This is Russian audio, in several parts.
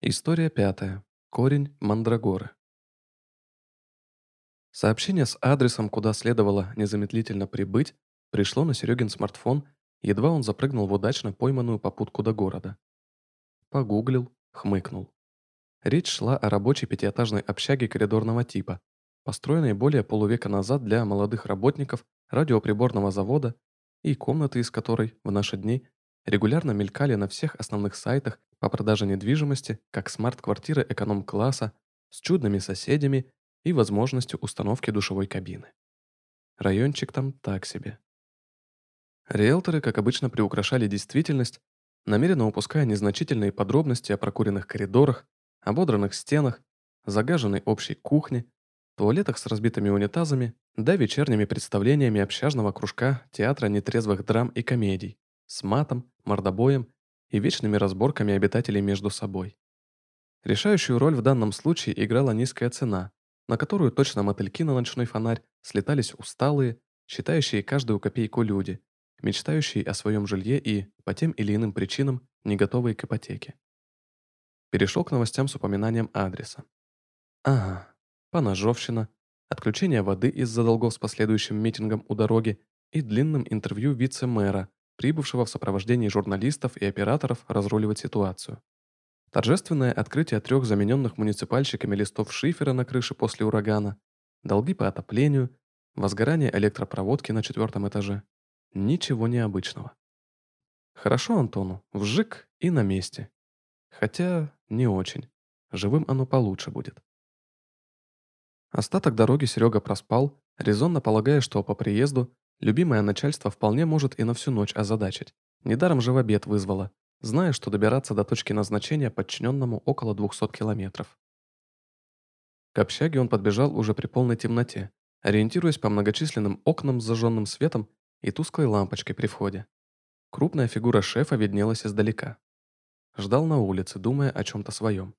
История пятая. Корень Мандрагоры. Сообщение с адресом, куда следовало незамедлительно прибыть, пришло на Серегин смартфон, едва он запрыгнул в удачно пойманную попутку до города. Погуглил, хмыкнул. Речь шла о рабочей пятиэтажной общаге коридорного типа, построенной более полувека назад для молодых работников радиоприборного завода и комнаты из которой в наши дни регулярно мелькали на всех основных сайтах по продаже недвижимости как смарт-квартиры эконом-класса с чудными соседями и возможностью установки душевой кабины. Райончик там так себе. Риэлторы, как обычно, приукрашали действительность, намеренно упуская незначительные подробности о прокуренных коридорах, ободранных стенах, загаженной общей кухне, туалетах с разбитыми унитазами, да вечерними представлениями общажного кружка театра нетрезвых драм и комедий с матом, мордобоем и вечными разборками обитателей между собой. Решающую роль в данном случае играла низкая цена, на которую точно мотыльки на ночной фонарь слетались усталые, считающие каждую копейку люди, мечтающие о своем жилье и, по тем или иным причинам, не готовые к ипотеке. Перешел к новостям с упоминанием адреса. Ага, поножовщина, отключение воды из-за долгов с последующим митингом у дороги и длинным интервью вице-мэра, прибывшего в сопровождении журналистов и операторов разруливать ситуацию. Торжественное открытие трех замененных муниципальщиками листов шифера на крыше после урагана, долги по отоплению, возгорание электропроводки на четвертом этаже. Ничего необычного. Хорошо Антону, вжик и на месте. Хотя не очень. Живым оно получше будет. Остаток дороги Серега проспал, резонно полагая, что по приезду Любимое начальство вполне может и на всю ночь озадачить. Недаром же в обед вызвало, зная, что добираться до точки назначения подчиненному около 200 километров. К общаге он подбежал уже при полной темноте, ориентируясь по многочисленным окнам с зажженным светом и тусклой лампочкой при входе. Крупная фигура шефа виднелась издалека. Ждал на улице, думая о чем-то своем.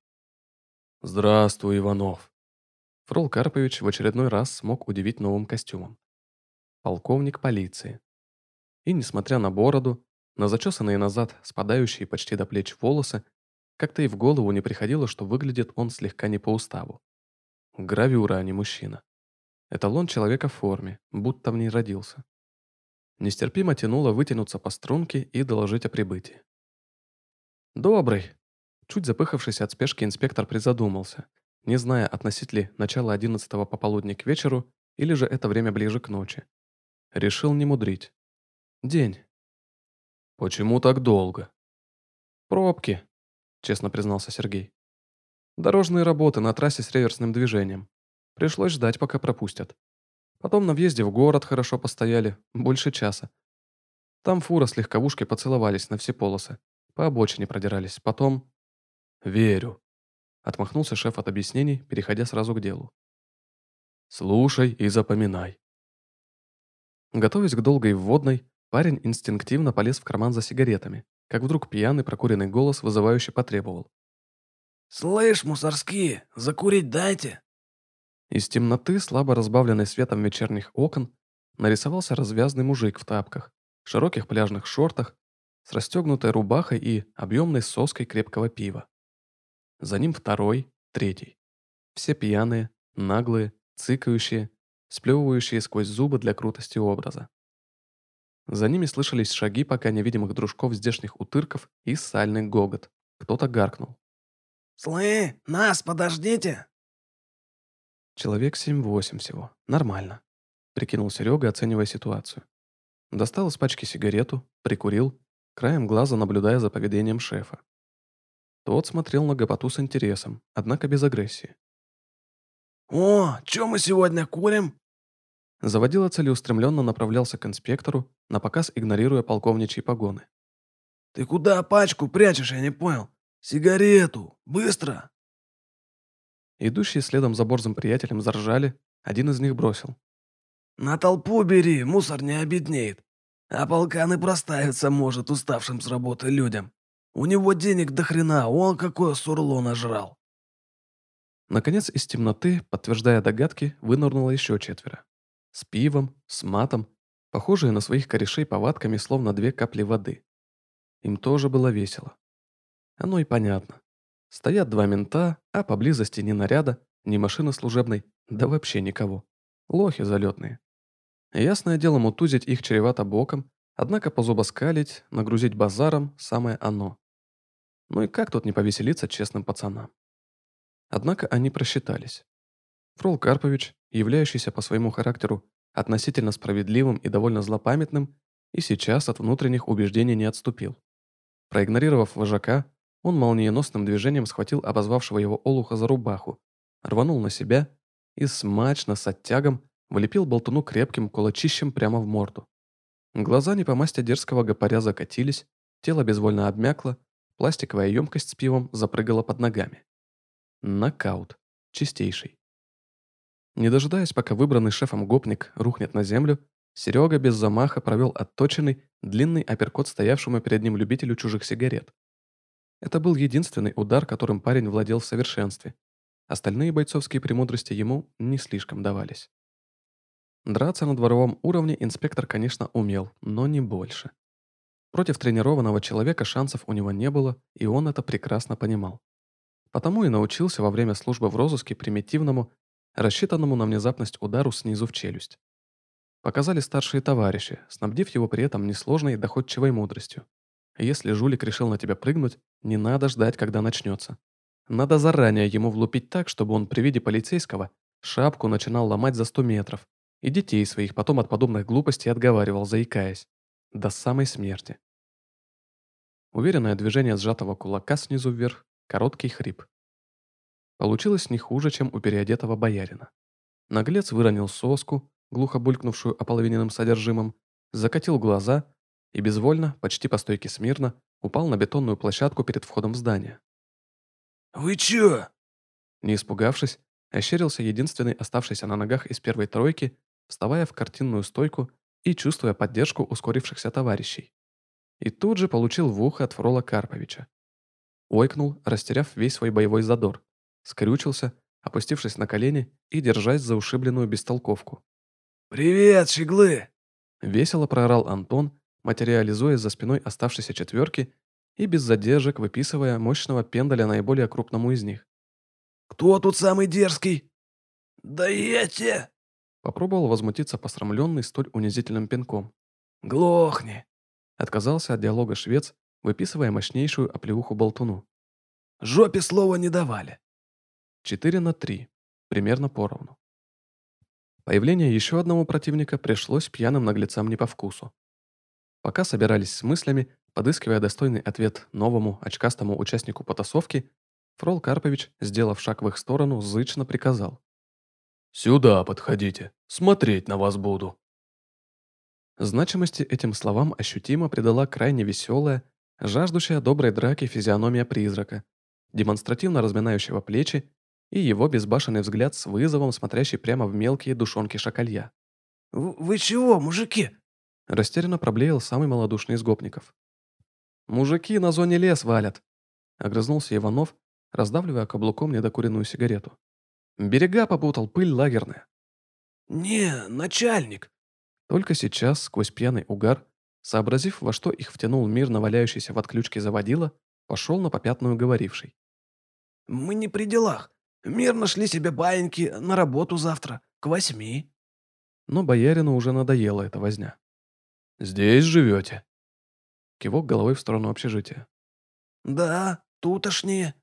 «Здравствуй, Иванов!» Фрол Карпович в очередной раз смог удивить новым костюмом полковник полиции. И, несмотря на бороду, на зачесанные назад, спадающие почти до плеч волосы, как-то и в голову не приходило, что выглядит он слегка не по уставу. Гравюра, а не мужчина. Эталон человека в форме, будто в ней родился. Нестерпимо тянуло вытянуться по струнке и доложить о прибытии. «Добрый!» Чуть запыхавшись от спешки, инспектор призадумался, не зная, относить ли начало одиннадцатого пополудни к вечеру или же это время ближе к ночи. Решил не мудрить. День. Почему так долго? Пробки, честно признался Сергей. Дорожные работы на трассе с реверсным движением. Пришлось ждать, пока пропустят. Потом на въезде в город хорошо постояли, больше часа. Там фура с легковушкой поцеловались на все полосы. По обочине продирались. Потом... «Верю», — отмахнулся шеф от объяснений, переходя сразу к делу. «Слушай и запоминай. Готовясь к долгой вводной, парень инстинктивно полез в карман за сигаретами, как вдруг пьяный прокуренный голос вызывающе потребовал. «Слышь, мусорские, закурить дайте!» Из темноты, слабо разбавленной светом вечерних окон, нарисовался развязный мужик в тапках, широких пляжных шортах, с расстегнутой рубахой и объемной соской крепкого пива. За ним второй, третий. Все пьяные, наглые, цыкающие, сплевывающие сквозь зубы для крутости образа. За ними слышались шаги пока невидимых дружков здешних утырков и сальный гогот. Кто-то гаркнул. «Слы, нас подождите!» Человек семь-восемь всего. Нормально. Прикинул Серега, оценивая ситуацию. Достал из пачки сигарету, прикурил, краем глаза наблюдая за поведением шефа. Тот смотрел на гопоту с интересом, однако без агрессии. «О, чё мы сегодня курим?» Заводила целеустремленно направлялся к инспектору, на показ игнорируя полковничьи погоны. «Ты куда пачку прячешь, я не понял? Сигарету! Быстро!» Идущие следом за борзым приятелем заржали, один из них бросил. «На толпу бери, мусор не обеднеет. А полкан и проставиться может уставшим с работы людям. У него денег до хрена, он какое сурло нажрал». Наконец, из темноты, подтверждая догадки, вынырнуло еще четверо. С пивом, с матом, похожие на своих корешей повадками, словно две капли воды. Им тоже было весело. Оно и понятно. Стоят два мента, а поблизости ни наряда, ни машины служебной, да вообще никого. Лохи залетные. Ясное дело, мутузить их чревато боком, однако позубоскалить, нагрузить базаром – самое оно. Ну и как тут не повеселиться честным пацанам? Однако они просчитались. Фрол Карпович, являющийся по своему характеру относительно справедливым и довольно злопамятным, и сейчас от внутренних убеждений не отступил. Проигнорировав вожака, он молниеносным движением схватил обозвавшего его олуха за рубаху, рванул на себя и смачно с оттягом влепил болтуну крепким кулачищем прямо в морду. Глаза не по масти дерзкого гопаря закатились, тело безвольно обмякло, пластиковая емкость с пивом запрыгала под ногами. Нокаут. Чистейший. Не дожидаясь, пока выбранный шефом гопник рухнет на землю, Серега без замаха провел отточенный, длинный апперкот стоявшему перед ним любителю чужих сигарет. Это был единственный удар, которым парень владел в совершенстве. Остальные бойцовские премудрости ему не слишком давались. Драться на дворовом уровне инспектор, конечно, умел, но не больше. Против тренированного человека шансов у него не было, и он это прекрасно понимал. Потому и научился во время службы в розыске примитивному, рассчитанному на внезапность удару снизу в челюсть. Показали старшие товарищи, снабдив его при этом несложной и доходчивой мудростью. Если жулик решил на тебя прыгнуть, не надо ждать, когда начнется. Надо заранее ему влупить так, чтобы он при виде полицейского шапку начинал ломать за 100 метров, и детей своих потом от подобных глупостей отговаривал, заикаясь. До самой смерти. Уверенное движение сжатого кулака снизу вверх, короткий хрип. Получилось не хуже, чем у переодетого боярина. Наглец выронил соску, глухо булькнувшую ополовиненным содержимым, закатил глаза и безвольно, почти по стойке смирно, упал на бетонную площадку перед входом в здание. «Вы чё?» Не испугавшись, ощерился единственный оставшийся на ногах из первой тройки, вставая в картинную стойку и чувствуя поддержку ускорившихся товарищей. И тут же получил в ухо от Фрола Карповича. Ойкнул, растеряв весь свой боевой задор, скрючился, опустившись на колени и держась за ушибленную бестолковку. «Привет, щеглы!» Весело проорал Антон, материализуясь за спиной оставшейся четверки и без задержек выписывая мощного пендаля наиболее крупному из них. «Кто тут самый дерзкий?» «Да я те!» Попробовал возмутиться посрамленный столь унизительным пинком. «Глохни!» Отказался от диалога швец, выписывая мощнейшую оплеуху болтуну. «Жопе слова не давали!» Четыре на три, примерно поровну. Появление еще одного противника пришлось пьяным наглецам не по вкусу. Пока собирались с мыслями, подыскивая достойный ответ новому, очкастому участнику потасовки, Фрол Карпович, сделав шаг в их сторону, зычно приказал. «Сюда подходите, смотреть на вас буду». Значимости этим словам ощутимо придала крайне веселая, жаждущая доброй драки физиономия призрака, демонстративно разминающего плечи и его безбашенный взгляд с вызовом, смотрящий прямо в мелкие душонки шакалья. «Вы чего, мужики?» Растерянно проблеял самый малодушный из гопников. «Мужики на зоне лес валят!» Огрызнулся Иванов, раздавливая каблуком недокуренную сигарету. «Берега попутал, пыль лагерная». «Не, начальник!» Только сейчас, сквозь пьяный угар, сообразив, во что их втянул мир, наваляющийся в отключке заводила, пошел на попятную говоривший. «Мы не при делах. Мирно шли себе баиньки на работу завтра, к восьми». Но боярину уже надоела эта возня. «Здесь живете?» Кивок головой в сторону общежития. «Да, тутошние».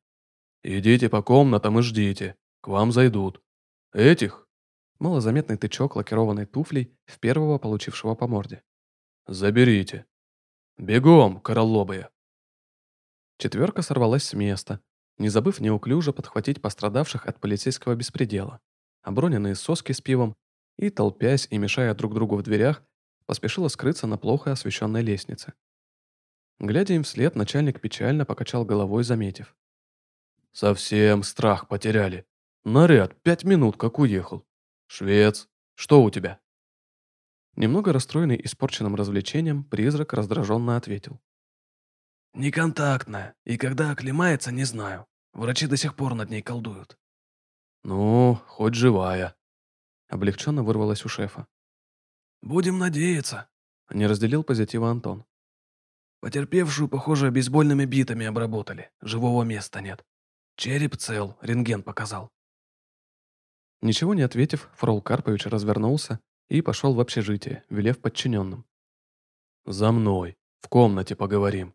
«Идите по комнатам и ждите. К вам зайдут. Этих?» Малозаметный тычок лакированной туфлей в первого получившего по морде. «Заберите. Бегом, короллобые!» Четверка сорвалась с места, не забыв неуклюже подхватить пострадавших от полицейского беспредела, оброненные соски с пивом и, толпясь и мешая друг другу в дверях, поспешила скрыться на плохо освещенной лестнице. Глядя им вслед, начальник печально покачал головой, заметив. «Совсем страх потеряли. Наряд пять минут как уехал. Швец, что у тебя?» Немного расстроенный испорченным развлечением, призрак раздраженно ответил. «Неконтактная, и когда оклемается, не знаю. Врачи до сих пор над ней колдуют». «Ну, хоть живая», — облегченно вырвалось у шефа. «Будем надеяться», — не разделил позитива Антон. «Потерпевшую, похоже, бейсбольными битами обработали. Живого места нет». Череп цел, рентген показал. Ничего не ответив, Фрол Карпович развернулся и пошел в общежитие, велев подчиненным. «За мной! В комнате поговорим!»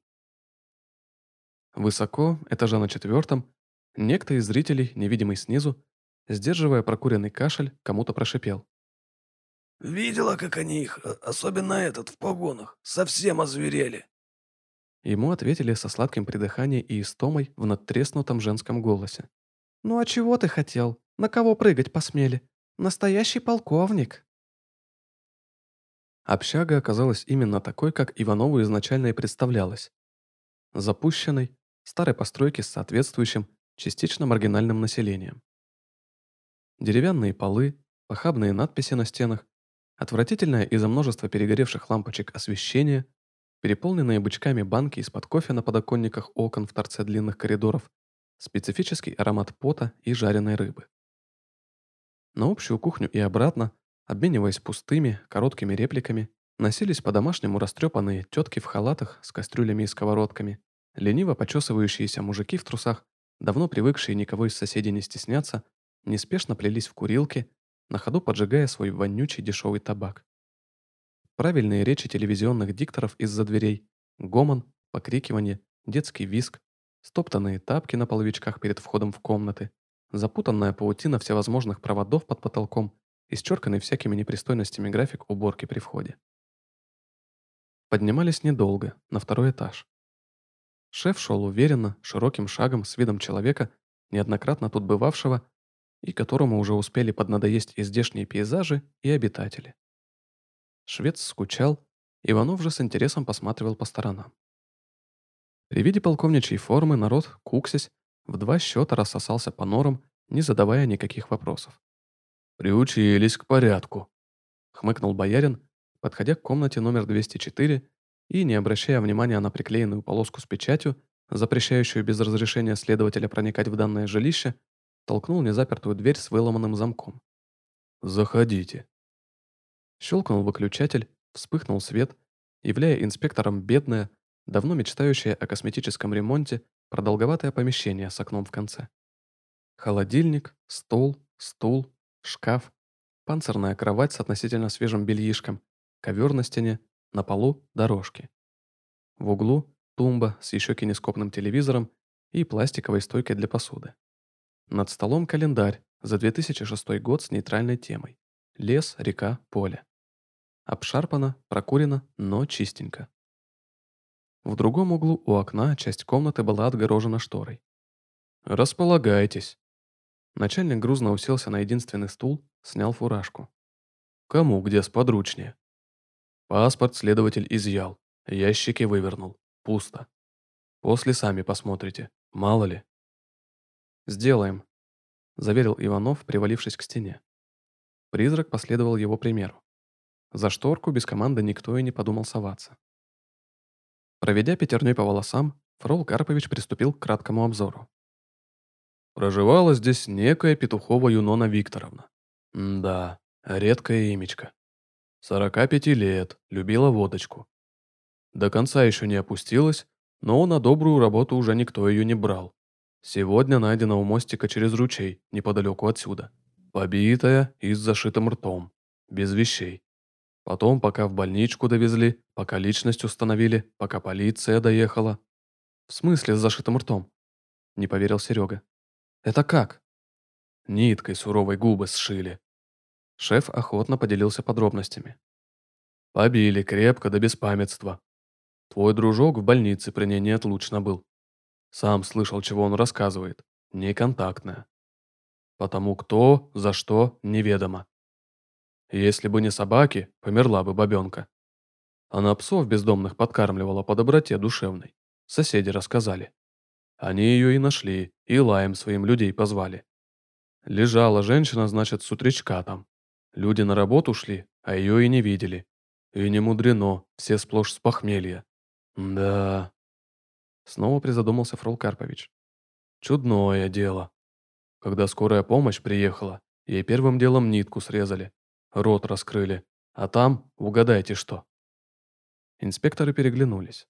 Высоко, этажа на четвертом, некто из зрителей, невидимый снизу, сдерживая прокуренный кашель, кому-то прошипел. «Видела, как они их, а, особенно этот, в погонах, совсем озверели!» Ему ответили со сладким придыханием и истомой в надтреснутом женском голосе. «Ну а чего ты хотел? На кого прыгать посмели? Настоящий полковник!» Общага оказалась именно такой, как Иванову изначально и представлялась. Запущенной, старой постройки с соответствующим, частично маргинальным населением. Деревянные полы, похабные надписи на стенах, отвратительное из-за множества перегоревших лампочек освещение, переполненные бычками банки из-под кофе на подоконниках окон в торце длинных коридоров, специфический аромат пота и жареной рыбы. На общую кухню и обратно, обмениваясь пустыми, короткими репликами, носились по-домашнему растрепанные тетки в халатах с кастрюлями и сковородками, лениво почесывающиеся мужики в трусах, давно привыкшие никого из соседей не стесняться, неспешно плелись в курилке, на ходу поджигая свой вонючий дешевый табак. Правильные речи телевизионных дикторов из-за дверей, гомон, покрикивание, детский виск, стоптанные тапки на половичках перед входом в комнаты, запутанная паутина всевозможных проводов под потолком, исчерканный всякими непристойностями график уборки при входе. Поднимались недолго, на второй этаж. Шеф шел уверенно, широким шагом, с видом человека, неоднократно тут бывавшего, и которому уже успели поднадоесть и здешние пейзажи, и обитатели. Швец скучал, Иванов же с интересом посматривал по сторонам. При виде полковничьей формы народ, куксясь, в два счета рассосался по норам, не задавая никаких вопросов. «Приучились к порядку», — хмыкнул боярин, подходя к комнате номер 204 и, не обращая внимания на приклеенную полоску с печатью, запрещающую без разрешения следователя проникать в данное жилище, толкнул незапертую дверь с выломанным замком. «Заходите». Щелкнул выключатель, вспыхнул свет, являя инспектором бедное, давно мечтающее о косметическом ремонте, продолговатое помещение с окном в конце. Холодильник, стол, стул, шкаф, панцирная кровать с относительно свежим бельишком, ковер на стене, на полу дорожки. В углу тумба с еще кинескопным телевизором и пластиковой стойкой для посуды. Над столом календарь за 2006 год с нейтральной темой. Лес, река, поле. Обшарпано, прокурено, но чистенько. В другом углу у окна часть комнаты была отгорожена шторой. «Располагайтесь». Начальник грузно уселся на единственный стул, снял фуражку. «Кому где сподручнее?» Паспорт следователь изъял, ящики вывернул, пусто. После сами посмотрите, мало ли. «Сделаем», – заверил Иванов, привалившись к стене. Призрак последовал его примеру. За шторку без команды никто и не подумал соваться. Проведя пятерней по волосам, Фрол Карпович приступил к краткому обзору. Проживала здесь некая Петухова Юнона Викторовна. М да, редкая имечка. 45 лет, любила водочку. До конца еще не опустилась, но на добрую работу уже никто ее не брал. Сегодня найдена у мостика через ручей, неподалеку отсюда. Побитая и с зашитым ртом, без вещей. Потом, пока в больничку довезли, пока личность установили, пока полиция доехала. В смысле с зашитым ртом? Не поверил Серега. Это как? Ниткой суровой губы сшили. Шеф охотно поделился подробностями. Побили крепко до беспамятства. Твой дружок в больнице при ней неотлучно был. Сам слышал, чего он рассказывает. Неконтактная. Потому кто, за что, неведомо. Если бы не собаки, померла бы бабенка. Она псов бездомных подкармливала по доброте душевной. Соседи рассказали. Они ее и нашли, и лаем своим людей позвали. Лежала женщина, значит, с утречка там. Люди на работу шли, а ее и не видели. И не мудрено, все сплошь с похмелья. Да. Снова призадумался Фрол Карпович. Чудное дело. Когда скорая помощь приехала, ей первым делом нитку срезали, рот раскрыли, а там угадайте что. Инспекторы переглянулись.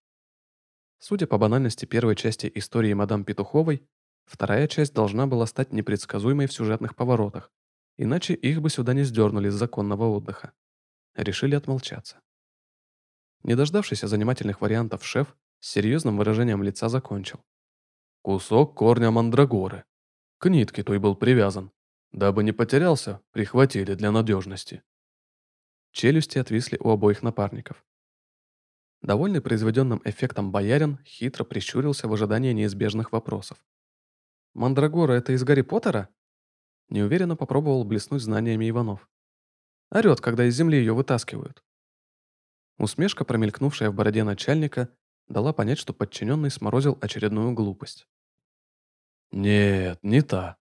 Судя по банальности первой части истории мадам Петуховой, Вторая часть должна была стать непредсказуемой в сюжетных поворотах, иначе их бы сюда не сдернули с законного отдыха. Решили отмолчаться. Не дождавшись занимательных вариантов, шеф с серьезным выражением лица закончил. Кусок корня мандрагоры. К нитке той был привязан. Дабы не потерялся, прихватили для надежности. Челюсти отвисли у обоих напарников. Довольный произведенным эффектом боярин хитро прищурился в ожидании неизбежных вопросов. «Мандрагора — это из Гарри Поттера?» Неуверенно попробовал блеснуть знаниями Иванов. Орет, когда из земли ее вытаскивают. Усмешка, промелькнувшая в бороде начальника, дала понять, что подчиненный сморозил очередную глупость. «Нет, не та.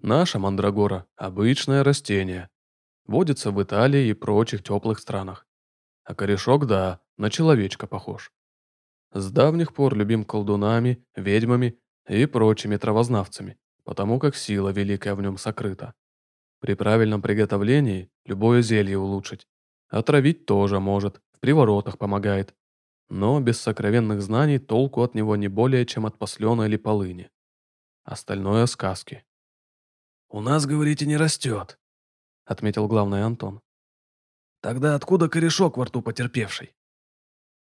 Наша мандрагора – обычное растение. Водится в Италии и прочих теплых странах. А корешок, да, на человечка похож. С давних пор любим колдунами, ведьмами и прочими травознавцами, потому как сила великая в нем сокрыта. При правильном приготовлении любое зелье улучшить. Отравить тоже может, в приворотах помогает. Но без сокровенных знаний толку от него не более, чем от послена или полыни. Остальное — сказки. «У нас, говорите, не растет», — отметил главный Антон. «Тогда откуда корешок во рту потерпевший?»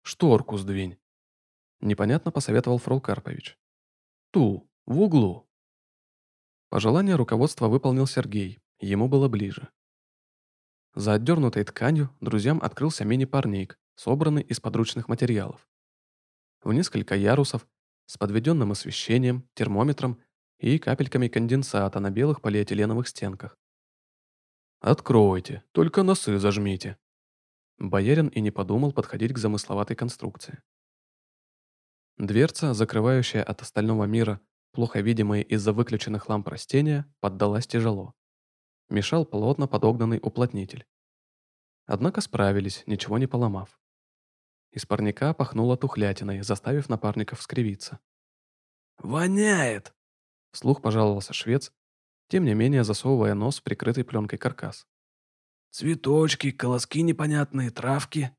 «Шторку сдвинь», — непонятно посоветовал Фрол Карпович. «Ту, в углу». Пожелание руководства выполнил Сергей, ему было ближе. За отдернутой тканью друзьям открылся мини-парник, собранный из подручных материалов. В несколько ярусов, с подведенным освещением, термометром и капельками конденсата на белых полиэтиленовых стенках. «Откройте, только носы зажмите». Боярин и не подумал подходить к замысловатой конструкции. Дверца, закрывающая от остального мира плохо видимые из-за выключенных ламп растения, поддалась тяжело. Мешал плотно подогнанный уплотнитель. Однако справились, ничего не поломав. Из парника пахнуло тухлятиной, заставив напарников скривиться. «Воняет!» Слух пожаловался швец, тем не менее засовывая нос в прикрытый пленкой каркас. «Цветочки, колоски непонятные, травки».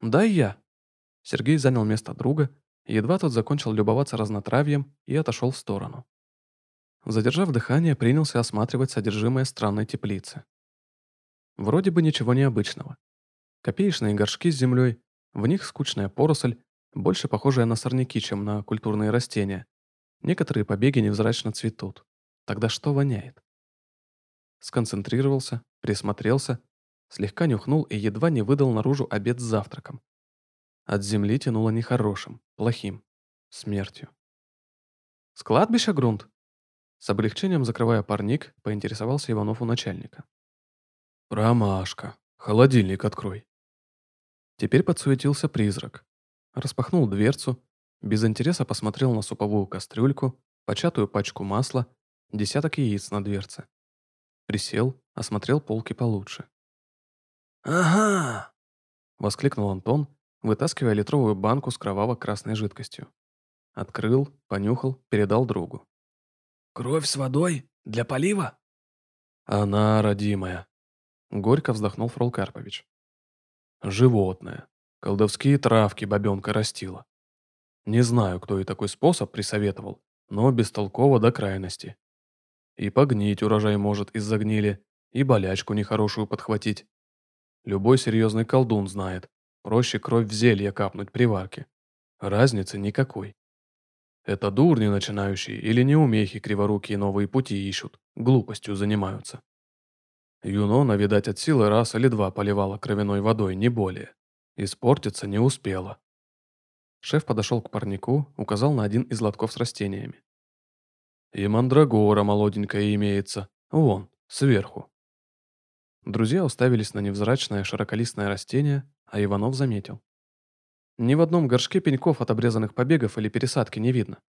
«Дай я». Сергей занял место друга Едва тот закончил любоваться разнотравьем и отошел в сторону. Задержав дыхание, принялся осматривать содержимое странной теплицы. Вроде бы ничего необычного. Копеечные горшки с землей, в них скучная поросль, больше похожая на сорняки, чем на культурные растения. Некоторые побеги невзрачно цветут. Тогда что воняет? Сконцентрировался, присмотрелся, слегка нюхнул и едва не выдал наружу обед с завтраком. От земли тянуло нехорошим, плохим, смертью. «С кладбища грунт?» С облегчением закрывая парник, поинтересовался Иванов у начальника. «Промашка. Холодильник открой». Теперь подсуетился призрак. Распахнул дверцу, без интереса посмотрел на суповую кастрюльку, початую пачку масла, десяток яиц на дверце. Присел, осмотрел полки получше. «Ага!» — воскликнул Антон, вытаскивая литровую банку с кроваво-красной жидкостью. Открыл, понюхал, передал другу. «Кровь с водой? Для полива?» «Она родимая», — горько вздохнул Фрол Карпович. «Животное. Колдовские травки бабенка растила. Не знаю, кто и такой способ присоветовал, но бестолково до крайности. И погнить урожай может из-за гнили, и болячку нехорошую подхватить. Любой серьезный колдун знает, Проще кровь в зелье капнуть при варке. Разницы никакой. Это дурни начинающие или неумехи криворукие новые пути ищут, глупостью занимаются. Юнона, видать, от силы раз или два поливала кровяной водой, не более. Испортиться не успела. Шеф подошел к парнику, указал на один из лотков с растениями. И мандрагора молоденькая имеется. Вон, сверху. Друзья уставились на невзрачное широколистное растение, а Иванов заметил. Ни в одном горшке пеньков от обрезанных побегов или пересадки не видно.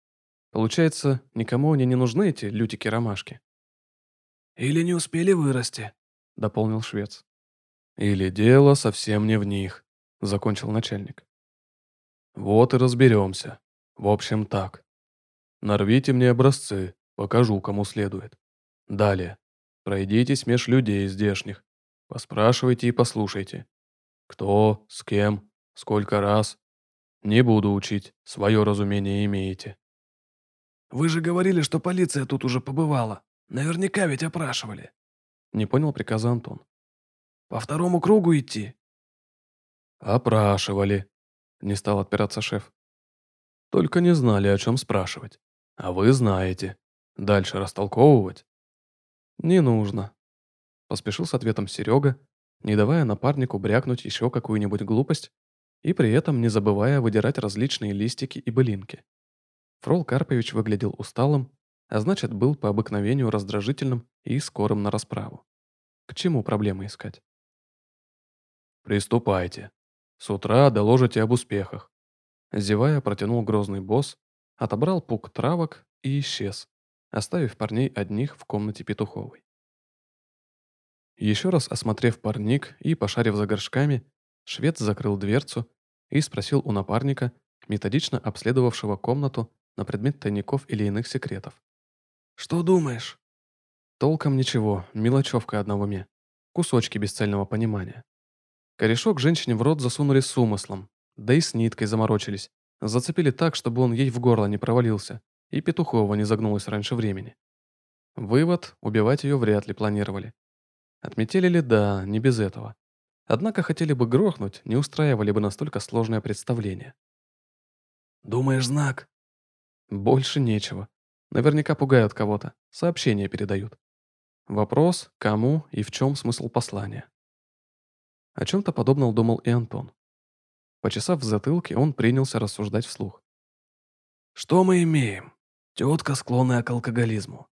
Получается, никому они не нужны, эти лютики-ромашки. «Или не успели вырасти», — дополнил швец. «Или дело совсем не в них», — закончил начальник. «Вот и разберемся. В общем, так. Нарвите мне образцы, покажу, кому следует. Далее. Пройдитесь меж людей здешних. Поспрашивайте и послушайте. Кто, с кем, сколько раз. Не буду учить, свое разумение имеете. Вы же говорили, что полиция тут уже побывала. Наверняка ведь опрашивали. Не понял приказа Антон. По второму кругу идти? Опрашивали. Не стал отпираться шеф. Только не знали, о чем спрашивать. А вы знаете. Дальше растолковывать? Не нужно. Поспешил с ответом Серега, не давая напарнику брякнуть еще какую-нибудь глупость и при этом не забывая выдирать различные листики и былинки. Фрол Карпович выглядел усталым, а значит, был по обыкновению раздражительным и скорым на расправу. К чему проблемы искать? «Приступайте. С утра доложите об успехах». Зевая, протянул грозный босс, отобрал пук травок и исчез, оставив парней одних в комнате Петуховой. Еще раз осмотрев парник и пошарив за горшками, швед закрыл дверцу и спросил у напарника, методично обследовавшего комнату на предмет тайников или иных секретов. «Что думаешь?» Толком ничего, мелочевка одна в уме. Кусочки бесцельного понимания. Корешок женщине в рот засунули с умыслом, да и с ниткой заморочились. Зацепили так, чтобы он ей в горло не провалился, и Петухова не загнулась раньше времени. Вывод – убивать ее вряд ли планировали. Отметили да, не без этого. Однако хотели бы грохнуть, не устраивали бы настолько сложное представление. «Думаешь, знак?» «Больше нечего. Наверняка пугают кого-то, сообщения передают. Вопрос, кому и в чем смысл послания. О чем-то подобном думал и Антон. Почесав в затылке, он принялся рассуждать вслух. «Что мы имеем? Тетка, склонная к алкоголизму.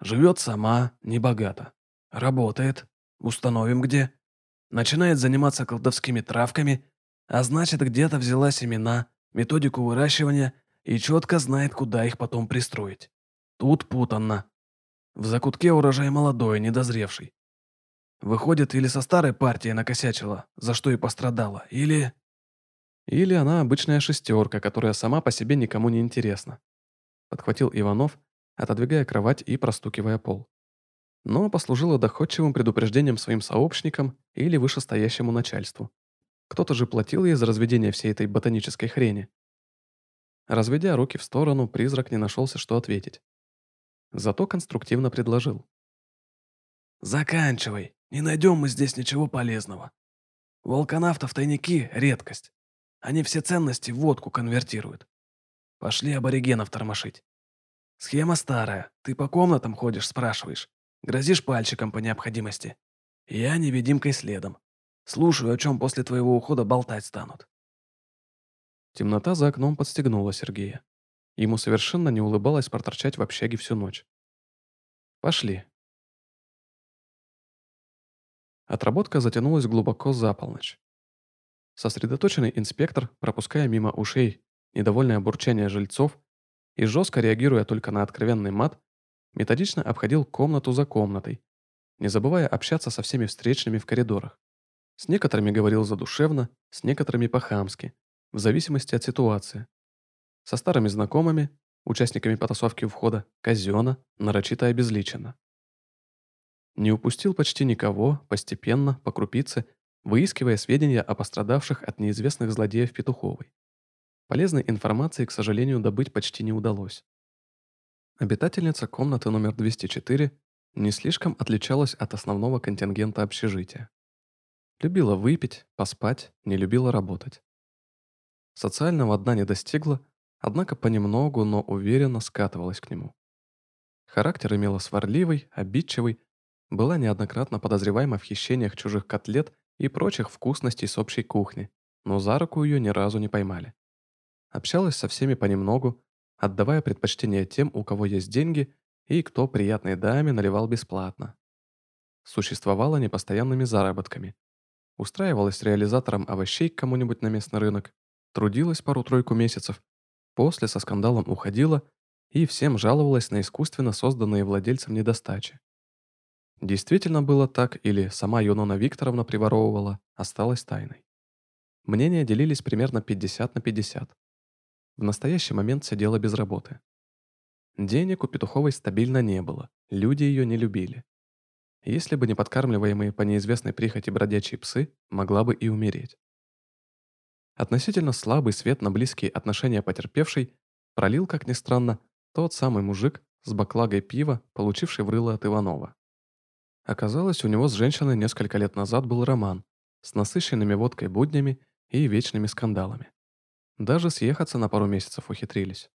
Живет сама, небогато. Работает. Установим где. Начинает заниматься колдовскими травками, а значит, где-то взяла семена, методику выращивания и четко знает, куда их потом пристроить. Тут путанно. В закутке урожай молодой, недозревший. Выходит, или со старой партией накосячила, за что и пострадала, или... Или она обычная шестерка, которая сама по себе никому не интересна. Подхватил Иванов, отодвигая кровать и простукивая пол но послужило доходчивым предупреждением своим сообщникам или вышестоящему начальству. Кто-то же платил ей за разведение всей этой ботанической хрени. Разведя руки в сторону, призрак не нашелся, что ответить. Зато конструктивно предложил. «Заканчивай, не найдем мы здесь ничего полезного. У алканавтов тайники – редкость. Они все ценности в водку конвертируют. Пошли аборигенов тормошить. Схема старая, ты по комнатам ходишь, спрашиваешь. Грозишь пальчиком по необходимости. Я невидимкой следом. Слушаю, о чем после твоего ухода болтать станут. Темнота за окном подстегнула Сергея. Ему совершенно не улыбалось проторчать в общаге всю ночь. Пошли. Отработка затянулась глубоко за полночь. Сосредоточенный инспектор, пропуская мимо ушей недовольное бурчание жильцов и жестко реагируя только на откровенный мат, методично обходил комнату за комнатой, не забывая общаться со всеми встречными в коридорах. С некоторыми говорил задушевно, с некоторыми по-хамски, в зависимости от ситуации. Со старыми знакомыми, участниками потасовки у входа, казенно, нарочито обезличенно. Не упустил почти никого, постепенно, по крупице, выискивая сведения о пострадавших от неизвестных злодеев Петуховой. Полезной информации, к сожалению, добыть почти не удалось. Обитательница комнаты номер 204 не слишком отличалась от основного контингента общежития. Любила выпить, поспать, не любила работать. Социального дна не достигла, однако понемногу, но уверенно скатывалась к нему. Характер имела сварливый, обидчивый, была неоднократно подозреваема в хищениях чужих котлет и прочих вкусностей с общей кухни, но за руку ее ни разу не поймали. Общалась со всеми понемногу, отдавая предпочтение тем, у кого есть деньги и кто приятной даме наливал бесплатно. Существовала непостоянными заработками. Устраивалась реализатором овощей к кому-нибудь на местный рынок, трудилась пару-тройку месяцев, после со скандалом уходила и всем жаловалась на искусственно созданные владельцем недостачи. Действительно было так или сама Юнона Викторовна приворовывала, осталось тайной. Мнения делились примерно 50 на 50 в настоящий момент сидела без работы. Денег у Петуховой стабильно не было, люди ее не любили. Если бы не подкармливаемые по неизвестной прихоти бродячие псы, могла бы и умереть. Относительно слабый свет на близкие отношения потерпевшей пролил, как ни странно, Тот самый мужик с баклагой пива, получивший в рыло от Иванова. Оказалось, у него с женщиной несколько лет назад был роман с насыщенными водкой буднями и вечными скандалами. Даже съехаться на пару месяцев ухитрились.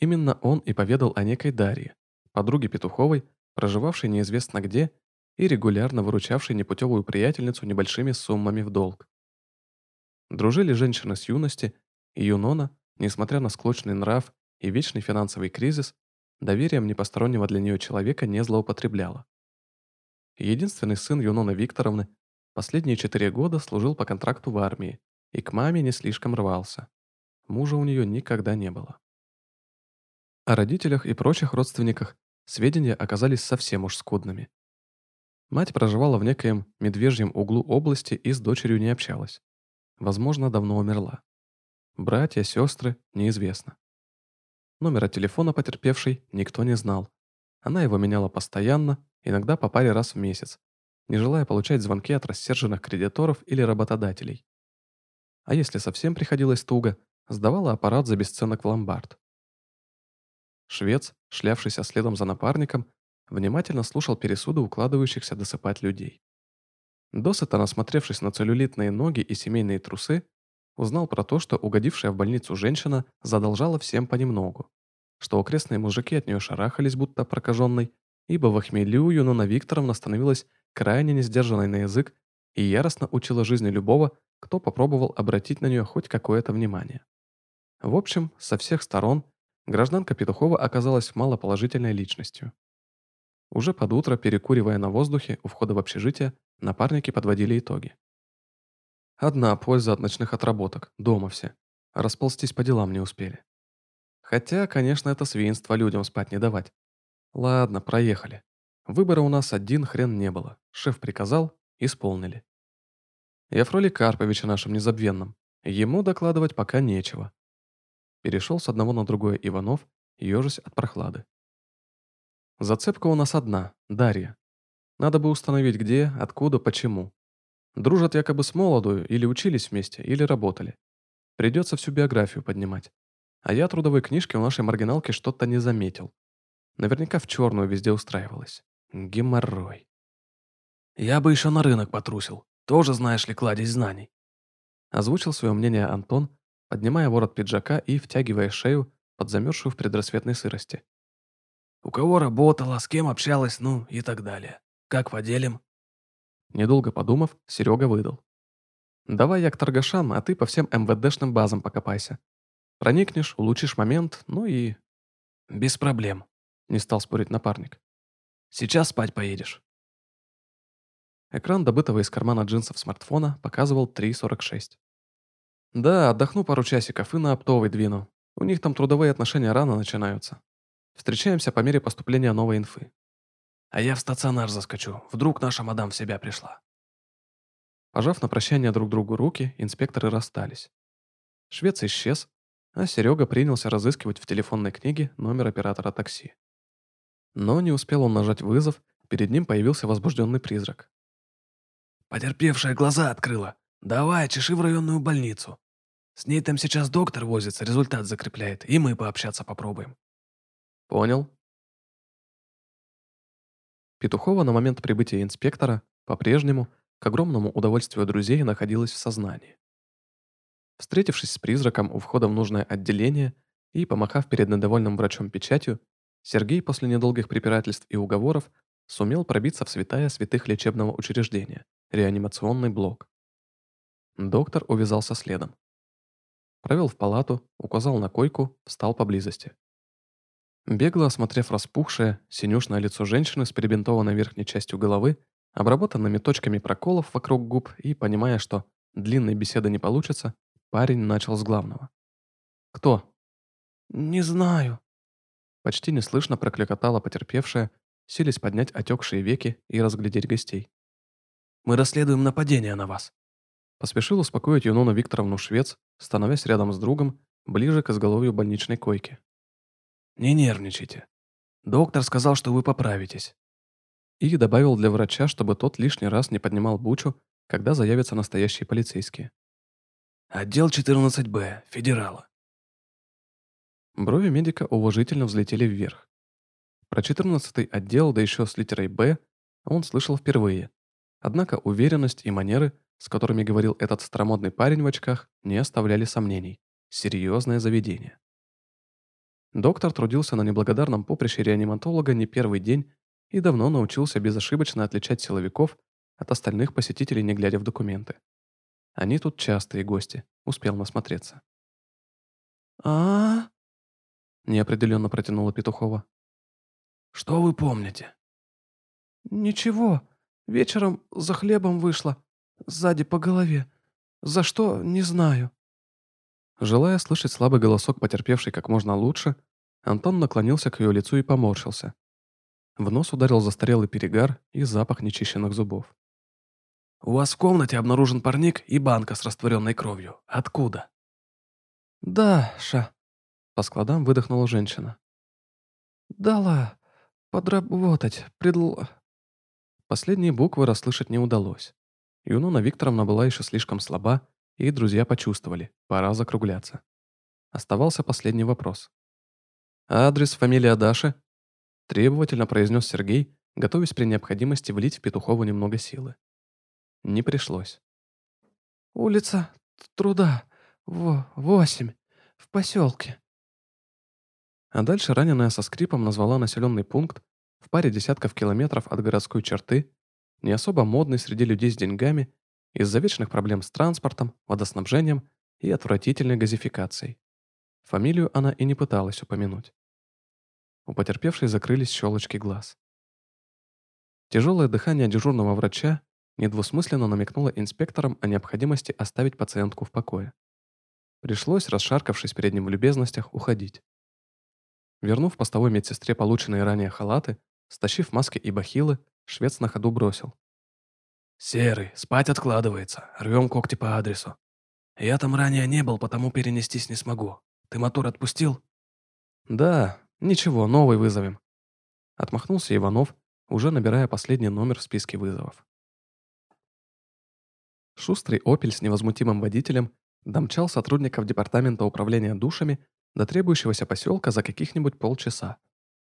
Именно он и поведал о некой Дарье, подруге Петуховой, проживавшей неизвестно где и регулярно выручавшей непутевую приятельницу небольшими суммами в долг. Дружили женщины с юности, и Юнона, несмотря на склочный нрав и вечный финансовый кризис, доверием непостороннего для нее человека не злоупотребляла. Единственный сын Юноны Викторовны последние четыре года служил по контракту в армии и к маме не слишком рвался. Мужа у нее никогда не было. О родителях и прочих родственниках сведения оказались совсем уж скудными. Мать проживала в некоем медвежьем углу области и с дочерью не общалась. Возможно, давно умерла. Братья, сестры – неизвестно. Номера телефона потерпевшей никто не знал. Она его меняла постоянно, иногда по паре раз в месяц, не желая получать звонки от рассерженных кредиторов или работодателей. А если совсем приходилось туго, сдавала аппарат за бесценок в ломбард. Швец, шлявшийся следом за напарником, внимательно слушал пересуды укладывающихся досыпать людей. Досыта насмотревшись на целлюлитные ноги и семейные трусы, узнал про то, что угодившая в больницу женщина задолжала всем понемногу, что окрестные мужики от нее шарахались, будто прокаженной, ибо в хмелю Юнона Викторовна становилась крайне несдержанной на язык и яростно учила жизни любого, кто попробовал обратить на нее хоть какое-то внимание. В общем, со всех сторон гражданка Петухова оказалась малоположительной личностью. Уже под утро, перекуривая на воздухе у входа в общежитие, напарники подводили итоги. Одна польза от ночных отработок, дома все. Расползтись по делам не успели. Хотя, конечно, это свинство людям спать не давать. Ладно, проехали. Выбора у нас один хрен не было. Шеф приказал, исполнили. И о Фроле Карповиче нашем незабвенном. Ему докладывать пока нечего. Перешел с одного на другое Иванов, ежась от прохлады. Зацепка у нас одна – Дарья. Надо бы установить где, откуда, почему. Дружат якобы с молодую, или учились вместе, или работали. Придется всю биографию поднимать. А я трудовой книжки у нашей маргиналки что-то не заметил. Наверняка в черную везде устраивалась. Геморрой. Я бы еще на рынок потрусил. Тоже, знаешь ли, кладезь знаний. Озвучил свое мнение Антон, поднимая ворот пиджака и втягивая шею под замерзшую в предрассветной сырости. У кого работала, с кем общалась, ну и так далее. Как поделим? Недолго подумав, Серега выдал. «Давай я к торгашам, а ты по всем МВДшным базам покопайся. Проникнешь, улучшишь момент, ну и...» «Без проблем», — не стал спорить напарник. «Сейчас спать поедешь». Экран добытого из кармана джинсов смартфона показывал 3.46. «Да, отдохну пару часиков и на оптовый двину. У них там трудовые отношения рано начинаются. Встречаемся по мере поступления новой инфы. А я в стационар заскочу. Вдруг наша мадам в себя пришла. Пожав на прощание друг другу руки, инспекторы расстались. Швец исчез, а Серега принялся разыскивать в телефонной книге номер оператора такси. Но не успел он нажать вызов, перед ним появился возбужденный призрак. «Потерпевшая глаза открыла. Давай, чеши в районную больницу. С ней там сейчас доктор возится, результат закрепляет, и мы пообщаться попробуем». «Понял», Петухова на момент прибытия инспектора по-прежнему, к огромному удовольствию друзей, находилась в сознании. Встретившись с призраком у входа в нужное отделение и помахав перед недовольным врачом печатью, Сергей после недолгих препирательств и уговоров сумел пробиться в святая святых лечебного учреждения, реанимационный блок. Доктор увязался следом. Провел в палату, указал на койку, встал поблизости. Бегло осмотрев распухшее, синюшное лицо женщины с перебинтованной верхней частью головы, обработанными точками проколов вокруг губ и понимая, что длинной беседы не получится, парень начал с главного. «Кто?» «Не знаю», — почти неслышно прокликотала потерпевшая, силясь поднять отекшие веки и разглядеть гостей. «Мы расследуем нападение на вас», — поспешил успокоить Юнону Викторовну Швец, становясь рядом с другом, ближе к изголовью больничной койки. Не нервничайте. Доктор сказал, что вы поправитесь. И добавил для врача, чтобы тот лишний раз не поднимал бучу, когда заявятся настоящие полицейские. Отдел 14Б, федерала. Брови медика уважительно взлетели вверх. Про 14-й отдел, да еще с литерой «Б», он слышал впервые. Однако уверенность и манеры, с которыми говорил этот старомодный парень в очках, не оставляли сомнений. Серьезное заведение. Доктор трудился на неблагодарном поприще реаниматолога не первый день и давно научился безошибочно отличать силовиков от остальных посетителей, не глядя в документы. Они тут частые гости, успел насмотреться. а, неопределенно протянула Петухова. «Что вы помните?» «Ничего. Вечером за хлебом вышла. Сзади по голове. За что, не знаю». Желая слышать слабый голосок потерпевший как можно лучше, Антон наклонился к ее лицу и поморщился. В нос ударил застарелый перегар и запах нечищенных зубов. «У вас в комнате обнаружен парник и банка с растворенной кровью. Откуда?» «Да, Ша», — по складам выдохнула женщина. «Дала подработать, предл...» Последние буквы расслышать не удалось. Юнона Викторовна была еще слишком слаба, и друзья почувствовали, пора закругляться. Оставался последний вопрос. «Адрес, фамилия Даши?» Требовательно произнес Сергей, готовясь при необходимости влить в Петухову немного силы. Не пришлось. «Улица Труда, в восемь, в поселке». А дальше раненая со скрипом назвала населенный пункт в паре десятков километров от городской черты, не особо модный среди людей с деньгами, из-за вечных проблем с транспортом, водоснабжением и отвратительной газификацией. Фамилию она и не пыталась упомянуть. У потерпевшей закрылись щелочки глаз. Тяжелое дыхание дежурного врача недвусмысленно намекнуло инспекторам о необходимости оставить пациентку в покое. Пришлось, расшаркавшись перед ним в любезностях, уходить. Вернув постовой медсестре полученные ранее халаты, стащив маски и бахилы, швец на ходу бросил. «Серый, спать откладывается. Рвем когти по адресу. Я там ранее не был, потому перенестись не смогу. Ты мотор отпустил?» «Да, ничего, новый вызовем». Отмахнулся Иванов, уже набирая последний номер в списке вызовов. Шустрый «Опель» с невозмутимым водителем домчал сотрудников Департамента управления душами до требующегося поселка за каких-нибудь полчаса.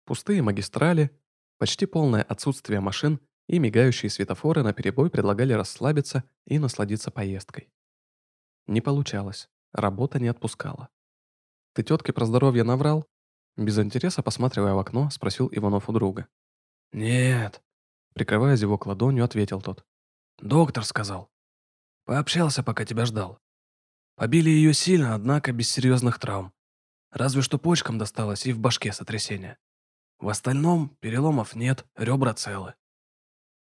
Пустые магистрали, почти полное отсутствие машин и мигающие светофоры на перебой предлагали расслабиться и насладиться поездкой. Не получалось, работа не отпускала. «Ты тетке про здоровье наврал?» Без интереса, посматривая в окно, спросил Иванов у друга. «Нет», — прикрывая зевок ладонью, ответил тот. «Доктор сказал. Пообщался, пока тебя ждал. Побили ее сильно, однако без серьезных травм. Разве что почкам досталось и в башке сотрясение. В остальном переломов нет, ребра целы.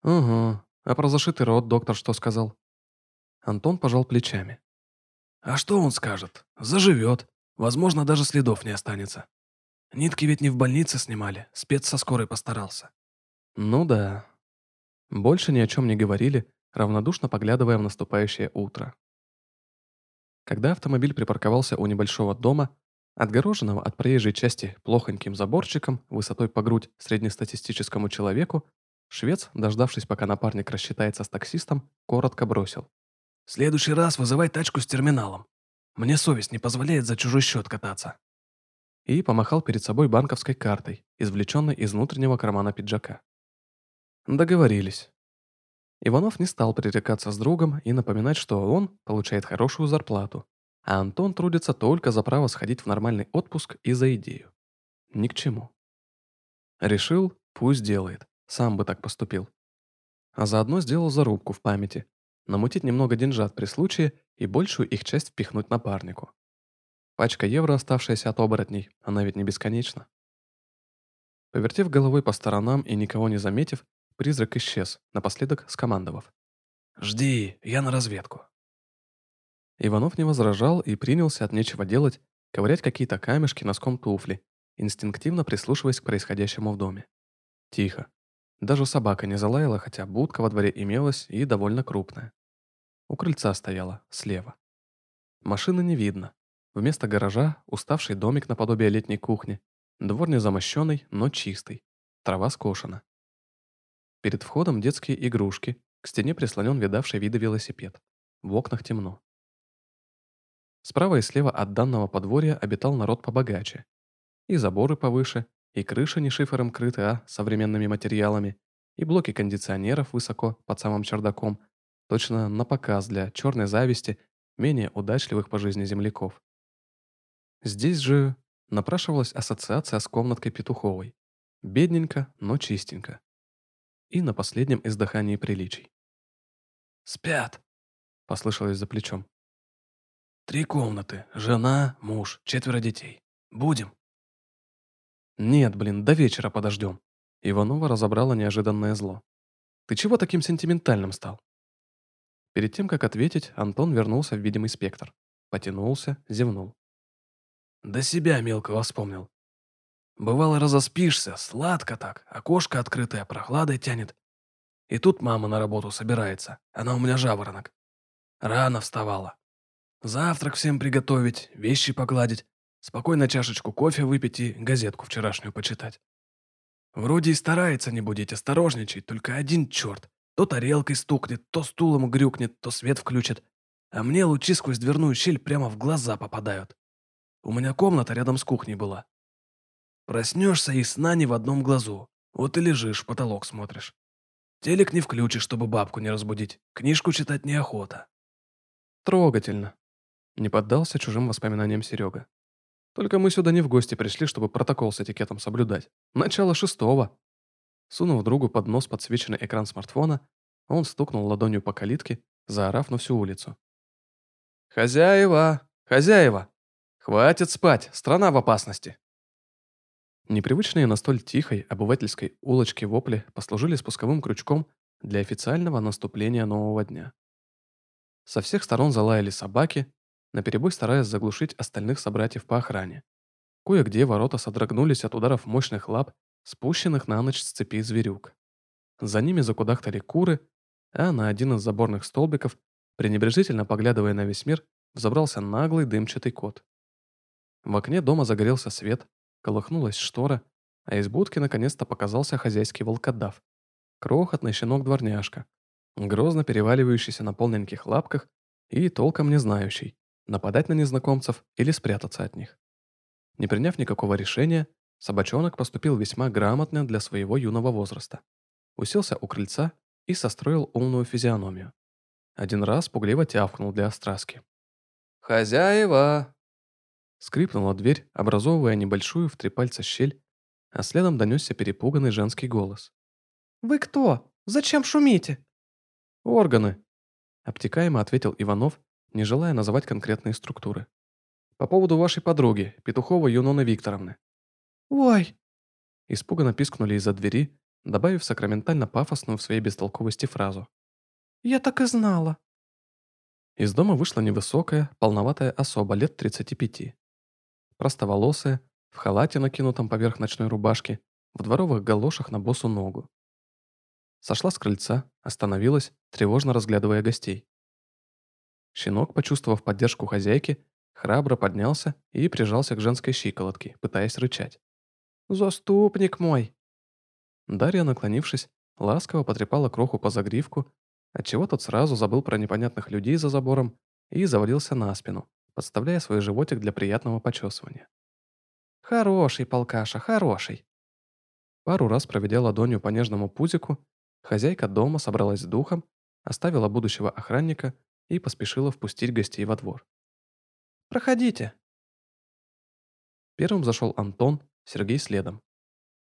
«Угу. А про зашитый рот доктор что сказал?» Антон пожал плечами. «А что он скажет? Заживет. Возможно, даже следов не останется. Нитки ведь не в больнице снимали, спец со скорой постарался». «Ну да». Больше ни о чем не говорили, равнодушно поглядывая в наступающее утро. Когда автомобиль припарковался у небольшого дома, отгороженного от проезжей части плохоньким заборчиком высотой по грудь среднестатистическому человеку, Швец, дождавшись, пока напарник рассчитается с таксистом, коротко бросил. «В следующий раз вызывай тачку с терминалом. Мне совесть не позволяет за чужой счет кататься». И помахал перед собой банковской картой, извлеченной из внутреннего кармана пиджака. Договорились. Иванов не стал пререкаться с другом и напоминать, что он получает хорошую зарплату, а Антон трудится только за право сходить в нормальный отпуск и за идею. Ни к чему. Решил, пусть делает. Сам бы так поступил. А заодно сделал зарубку в памяти. Намутить немного деньжат при случае и большую их часть впихнуть напарнику. Пачка евро, оставшаяся от оборотней, она ведь не бесконечна. Повертев головой по сторонам и никого не заметив, призрак исчез, напоследок скомандовав. «Жди, я на разведку». Иванов не возражал и принялся от нечего делать ковырять какие-то камешки носком туфли, инстинктивно прислушиваясь к происходящему в доме. Тихо. Даже собака не залаяла, хотя будка во дворе имелась и довольно крупная. У крыльца стояла, слева. Машины не видно. Вместо гаража уставший домик наподобие летней кухни. Двор не замощенный, но чистый. Трава скошена. Перед входом детские игрушки, к стене прислонен видавший виды велосипед. В окнах темно. Справа и слева от данного подворья обитал народ побогаче, И заборы повыше, и крыша не шифером крыты, а современными материалами, и блоки кондиционеров высоко, под самым чердаком, точно на показ для черной зависти менее удачливых по жизни земляков. Здесь же напрашивалась ассоциация с комнаткой Петуховой. Бедненько, но чистенько. И на последнем издыхании приличий. «Спят!» — послышалось за плечом. «Три комнаты. Жена, муж, четверо детей. Будем?» «Нет, блин, до вечера подождем». Иванова разобрала неожиданное зло. «Ты чего таким сентиментальным стал?» Перед тем, как ответить, Антон вернулся в видимый спектр. Потянулся, зевнул. «До себя мелкого вспомнил. Бывало, разоспишься, сладко так, окошко открытое, прохладой тянет. И тут мама на работу собирается, она у меня жаворонок. Рано вставала. Завтрак всем приготовить, вещи погладить, спокойно чашечку кофе выпить и газетку вчерашнюю почитать. Вроде и старается не будить, осторожничать, только один черт. То тарелкой стукнет, то стулом грюкнет, то свет включит. А мне лучи сквозь дверную щель прямо в глаза попадают. У меня комната рядом с кухней была. Проснешься и сна не в одном глазу. Вот и лежишь, потолок смотришь. Телек не включишь, чтобы бабку не разбудить. Книжку читать неохота. Трогательно. Не поддался чужим воспоминаниям Серега. Только мы сюда не в гости пришли, чтобы протокол с этикетом соблюдать. Начало шестого. Сунув другу под нос подсвеченный экран смартфона, он стукнул ладонью по калитке, заорав на всю улицу. «Хозяева! Хозяева! Хватит спать! Страна в опасности!» Непривычные на столь тихой обывательской улочке вопли послужили спусковым крючком для официального наступления нового дня. Со всех сторон залаяли собаки, наперебой стараясь заглушить остальных собратьев по охране. Кое-где ворота содрогнулись от ударов мощных лап спущенных на ночь с цепи зверюк. За ними закудахтали куры, а на один из заборных столбиков, пренебрежительно поглядывая на весь мир, взобрался наглый дымчатый кот. В окне дома загорелся свет, колыхнулась штора, а из будки наконец-то показался хозяйский волкодав. Крохотный щенок-дворняжка, грозно переваливающийся на полненьких лапках и толком не знающий, нападать на незнакомцев или спрятаться от них. Не приняв никакого решения, Собачонок поступил весьма грамотно для своего юного возраста. Уселся у крыльца и состроил умную физиономию. Один раз пугливо тявкнул для остраски. «Хозяева!» Скрипнула дверь, образовывая небольшую в три пальца щель, а следом донесся перепуганный женский голос. «Вы кто? Зачем шумите?» «Органы», — обтекаемо ответил Иванов, не желая называть конкретные структуры. «По поводу вашей подруги, Петухова Юноны Викторовны. «Ой!» Испуганно пискнули из-за двери, добавив сакраментально пафосную в своей бестолковости фразу. «Я так и знала!» Из дома вышла невысокая, полноватая особа лет 35. Простоволосая, в халате, накинутом поверх ночной рубашки, в дворовых галошах на босу ногу. Сошла с крыльца, остановилась, тревожно разглядывая гостей. Щенок, почувствовав поддержку хозяйки, храбро поднялся и прижался к женской щиколотке, пытаясь рычать. «Заступник мой!» Дарья, наклонившись, ласково потрепала кроху по загривку, отчего тот сразу забыл про непонятных людей за забором и завалился на спину, подставляя свой животик для приятного почесывания. «Хороший, полкаша, хороший!» Пару раз проведя ладонью по нежному пузику, хозяйка дома собралась с духом, оставила будущего охранника и поспешила впустить гостей во двор. «Проходите!» Первым зашел Антон, Сергей следом.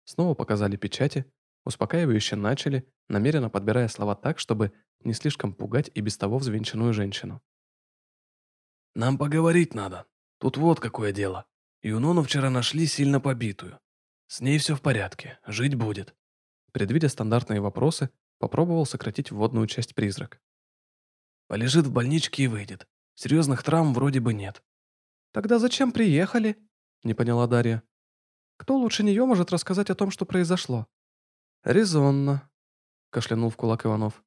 Снова показали печати, успокаивающе начали, намеренно подбирая слова так, чтобы не слишком пугать и без того взвинченную женщину. «Нам поговорить надо. Тут вот какое дело. Юнону вчера нашли сильно побитую. С ней все в порядке, жить будет». Предвидя стандартные вопросы, попробовал сократить вводную часть призрак. «Полежит в больничке и выйдет. Серьезных травм вроде бы нет». «Тогда зачем приехали?» – не поняла Дарья. Кто лучше нее может рассказать о том, что произошло?» «Резонно», — кашлянул в кулак Иванов.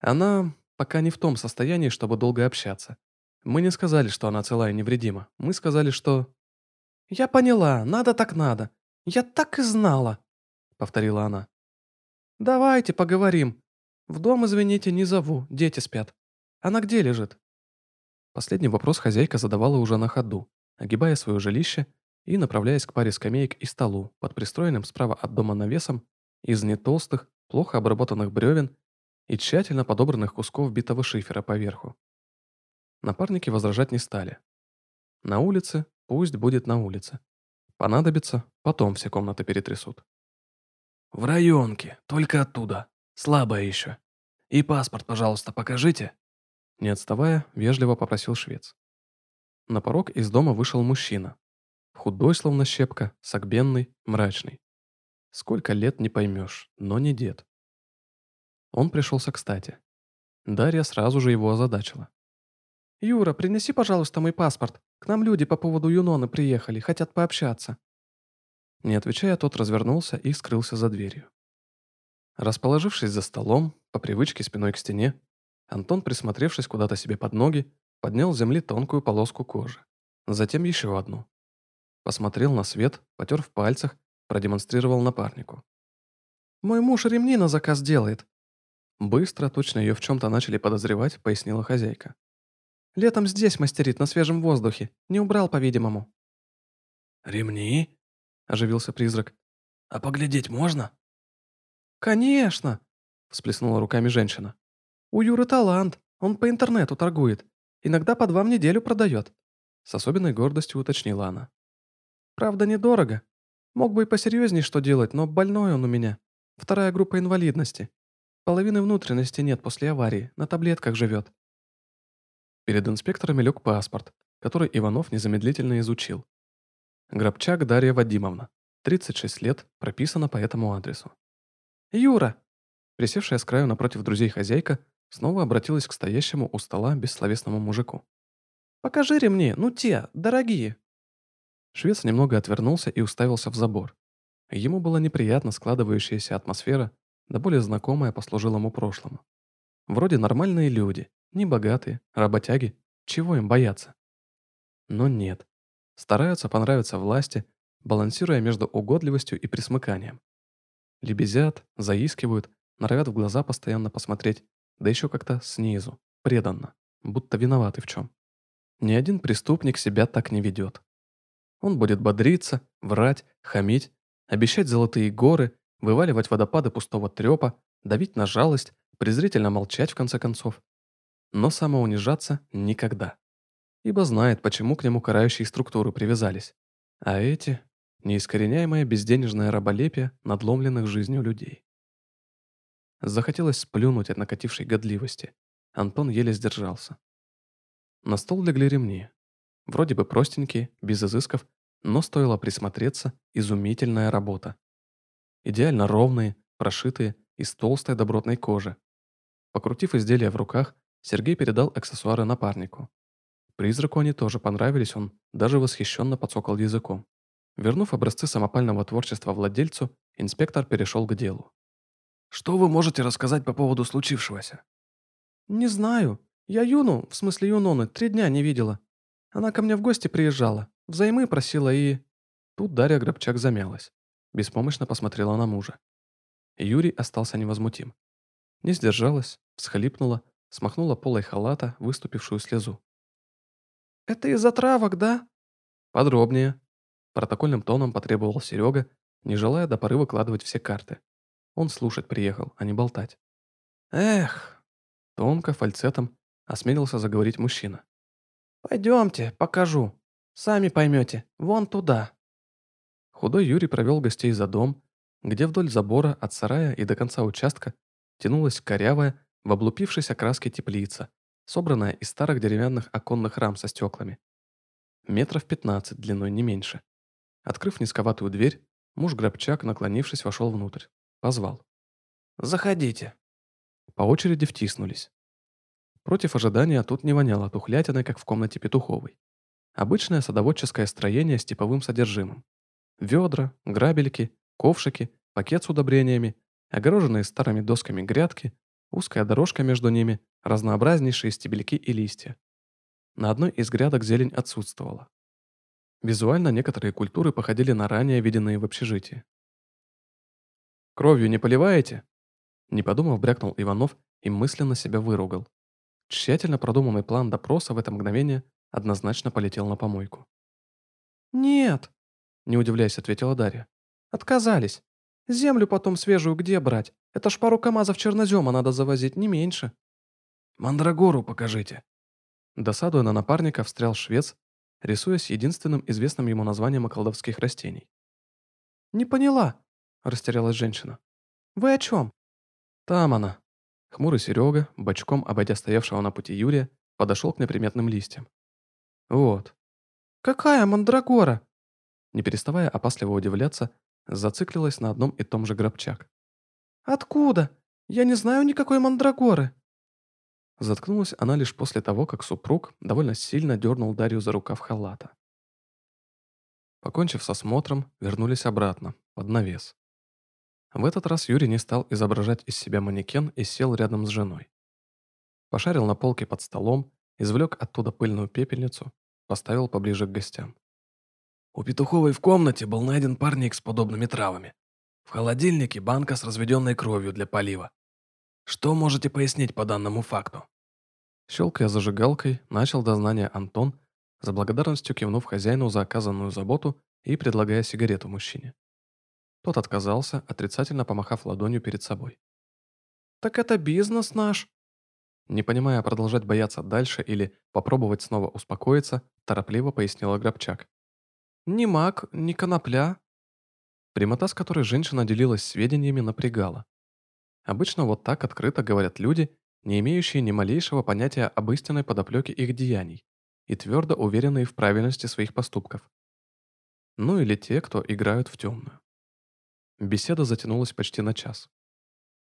«Она пока не в том состоянии, чтобы долго общаться. Мы не сказали, что она цела и невредима. Мы сказали, что...» «Я поняла, надо так надо. Я так и знала», — повторила она. «Давайте поговорим. В дом, извините, не зову, дети спят. Она где лежит?» Последний вопрос хозяйка задавала уже на ходу, огибая свое жилище и направляясь к паре скамеек и столу под пристроенным справа от дома навесом из нетолстых, плохо обработанных бревен и тщательно подобранных кусков битого шифера поверху. Напарники возражать не стали. На улице пусть будет на улице. Понадобится, потом все комнаты перетрясут. «В районке, только оттуда. Слабая еще. И паспорт, пожалуйста, покажите». Не отставая, вежливо попросил швец. На порог из дома вышел мужчина. Худой, словно щепка, согбенный, мрачный. Сколько лет не поймешь, но не дед. Он пришелся кстати. Дарья сразу же его озадачила. «Юра, принеси, пожалуйста, мой паспорт. К нам люди по поводу Юноны приехали, хотят пообщаться». Не отвечая, тот развернулся и скрылся за дверью. Расположившись за столом, по привычке спиной к стене, Антон, присмотревшись куда-то себе под ноги, поднял с земли тонкую полоску кожи. Затем еще одну. Посмотрел на свет, потер в пальцах, продемонстрировал напарнику. «Мой муж ремни на заказ делает. Быстро, точно ее в чем-то начали подозревать, пояснила хозяйка. «Летом здесь мастерит, на свежем воздухе. Не убрал, по-видимому». «Ремни?» – оживился призрак. «А поглядеть можно?» «Конечно!» – всплеснула руками женщина. «У Юры талант, он по интернету торгует. Иногда по два в неделю продает». С особенной гордостью уточнила она. «Правда, недорого. Мог бы и посерьезней что делать, но больной он у меня. Вторая группа инвалидности. Половины внутренности нет после аварии, на таблетках живет. Перед инспекторами лег паспорт, который Иванов незамедлительно изучил. Грабчак Дарья Вадимовна, 36 лет, прописана по этому адресу. «Юра!» Присевшая с краю напротив друзей хозяйка снова обратилась к стоящему у стола бессловесному мужику. «Покажи ремни, ну те, дорогие!» Швец немного отвернулся и уставился в забор. Ему была неприятна складывающаяся атмосфера да более знакомая по служилому прошлому. Вроде нормальные люди, не богатые, работяги, чего им бояться? Но нет. Стараются понравиться власти, балансируя между угодливостью и присмыканием. Лебезят, заискивают, норовят в глаза постоянно посмотреть, да еще как-то снизу, преданно, будто виноваты в чем. Ни один преступник себя так не ведет. Он будет бодриться, врать, хамить, обещать золотые горы, вываливать водопады пустого трепа, давить на жалость, презрительно молчать в конце концов. Но самоунижаться никогда. Ибо знает, почему к нему карающие структуры привязались. А эти – неискореняемое безденежное раболепие надломленных жизнью людей. Захотелось сплюнуть от накатившей годливости. Антон еле сдержался. На стол легли ремни. Вроде бы простенькие, без изысков, но стоило присмотреться, изумительная работа идеально ровные, прошитые, из толстой добротной кожи. Покрутив изделия в руках, Сергей передал аксессуары напарнику. Призраку они тоже понравились, он даже восхищенно подсокал языком. Вернув образцы самопального творчества владельцу, инспектор перешел к делу. «Что вы можете рассказать по поводу случившегося?» «Не знаю. Я Юну, в смысле Юноны, три дня не видела. Она ко мне в гости приезжала, взаймы просила и...» Тут Дарья Грабчак замялась. Беспомощно посмотрела на мужа. Юрий остался невозмутим. Не сдержалась, всхлипнула, смахнула полой халата выступившую слезу. «Это из-за травок, да?» «Подробнее», – протокольным тоном потребовал Серега, не желая до поры выкладывать все карты. Он слушать приехал, а не болтать. «Эх!» – тонко, фальцетом осмелился заговорить мужчина. «Пойдемте, покажу. Сами поймете. Вон туда». Худой Юрий провел гостей за дом, где вдоль забора от сарая и до конца участка тянулась корявая, в облупившейся краске теплица, собранная из старых деревянных оконных рам со стеклами. Метров 15 длиной, не меньше. Открыв низковатую дверь, муж Грабчак, наклонившись, вошел внутрь. Позвал. «Заходите». По очереди втиснулись. Против ожидания тут не воняло тухлятиной, как в комнате Петуховой. Обычное садоводческое строение с типовым содержимым. Ведра, грабельки, ковшики, пакет с удобрениями, огороженные старыми досками грядки, узкая дорожка между ними, разнообразнейшие стебельки и листья. На одной из грядок зелень отсутствовала. Визуально некоторые культуры походили на ранее виденные в общежитии. «Кровью не поливаете?» Не подумав, брякнул Иванов и мысленно себя выругал. Тщательно продуманный план допроса в это мгновение однозначно полетел на помойку. «Нет», Не удивляясь, ответила Дарья. «Отказались. Землю потом свежую где брать? Это ж пару КАМАЗов чернозема надо завозить, не меньше». «Мандрагору покажите». Досадуя на напарника, встрял швец, рисуясь единственным известным ему названием околдовских растений. «Не поняла», – растерялась женщина. «Вы о чем?» «Там она». Хмурый Серега, бочком обойдя стоявшего на пути Юрия, подошел к неприметным листьям. «Вот». «Какая мандрагора?» Не переставая опасливо удивляться, зациклилась на одном и том же гробчак. «Откуда? Я не знаю никакой мандрагоры». Заткнулась она лишь после того, как супруг довольно сильно дернул Дарью за рукав халата. Покончив с осмотром, вернулись обратно, под навес. В этот раз Юрий не стал изображать из себя манекен и сел рядом с женой. Пошарил на полке под столом, извлек оттуда пыльную пепельницу, поставил поближе к гостям. У Петуховой в комнате был найден парник с подобными травами. В холодильнике банка с разведенной кровью для полива. Что можете пояснить по данному факту? Щелкая зажигалкой, начал дознание Антон, за благодарностью кивнув хозяину за оказанную заботу и предлагая сигарету мужчине. Тот отказался, отрицательно помахав ладонью перед собой. «Так это бизнес наш!» Не понимая, продолжать бояться дальше или попробовать снова успокоиться, торопливо пояснила Гробчак. «Ни маг, ни конопля». Прямота, с которой женщина делилась сведениями, напрягала. Обычно вот так открыто говорят люди, не имеющие ни малейшего понятия об истинной подоплеке их деяний и твердо уверенные в правильности своих поступков. Ну или те, кто играют в темную. Беседа затянулась почти на час.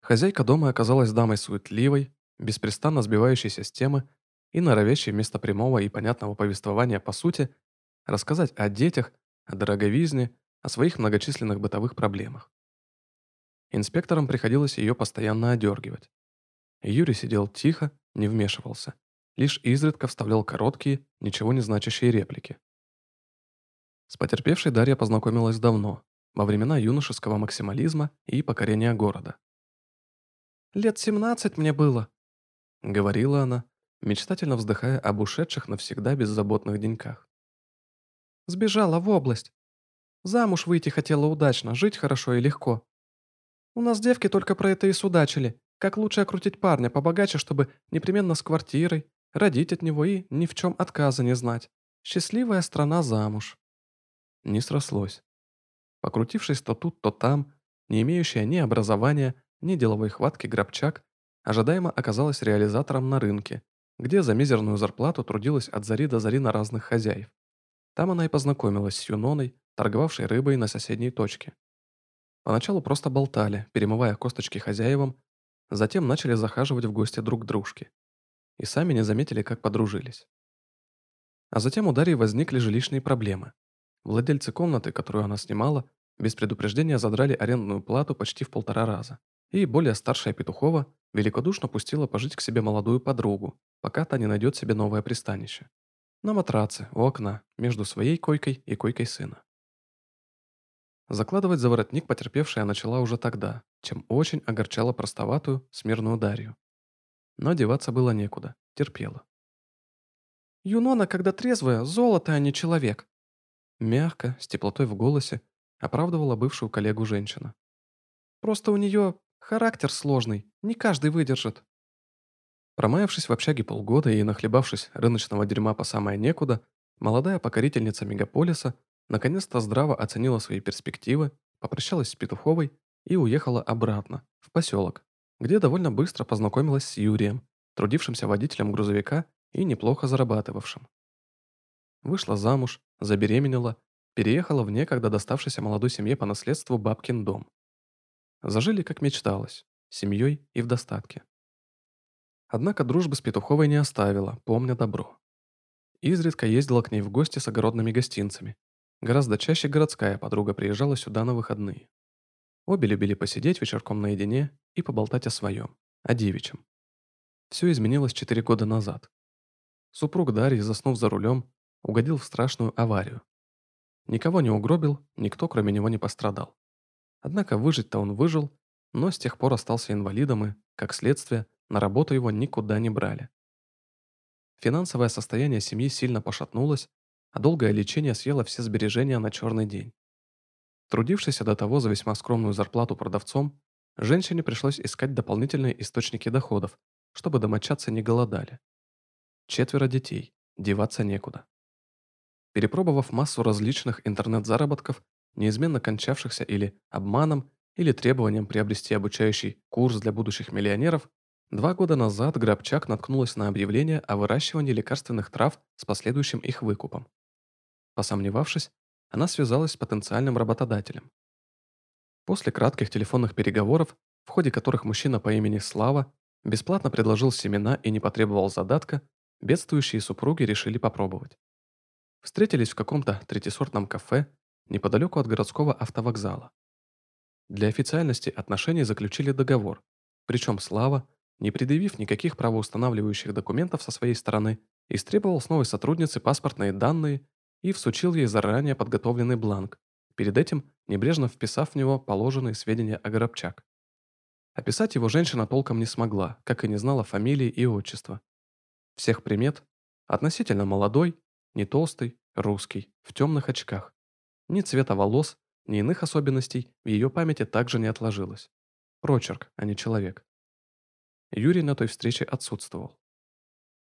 Хозяйка дома оказалась дамой суетливой, беспрестанно сбивающейся с темы и норовящей вместо прямого и понятного повествования по сути рассказать о детях, о дороговизне, о своих многочисленных бытовых проблемах. Инспекторам приходилось ее постоянно одергивать. Юрий сидел тихо, не вмешивался, лишь изредка вставлял короткие, ничего не значащие реплики. С потерпевшей Дарья познакомилась давно, во времена юношеского максимализма и покорения города. «Лет семнадцать мне было», — говорила она, мечтательно вздыхая об ушедших навсегда беззаботных деньках. «Сбежала в область. Замуж выйти хотела удачно, жить хорошо и легко. У нас девки только про это и судачили, как лучше окрутить парня побогаче, чтобы непременно с квартирой, родить от него и ни в чем отказа не знать. Счастливая страна замуж». Не срослось. Покрутившись то тут, то там, не имеющая ни образования, ни деловой хватки Грабчак, ожидаемо оказалась реализатором на рынке, где за мизерную зарплату трудилась от зари до зари на разных хозяев. Там она и познакомилась с Юноной, торговавшей рыбой на соседней точке. Поначалу просто болтали, перемывая косточки хозяевам, затем начали захаживать в гости друг к дружке. И сами не заметили, как подружились. А затем у Дарьи возникли жилищные проблемы. Владельцы комнаты, которую она снимала, без предупреждения задрали арендную плату почти в полтора раза. И более старшая Петухова великодушно пустила пожить к себе молодую подругу, пока та не найдет себе новое пристанище. На матраце, у окна, между своей койкой и койкой сына. Закладывать за воротник потерпевшая начала уже тогда, чем очень огорчала простоватую, смирную Дарью. Но одеваться было некуда, терпела. «Юнона, когда трезвая, золото, а не человек», Мягко, с теплотой в голосе, оправдывала бывшую коллегу женщина. «Просто у нее характер сложный, не каждый выдержит». Промаявшись в общаге полгода и нахлебавшись рыночного дерьма по самое некуда, молодая покорительница мегаполиса наконец-то здраво оценила свои перспективы, попрощалась с Петуховой и уехала обратно, в поселок, где довольно быстро познакомилась с Юрием, трудившимся водителем грузовика и неплохо зарабатывавшим. Вышла замуж, забеременела, переехала в некогда доставшийся молодой семье по наследству бабкин дом. Зажили, как мечталось, семьей и в достатке. Однако дружбы с Петуховой не оставила, помня добро. Изредка ездила к ней в гости с огородными гостинцами. Гораздо чаще городская подруга приезжала сюда на выходные. Обе любили посидеть вечерком наедине и поболтать о своем, о девичьем. Все изменилось четыре года назад. Супруг Дарьи, заснув за рулем, угодил в страшную аварию. Никого не угробил, никто кроме него не пострадал. Однако выжить-то он выжил, но с тех пор остался инвалидом и, как следствие, на работу его никуда не брали. Финансовое состояние семьи сильно пошатнулось, а долгое лечение съело все сбережения на черный день. Трудившийся до того за весьма скромную зарплату продавцом, женщине пришлось искать дополнительные источники доходов, чтобы домочадцы не голодали. Четверо детей, деваться некуда. Перепробовав массу различных интернет-заработков, неизменно кончавшихся или обманом, или требованием приобрести обучающий курс для будущих миллионеров, два года назад Грабчак наткнулась на объявление о выращивании лекарственных трав с последующим их выкупом. Посомневавшись, она связалась с потенциальным работодателем. После кратких телефонных переговоров, в ходе которых мужчина по имени Слава бесплатно предложил семена и не потребовал задатка, бедствующие супруги решили попробовать. Встретились в каком-то третисортном кафе неподалеку от городского автовокзала. Для официальности отношений заключили договор, причем Слава, не предъявив никаких правоустанавливающих документов со своей стороны, истребовал с новой сотрудницы паспортные данные и всучил ей заранее подготовленный бланк, перед этим небрежно вписав в него положенные сведения о Горобчак. Описать его женщина толком не смогла, как и не знала фамилии и отчества. Всех примет – относительно молодой, не толстый, русский, в темных очках. Ни цвета волос, ни иных особенностей в ее памяти также не отложилось. Прочерк, а не человек. Юрий на той встрече отсутствовал.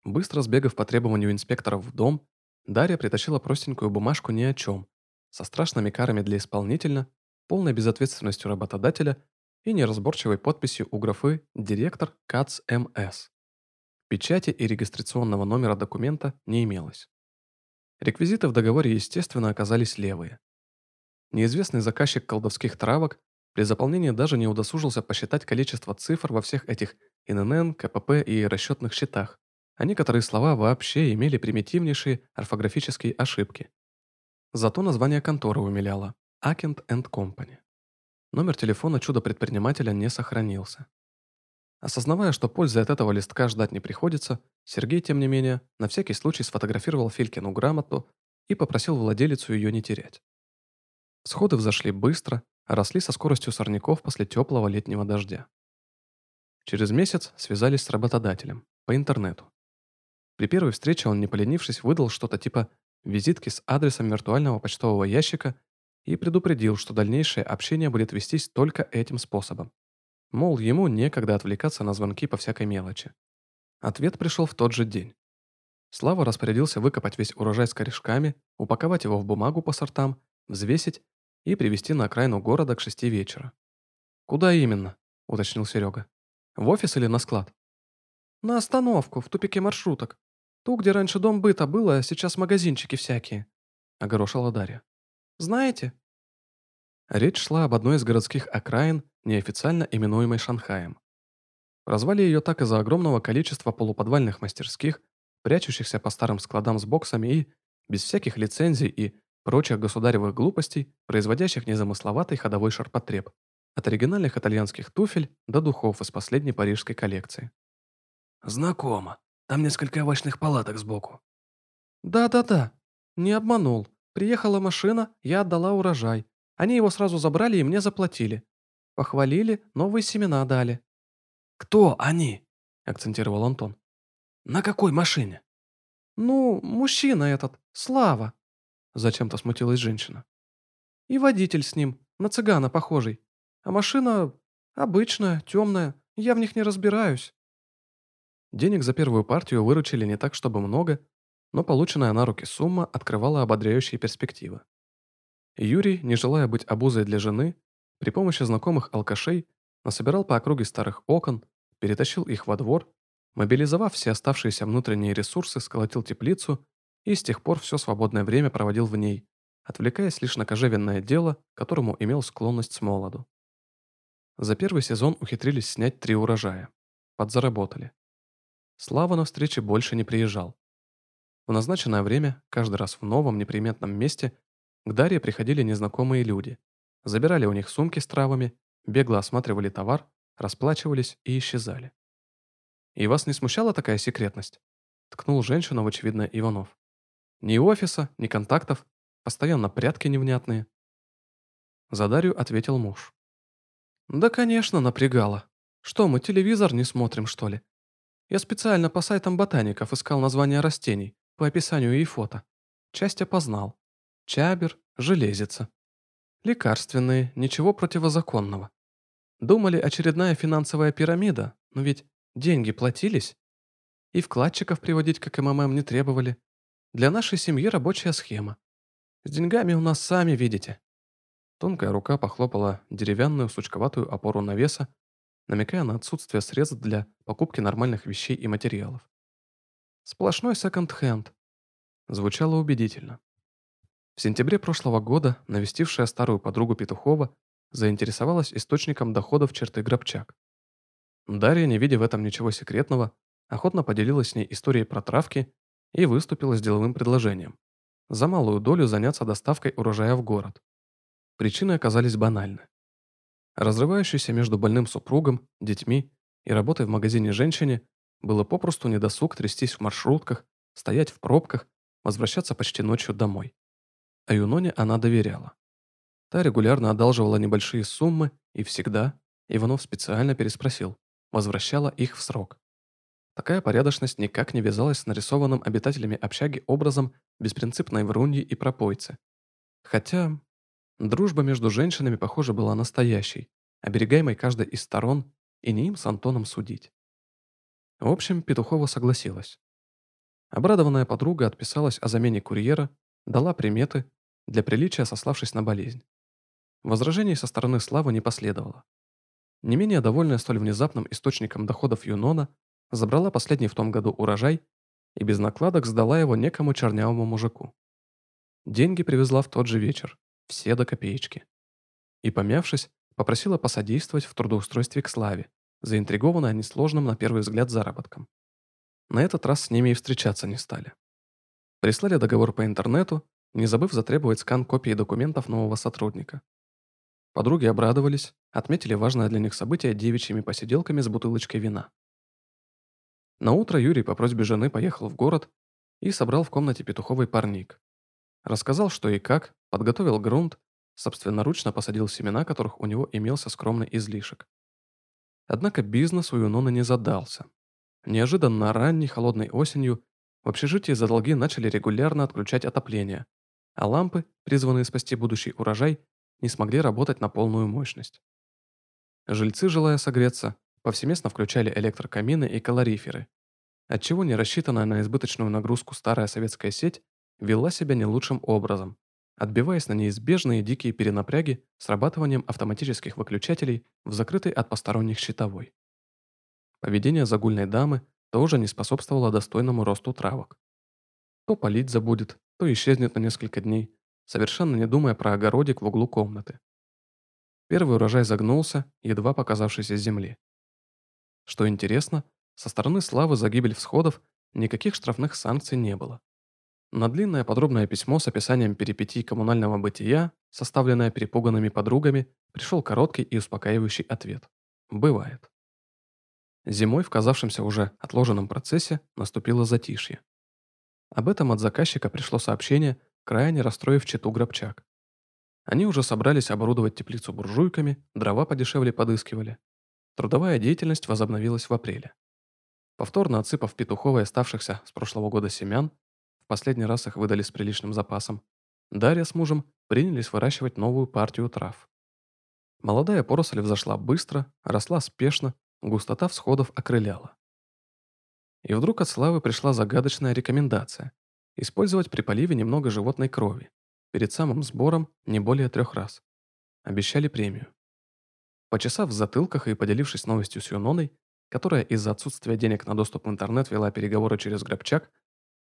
Быстро сбегав по требованию инспекторов в дом, Дарья притащила простенькую бумажку ни о чем, со страшными карами для исполнителя, полной безответственностью работодателя и неразборчивой подписью у графы «Директор КАЦ МС». Печати и регистрационного номера документа не имелось. Реквизиты в договоре, естественно, оказались левые. Неизвестный заказчик колдовских травок при заполнении даже не удосужился посчитать количество цифр во всех этих ИНН, КПП и расчетных счетах, а некоторые слова вообще имели примитивнейшие орфографические ошибки. Зато название конторы умиляло – Акент энд Company. Номер телефона чудо-предпринимателя не сохранился. Осознавая, что пользы от этого листка ждать не приходится, Сергей, тем не менее, на всякий случай сфотографировал Филькину грамоту и попросил владелицу ее не терять. Сходы взошли быстро, росли со скоростью сорняков после теплого летнего дождя. Через месяц связались с работодателем, по интернету. При первой встрече он, не поленившись, выдал что-то типа визитки с адресом виртуального почтового ящика и предупредил, что дальнейшее общение будет вестись только этим способом. Мол, ему некогда отвлекаться на звонки по всякой мелочи. Ответ пришел в тот же день. Слава распорядился выкопать весь урожай с корешками, упаковать его в бумагу по сортам, взвесить и привезти на окраину города к шести вечера. «Куда именно?» – уточнил Серега. «В офис или на склад?» «На остановку, в тупике маршруток. Ту, где раньше дом быта было, а сейчас магазинчики всякие», — огорошила Дарья. «Знаете?» Речь шла об одной из городских окраин, неофициально именуемой Шанхаем. Прозвали ее так из-за огромного количества полуподвальных мастерских, прячущихся по старым складам с боксами и, без всяких лицензий и прочих государевых глупостей, производящих незамысловатый ходовой шарпотреб, от оригинальных итальянских туфель до духов из последней парижской коллекции. «Знакомо», там несколько овощных палаток сбоку». «Да-да-да. Не обманул. Приехала машина, я отдала урожай. Они его сразу забрали и мне заплатили. Похвалили, новые семена дали». «Кто они?» – акцентировал Антон. «На какой машине?» «Ну, мужчина этот, Слава», – зачем-то смутилась женщина. «И водитель с ним, на цыгана похожий. А машина обычная, темная, я в них не разбираюсь». Денег за первую партию выручили не так, чтобы много, но полученная на руки сумма открывала ободряющие перспективы. Юрий, не желая быть обузой для жены, при помощи знакомых алкашей насобирал по округе старых окон, перетащил их во двор, мобилизовав все оставшиеся внутренние ресурсы, сколотил теплицу и с тех пор все свободное время проводил в ней, отвлекаясь лишь на кожевенное дело, которому имел склонность с молоду. За первый сезон ухитрились снять три урожая. Подзаработали. Слава на встрече больше не приезжал. В назначенное время, каждый раз в новом неприметном месте, к Дарье приходили незнакомые люди, забирали у них сумки с травами, бегло осматривали товар, расплачивались и исчезали. «И вас не смущала такая секретность?» – ткнул женщину в очевидно Иванов. «Ни офиса, ни контактов, постоянно прятки невнятные». За Дарью ответил муж. «Да, конечно, напрягало. Что, мы телевизор не смотрим, что ли? Я специально по сайтам ботаников искал названия растений, по описанию и фото. Часть опознал. Чабер, железица. Лекарственные, ничего противозаконного. Думали, очередная финансовая пирамида, но ведь деньги платились. И вкладчиков приводить как МММ не требовали. Для нашей семьи рабочая схема. С деньгами у нас сами видите. Тонкая рука похлопала деревянную сучковатую опору навеса, намекая на отсутствие средств для покупки нормальных вещей и материалов. Сплошной секонд-хенд. Звучало убедительно. В сентябре прошлого года навестившая старую подругу Петухова заинтересовалась источником доходов черты Гробчак. Дарья, не видя в этом ничего секретного, охотно поделилась с ней историей про травки и выступила с деловым предложением. За малую долю заняться доставкой урожая в город. Причины оказались банальны. Разрывающейся между больным супругом, детьми и работой в магазине женщине было попросту недосуг трястись в маршрутках, стоять в пробках, возвращаться почти ночью домой. А Юноне она доверяла. Та регулярно одалживала небольшие суммы и всегда, Иванов специально переспросил, возвращала их в срок. Такая порядочность никак не вязалась с нарисованным обитателями общаги образом беспринципной вруньи и пропойцы. Хотя дружба между женщинами, похоже, была настоящей, оберегаемой каждой из сторон, и не им с Антоном судить. В общем, Петухова согласилась. Обрадованная подруга отписалась о замене курьера, дала приметы, для приличия сославшись на болезнь. Возражений со стороны Славы не последовало. Не менее довольная столь внезапным источником доходов Юнона, забрала последний в том году урожай и без накладок сдала его некому чернявому мужику. Деньги привезла в тот же вечер, все до копеечки. И, помявшись, попросила посодействовать в трудоустройстве к Славе, заинтригованная несложным на первый взгляд заработком. На этот раз с ними и встречаться не стали. Прислали договор по интернету, не забыв затребовать скан копии документов нового сотрудника. Подруги обрадовались, отметили важное для них событие девичьими посиделками с бутылочкой вина. На утро Юрий по просьбе жены поехал в город и собрал в комнате петуховый парник. Рассказал, что и как, подготовил грунт, собственноручно посадил семена, которых у него имелся скромный излишек. Однако бизнес у Юнона не задался. Неожиданно ранней холодной осенью в общежитии за долги начали регулярно отключать отопление, а лампы, призванные спасти будущий урожай, не смогли работать на полную мощность. Жильцы, желая согреться, повсеместно включали электрокамины и калориферы, отчего не рассчитанная на избыточную нагрузку старая советская сеть вела себя не лучшим образом, отбиваясь на неизбежные дикие перенапряги срабатыванием автоматических выключателей в закрытой от посторонних щитовой. Поведение загульной дамы тоже не способствовало достойному росту травок. То полить забудет, то исчезнет на несколько дней, совершенно не думая про огородик в углу комнаты. Первый урожай загнулся, едва показавшись из земли. Что интересно, со стороны Славы за гибель всходов никаких штрафных санкций не было. На длинное подробное письмо с описанием перипетий коммунального бытия, составленное перепуганными подругами, пришел короткий и успокаивающий ответ. Бывает. Зимой в казавшемся уже отложенном процессе наступило затишье. Об этом от заказчика пришло сообщение, крайне расстроив читу Гробчак. Они уже собрались оборудовать теплицу буржуйками, дрова подешевле подыскивали. Трудовая деятельность возобновилась в апреле. Повторно отсыпав петуховой оставшихся с прошлого года семян, в последний раз их выдали с приличным запасом, Дарья с мужем принялись выращивать новую партию трав. Молодая поросль взошла быстро, росла спешно, густота всходов окрыляла. И вдруг от Славы пришла загадочная рекомендация – использовать при поливе немного животной крови, перед самым сбором не более трех раз. Обещали премию. Почесав в затылках и поделившись новостью с Юноной, которая из-за отсутствия денег на доступ в интернет вела переговоры через Грабчак,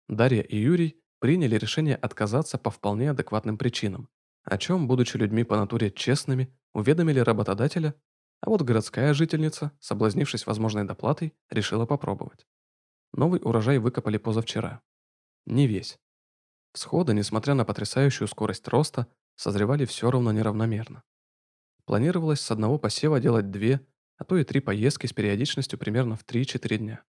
Дарья и Юрий приняли решение отказаться по вполне адекватным причинам, о чем, будучи людьми по натуре честными, уведомили работодателя, а вот городская жительница, соблазнившись возможной доплатой, решила попробовать. Новый урожай выкопали позавчера. Не весь. Всходы, несмотря на потрясающую скорость роста, созревали все равно неравномерно. Планировалось с одного посева делать две, а то и три поездки с периодичностью примерно в 3-4 дня.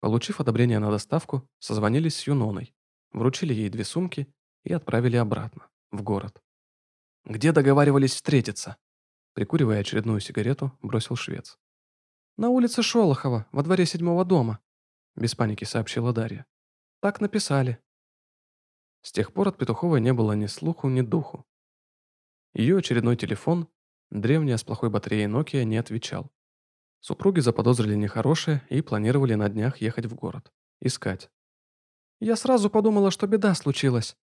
Получив одобрение на доставку, созвонились с Юноной, вручили ей две сумки и отправили обратно, в город. «Где договаривались встретиться?» Прикуривая очередную сигарету, бросил швец. «На улице Шолохова, во дворе седьмого дома», без паники сообщила Дарья. «Так написали». С тех пор от Петуховой не было ни слуху, ни духу. Ее очередной телефон, древняя с плохой батареей Nokia, не отвечал. Супруги заподозрили нехорошее и планировали на днях ехать в город. Искать. «Я сразу подумала, что беда случилась»,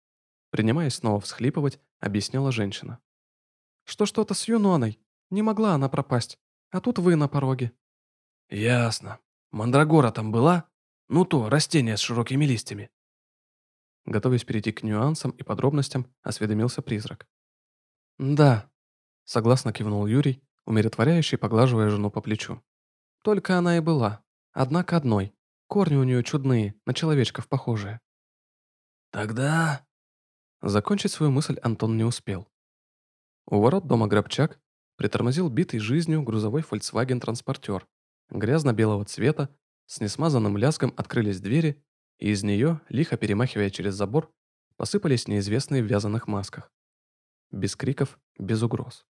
принимаясь снова всхлипывать, объясняла женщина. «Что что-то с Юноной. Не могла она пропасть. А тут вы на пороге». «Ясно. Мандрагора там была? Ну то, растение с широкими листьями». Готовясь перейти к нюансам и подробностям, осведомился призрак. «Да», — согласно кивнул Юрий, умиротворяющий, поглаживая жену по плечу. «Только она и была. Однако одной. Корни у нее чудные, на человечков похожие». «Тогда...» Закончить свою мысль Антон не успел. У ворот дома Грабчак притормозил битый жизнью грузовой Volkswagen-транспортер. Грязно-белого цвета, с несмазанным лязгом открылись двери, и из нее, лихо перемахивая через забор, посыпались неизвестные в вязаных масках. Без криков, без угроз.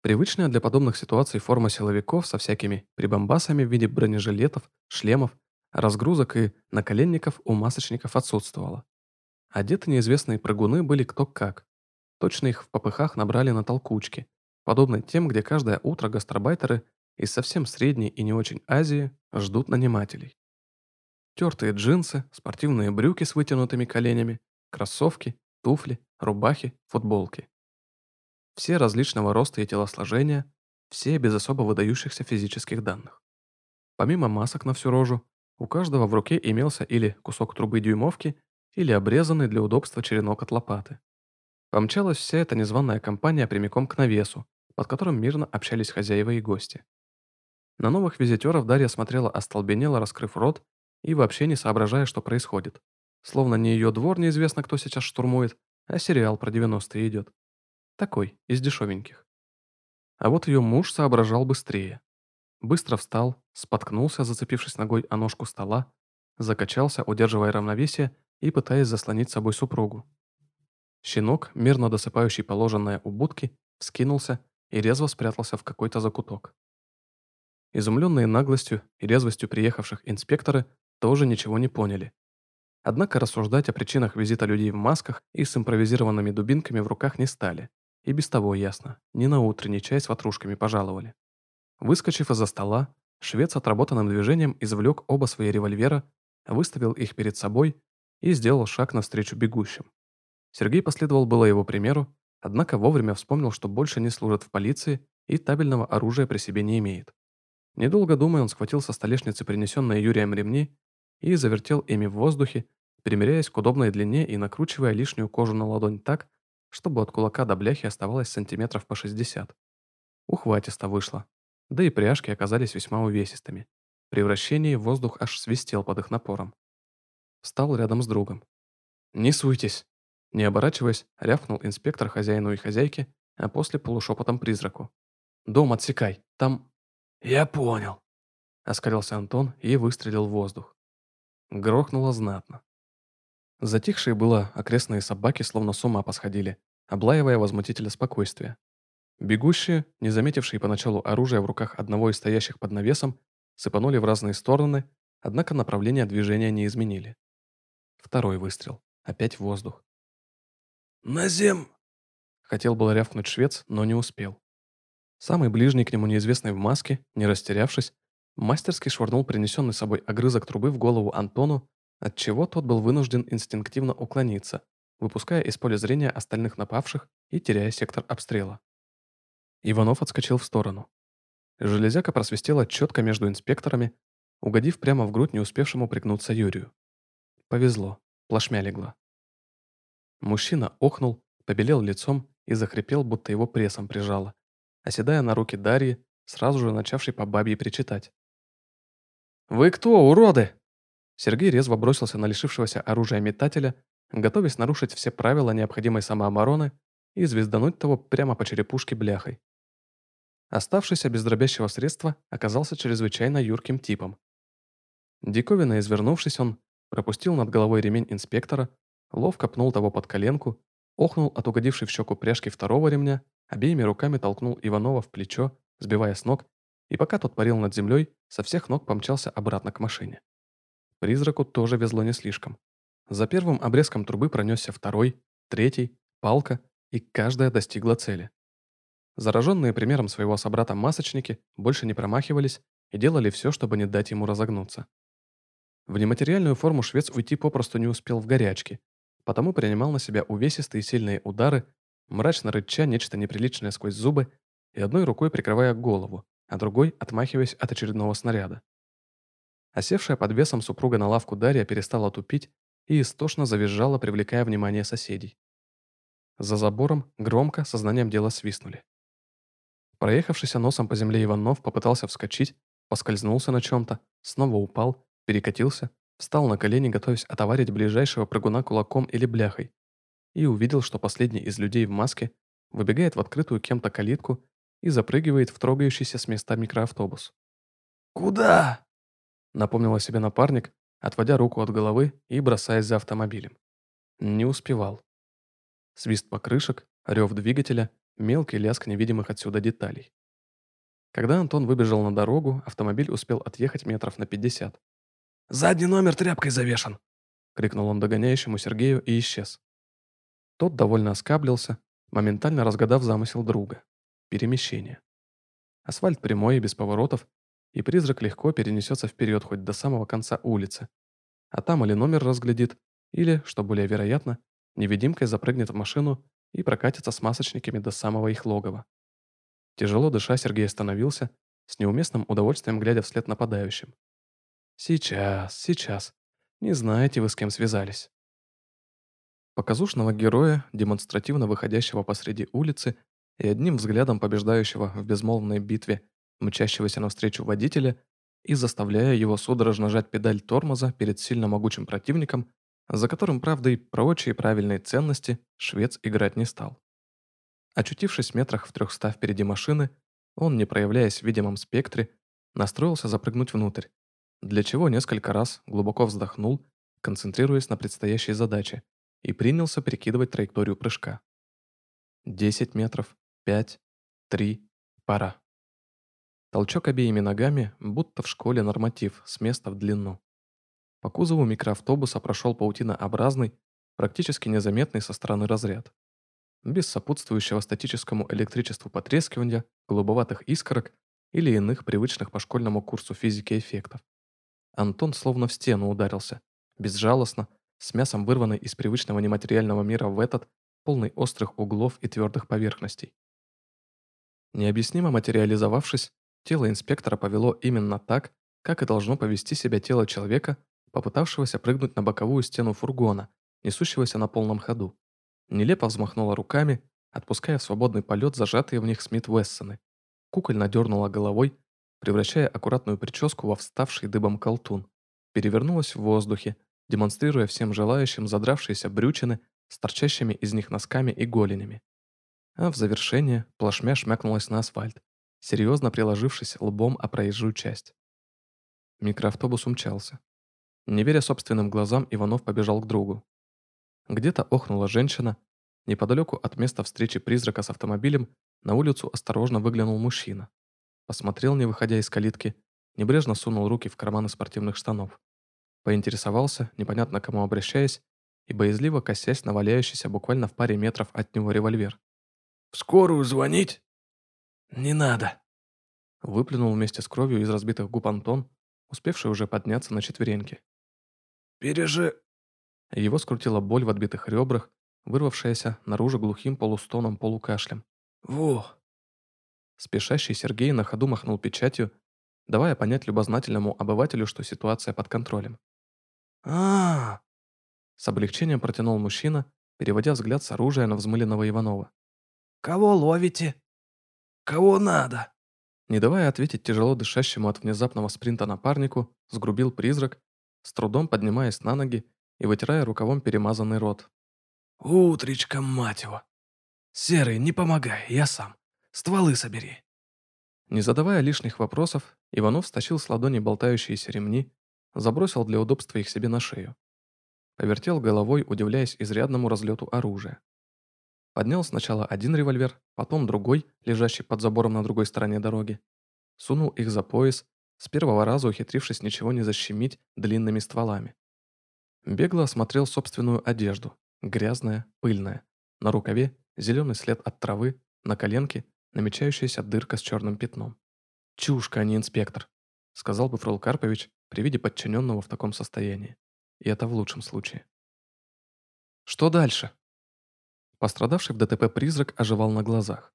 Привычная для подобных ситуаций форма силовиков со всякими прибамбасами в виде бронежилетов, шлемов, разгрузок и наколенников у масочников отсутствовала. Одеты неизвестные прыгуны были кто как. Точно их в попыхах набрали на толкучке, подобно тем, где каждое утро гастробайтеры из совсем средней и не очень Азии ждут нанимателей. Тертые джинсы, спортивные брюки с вытянутыми коленями, кроссовки, туфли, рубахи, футболки. Все различного роста и телосложения, все без особо выдающихся физических данных. Помимо масок на всю рожу, у каждого в руке имелся или кусок трубы дюймовки, или обрезанный для удобства черенок от лопаты. Помчалась вся эта незваная компания прямиком к навесу, под которым мирно общались хозяева и гости. На новых визитеров Дарья смотрела остолбенело, раскрыв рот и вообще не соображая, что происходит. Словно не ее двор неизвестно, кто сейчас штурмует, а сериал про 90-е идет. Такой, из дешевеньких. А вот ее муж соображал быстрее. Быстро встал, споткнулся, зацепившись ногой о ножку стола, закачался, удерживая равновесие и пытаясь заслонить собой супругу. Щенок, мирно досыпающий положенное у будки, вскинулся и резво спрятался в какой-то закуток. Изумленные наглостью и резвостью приехавших инспекторы тоже ничего не поняли. Однако рассуждать о причинах визита людей в масках и с импровизированными дубинками в руках не стали. И без того ясно, не на утренний чай с ватрушками пожаловали. Выскочив из-за стола, швед с отработанным движением извлек оба свои револьвера, выставил их перед собой и сделал шаг навстречу бегущим. Сергей последовал было его примеру, однако вовремя вспомнил, что больше не служит в полиции и табельного оружия при себе не имеет. Недолго думая, он схватил со столешницы принесенные Юрием ремни и завертел ими в воздухе, примеряясь к удобной длине и накручивая лишнюю кожу на ладонь так, чтобы от кулака до бляхи оставалось сантиметров по 60. Ухватисто вышло. Да и пряжки оказались весьма увесистыми. При вращении воздух аж свистел под их напором. Встал рядом с другом. «Не суйтесь!» Не оборачиваясь, рявкнул инспектор хозяину и хозяйке, а после полушепотом призраку. «Дом отсекай, там «Я понял», — оскалился Антон и выстрелил в воздух. Грохнуло знатно. Затихшие было окрестные собаки словно с ума посходили, облаивая возмутителя спокойствия. Бегущие, не заметившие поначалу оружия в руках одного из стоящих под навесом, сыпанули в разные стороны, однако направление движения не изменили. Второй выстрел. Опять в воздух. «На зем!» Хотел было рявкнуть швец, но не успел. Самый ближний к нему неизвестный в маске, не растерявшись, мастерски швырнул принесенный собой огрызок трубы в голову Антону, отчего тот был вынужден инстинктивно уклониться, выпуская из поля зрения остальных напавших и теряя сектор обстрела. Иванов отскочил в сторону. Железяка просвистела четко между инспекторами, угодив прямо в грудь не успевшему пригнуться Юрию. Повезло, плашмя легла. Мужчина охнул, побелел лицом и захрипел, будто его прессом прижало, оседая на руки Дарьи, сразу же начавшей по бабье причитать. «Вы кто, уроды?» Сергей резво бросился на лишившегося оружия метателя, готовясь нарушить все правила необходимой самообороны и звездануть того прямо по черепушке бляхой. Оставшийся без дробящего средства оказался чрезвычайно юрким типом. Диковина извернувшись, он пропустил над головой ремень инспектора, ловко пнул того под коленку, охнул от угодившей в щеку пряжки второго ремня обеими руками толкнул Иванова в плечо, сбивая с ног, и пока тот парил над землей, со всех ног помчался обратно к машине. Призраку тоже везло не слишком. За первым обрезком трубы пронесся второй, третий, палка, и каждая достигла цели. Зараженные примером своего собрата-масочники больше не промахивались и делали все, чтобы не дать ему разогнуться. В нематериальную форму швец уйти попросту не успел в горячке, потому принимал на себя увесистые сильные удары, мрачно рыча нечто неприличное сквозь зубы и одной рукой прикрывая голову, а другой отмахиваясь от очередного снаряда. Осевшая под весом супруга на лавку Дарья перестала тупить и истошно завизжала, привлекая внимание соседей. За забором громко, сознанием дела свистнули. Проехавшийся носом по земле Иванов попытался вскочить, поскользнулся на чем-то, снова упал, перекатился, встал на колени, готовясь отоварить ближайшего прыгуна кулаком или бляхой, и увидел, что последний из людей в маске выбегает в открытую кем-то калитку и запрыгивает в трогающийся с места микроавтобус. «Куда?» — напомнил о себе напарник, отводя руку от головы и бросаясь за автомобилем. Не успевал. Свист покрышек, рев двигателя, мелкий лязг невидимых отсюда деталей. Когда Антон выбежал на дорогу, автомобиль успел отъехать метров на 50. «Задний номер тряпкой завешен!» — крикнул он догоняющему Сергею и исчез. Тот довольно оскаблился, моментально разгадав замысел друга. Перемещение. Асфальт прямой и без поворотов, и призрак легко перенесется вперед хоть до самого конца улицы. А там или номер разглядит, или, что более вероятно, невидимкой запрыгнет в машину и прокатится с масочниками до самого их логова. Тяжело дыша, Сергей остановился, с неуместным удовольствием глядя вслед нападающим. «Сейчас, сейчас. Не знаете вы, с кем связались». Показушного героя, демонстративно выходящего посреди улицы и одним взглядом побеждающего в безмолвной битве мчащегося навстречу водителя и заставляя его судорожно жать педаль тормоза перед сильно могучим противником, за которым, правда, и прочие правильные ценности швец играть не стал. Очутившись метрах в трехста впереди машины, он, не проявляясь в видимом спектре, настроился запрыгнуть внутрь, для чего несколько раз глубоко вздохнул, концентрируясь на предстоящей задаче, и принялся прикидывать траекторию прыжка. Десять метров, пять, три, пора. Толчок обеими ногами, будто в школе норматив, с места в длину. По кузову микроавтобуса прошел паутинообразный, практически незаметный со стороны разряд. Без сопутствующего статическому электричеству потрескивания, голубоватых искорок или иных привычных по школьному курсу физики эффектов. Антон словно в стену ударился, безжалостно, с мясом вырванной из привычного нематериального мира в этот, полный острых углов и твердых поверхностей. Необъяснимо материализовавшись, тело инспектора повело именно так, как и должно повести себя тело человека, попытавшегося прыгнуть на боковую стену фургона, несущегося на полном ходу. Нелепо взмахнула руками, отпуская в свободный полет зажатые в них Смит Вессоны. Кукольно дернула головой, превращая аккуратную прическу во вставший дыбом колтун. Перевернулась в воздухе, демонстрируя всем желающим задравшиеся брючины с торчащими из них носками и голенями. А в завершение плашмя шмякнулась на асфальт, серьезно приложившись лбом о проезжую часть. Микроавтобус умчался. Не веря собственным глазам, Иванов побежал к другу. Где-то охнула женщина. Неподалеку от места встречи призрака с автомобилем на улицу осторожно выглянул мужчина. Посмотрел, не выходя из калитки, небрежно сунул руки в карманы спортивных штанов. Поинтересовался, непонятно кому обращаясь, и боязливо косясь на валяющийся буквально в паре метров от него револьвер. «В скорую звонить?» «Не надо», — выплюнул вместе с кровью из разбитых губ Антон, успевший уже подняться на четвереньки. «Пережи...» Его скрутила боль в отбитых ребрах, вырвавшаяся наружу глухим полустоном полукашлем. «Во!» Спешащий Сергей на ходу махнул печатью, давая понять любознательному обывателю, что ситуация под контролем. а, С облегчением протянул мужчина, переводя взгляд с оружия на взмыленного Иванова. «Кого ловите? Кого надо?» Не давая ответить тяжело дышащему от внезапного спринта напарнику, сгрубил призрак, с трудом поднимаясь на ноги и вытирая рукавом перемазанный рот. «Утречка, мать его! Серый, не помогай, я сам. Стволы собери». Не задавая лишних вопросов, Иванов стащил с ладони болтающиеся ремни, забросил для удобства их себе на шею. Повертел головой, удивляясь изрядному разлету оружия. Поднял сначала один револьвер, потом другой, лежащий под забором на другой стороне дороги. Сунул их за пояс, с первого раза ухитрившись ничего не защемить длинными стволами. Бегло осмотрел собственную одежду, грязная, пыльная. На рукаве зеленый след от травы, на коленке намечающаяся дырка с черным пятном. «Чушка, а не инспектор», — сказал бы Фрол Карпович при виде подчиненного в таком состоянии. И это в лучшем случае. «Что дальше?» Пострадавший в ДТП призрак оживал на глазах.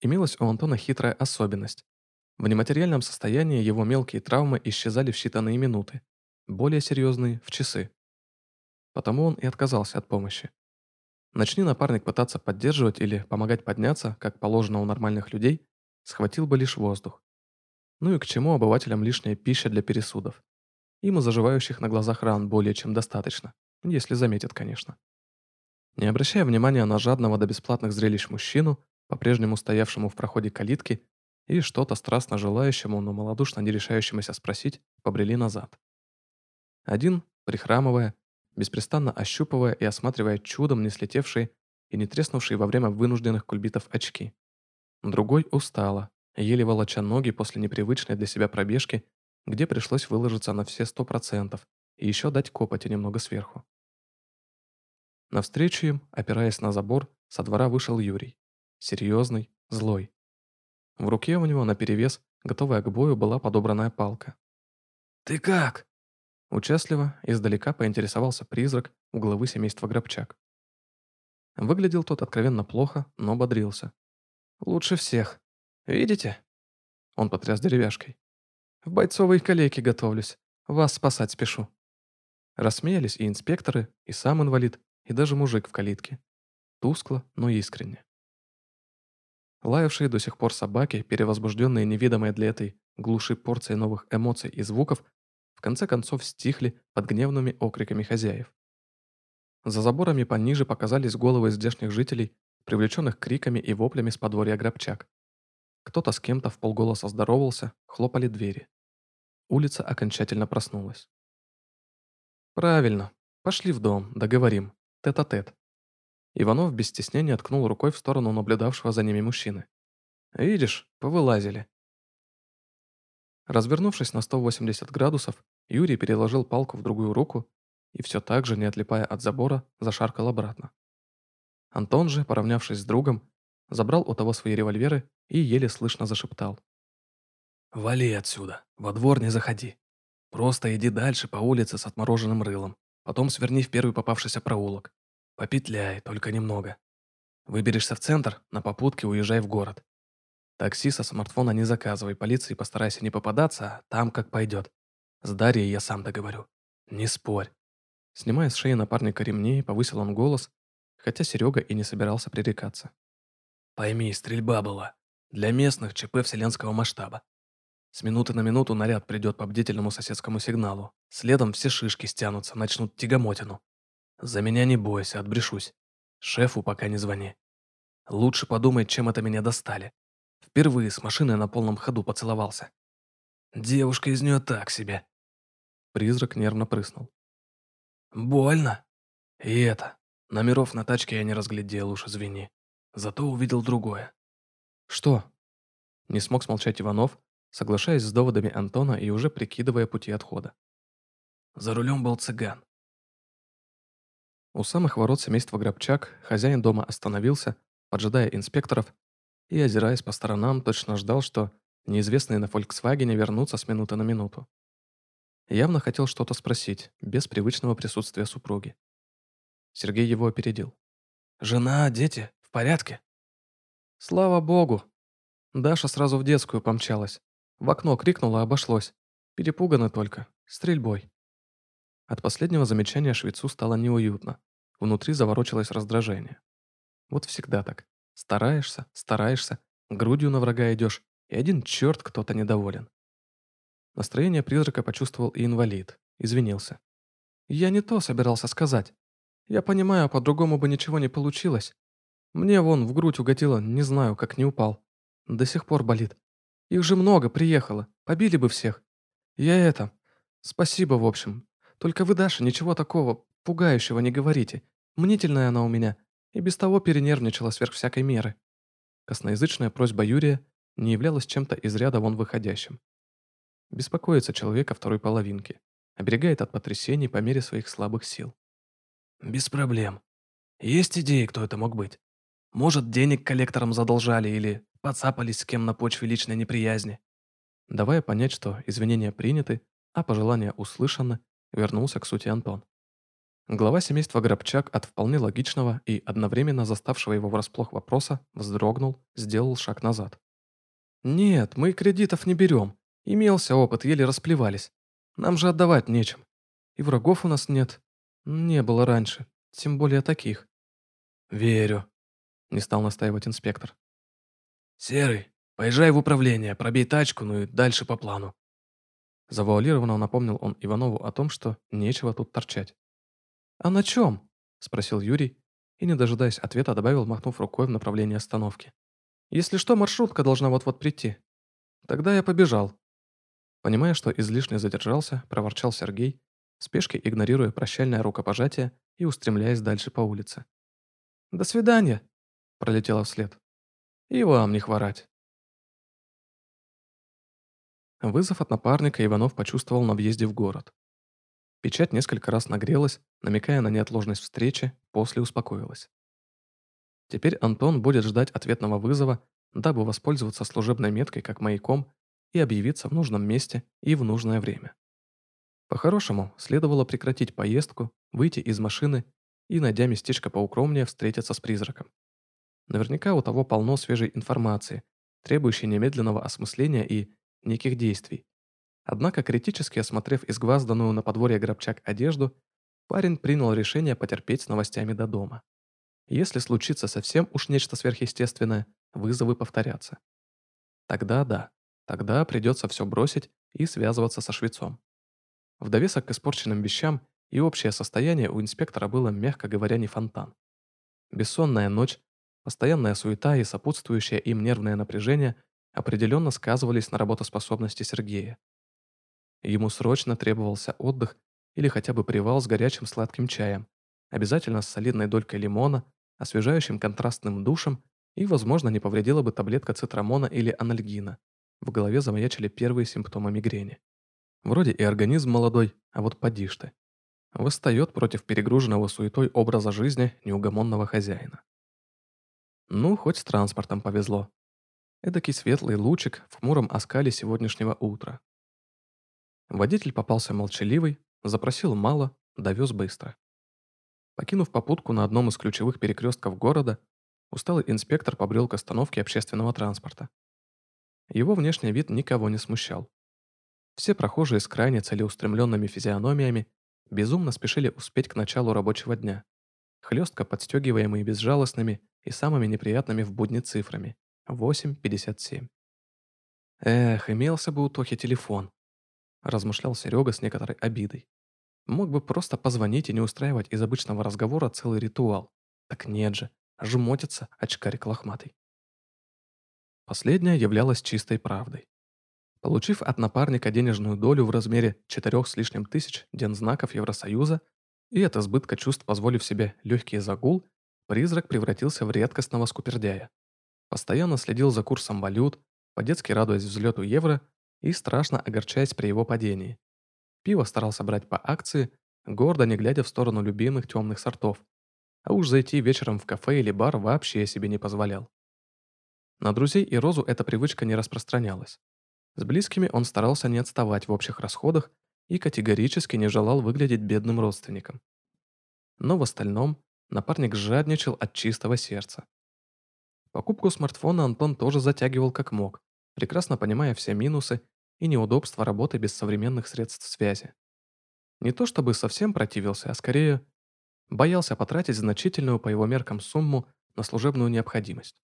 Имелась у Антона хитрая особенность. В нематериальном состоянии его мелкие травмы исчезали в считанные минуты, более серьезные – в часы. Потому он и отказался от помощи. Начни напарник пытаться поддерживать или помогать подняться, как положено у нормальных людей, схватил бы лишь воздух. Ну и к чему обывателям лишняя пища для пересудов? Им и заживающих на глазах ран более чем достаточно, если заметят, конечно. Не обращая внимания на жадного до бесплатных зрелищ мужчину, по-прежнему стоявшему в проходе калитки, и что-то страстно желающему, но малодушно не решающемуся спросить, побрели назад. Один, прихрамывая, беспрестанно ощупывая и осматривая чудом не слетевшие и не треснувшие во время вынужденных кульбитов очки. Другой устало, еле волоча ноги после непривычной для себя пробежки, где пришлось выложиться на все сто процентов и еще дать копоти немного сверху. Навстречу им, опираясь на забор, со двора вышел Юрий. Серьезный, злой. В руке у него наперевес, готовая к бою, была подобранная палка. «Ты как?» Участливо, издалека поинтересовался призрак у главы семейства Гробчак. Выглядел тот откровенно плохо, но бодрился. «Лучше всех. Видите?» Он потряс деревяшкой. «В бойцовой колейке готовлюсь. Вас спасать спешу». Рассмеялись и инспекторы, и сам инвалид, и даже мужик в калитке. Тускло, но искренне. Лаявшие до сих пор собаки, перевозбужденные невидимой для этой глуши порцией новых эмоций и звуков, в конце концов стихли под гневными окриками хозяев. За заборами пониже показались головы здешних жителей, привлеченных криками и воплями с подворья Гробчак. Кто-то с кем-то в полголоса здоровался, хлопали двери. Улица окончательно проснулась. «Правильно. Пошли в дом, договорим. Тет-а-тет». -тет. Иванов без стеснения ткнул рукой в сторону наблюдавшего за ними мужчины. «Видишь, повылазили». Развернувшись на 180 градусов, Юрий переложил палку в другую руку и все так же, не отлипая от забора, зашаркал обратно. Антон же, поравнявшись с другом, забрал у того свои револьверы и еле слышно зашептал. «Вали отсюда, во двор не заходи. Просто иди дальше по улице с отмороженным рылом, потом сверни в первый попавшийся проулок. Попетляй, только немного. Выберешься в центр, на попутке уезжай в город. Такси со смартфона не заказывай, полиции постарайся не попадаться, там как пойдет. С Дарьей я сам договорю. Не спорь. Снимая с шеи напарника ремни, повысил он голос, хотя Серега и не собирался пререкаться. Пойми, стрельба была. Для местных ЧП вселенского масштаба. С минуты на минуту наряд придет по бдительному соседскому сигналу. Следом все шишки стянутся, начнут тягомотину. За меня не бойся, отбрешусь. Шефу пока не звони. Лучше подумай, чем это меня достали. Впервые с машиной на полном ходу поцеловался. Девушка из нее так себе. Призрак нервно прыснул. Больно? И это. Номеров на тачке я не разглядел, уж извини. Зато увидел другое. Что? Не смог смолчать Иванов, соглашаясь с доводами Антона и уже прикидывая пути отхода. За рулем был цыган. У самых ворот семейства Грабчак хозяин дома остановился, поджидая инспекторов, и, озираясь по сторонам, точно ждал, что неизвестные на «Фольксвагене» вернутся с минуты на минуту. Явно хотел что-то спросить, без привычного присутствия супруги. Сергей его опередил. «Жена, дети, в порядке?» «Слава богу!» Даша сразу в детскую помчалась. В окно крикнула, обошлось. Перепуганы только. Стрельбой. От последнего замечания швецу стало неуютно. Внутри заворочилось раздражение. Вот всегда так. Стараешься, стараешься, грудью на врага идешь, и один черт кто-то недоволен. Настроение призрака почувствовал и инвалид. Извинился. «Я не то собирался сказать. Я понимаю, по-другому бы ничего не получилось. Мне вон в грудь угодило, не знаю, как не упал. До сих пор болит. Их же много приехало, побили бы всех. Я это... Спасибо, в общем, только вы, Даша, ничего такого пугающего не говорите. Мнительная она у меня. И без того перенервничала сверх всякой меры». Косноязычная просьба Юрия не являлась чем-то из ряда вон выходящим. Беспокоится человек о второй половинке. Оберегает от потрясений по мере своих слабых сил. «Без проблем. Есть идеи, кто это мог быть?» Может, денег коллекторам задолжали или поцапались с кем на почве личной неприязни. Давая понять, что извинения приняты, а пожелания услышаны, вернулся к сути Антон. Глава семейства Грабчак от вполне логичного и одновременно заставшего его врасплох вопроса вздрогнул, сделал шаг назад. «Нет, мы кредитов не берем. Имелся опыт, еле расплевались. Нам же отдавать нечем. И врагов у нас нет. Не было раньше, тем более таких». «Верю», — не стал настаивать инспектор. «Серый, поезжай в управление, пробей тачку, ну и дальше по плану». Завуалированно напомнил он Иванову о том, что нечего тут торчать. «А на чем?» – спросил Юрий и, не дожидаясь ответа, добавил, махнув рукой в направлении остановки. «Если что, маршрутка должна вот-вот прийти. Тогда я побежал». Понимая, что излишне задержался, проворчал Сергей, в спешке игнорируя прощальное рукопожатие и устремляясь дальше по улице. «До свидания!» – пролетело вслед. «И вам не хворать!» Вызов от напарника Иванов почувствовал на въезде в город. Печать несколько раз нагрелась, намекая на неотложность встречи, после успокоилась. Теперь Антон будет ждать ответного вызова, дабы воспользоваться служебной меткой как маяком и объявиться в нужном месте и в нужное время. По-хорошему, следовало прекратить поездку, выйти из машины и, найдя местечко поукромнее, встретиться с призраком. Наверняка у того полно свежей информации, требующей немедленного осмысления и неких действий, Однако, критически осмотрев изгвазданную на подворье Грабчак одежду, парень принял решение потерпеть с новостями до дома. Если случится совсем уж нечто сверхъестественное, вызовы повторятся. Тогда да, тогда придется все бросить и связываться со швецом. В довесок к испорченным вещам и общее состояние у инспектора было, мягко говоря, не фонтан. Бессонная ночь, постоянная суета и сопутствующее им нервное напряжение определенно сказывались на работоспособности Сергея. Ему срочно требовался отдых или хотя бы привал с горячим сладким чаем, обязательно с солидной долькой лимона, освежающим контрастным душем и, возможно, не повредила бы таблетка цитрамона или анальгина. В голове замаячили первые симптомы мигрени. Вроде и организм молодой, а вот поди ты. Восстает против перегруженного суетой образа жизни неугомонного хозяина. Ну, хоть с транспортом повезло. Эдакий светлый лучик в хмуром оскале сегодняшнего утра. Водитель попался молчаливый, запросил мало, довез быстро. Покинув попутку на одном из ключевых перекрестков города, усталый инспектор побрел к остановке общественного транспорта. Его внешний вид никого не смущал. Все прохожие с крайне целеустремленными физиономиями безумно спешили успеть к началу рабочего дня, хлестко подстегиваемые безжалостными и самыми неприятными в будни цифрами – 8.57. Эх, имелся бы у Тохи телефон, размышлял Серега с некоторой обидой. Мог бы просто позвонить и не устраивать из обычного разговора целый ритуал. Так нет же, жмотится очкарик лохматый. Последняя являлась чистой правдой. Получив от напарника денежную долю в размере четырех с лишним тысяч дензнаков Евросоюза и от избытка чувств позволив себе легкий загул, призрак превратился в редкостного скупердяя. Постоянно следил за курсом валют, по-детски радуясь взлету евро и страшно огорчаясь при его падении. Пиво старался брать по акции, гордо не глядя в сторону любимых темных сортов. А уж зайти вечером в кафе или бар вообще я себе не позволял. На друзей и Розу эта привычка не распространялась. С близкими он старался не отставать в общих расходах и категорически не желал выглядеть бедным родственником. Но в остальном напарник жадничал от чистого сердца. Покупку смартфона Антон тоже затягивал как мог, прекрасно понимая все минусы и неудобства работы без современных средств связи. Не то чтобы совсем противился, а скорее боялся потратить значительную по его меркам сумму на служебную необходимость.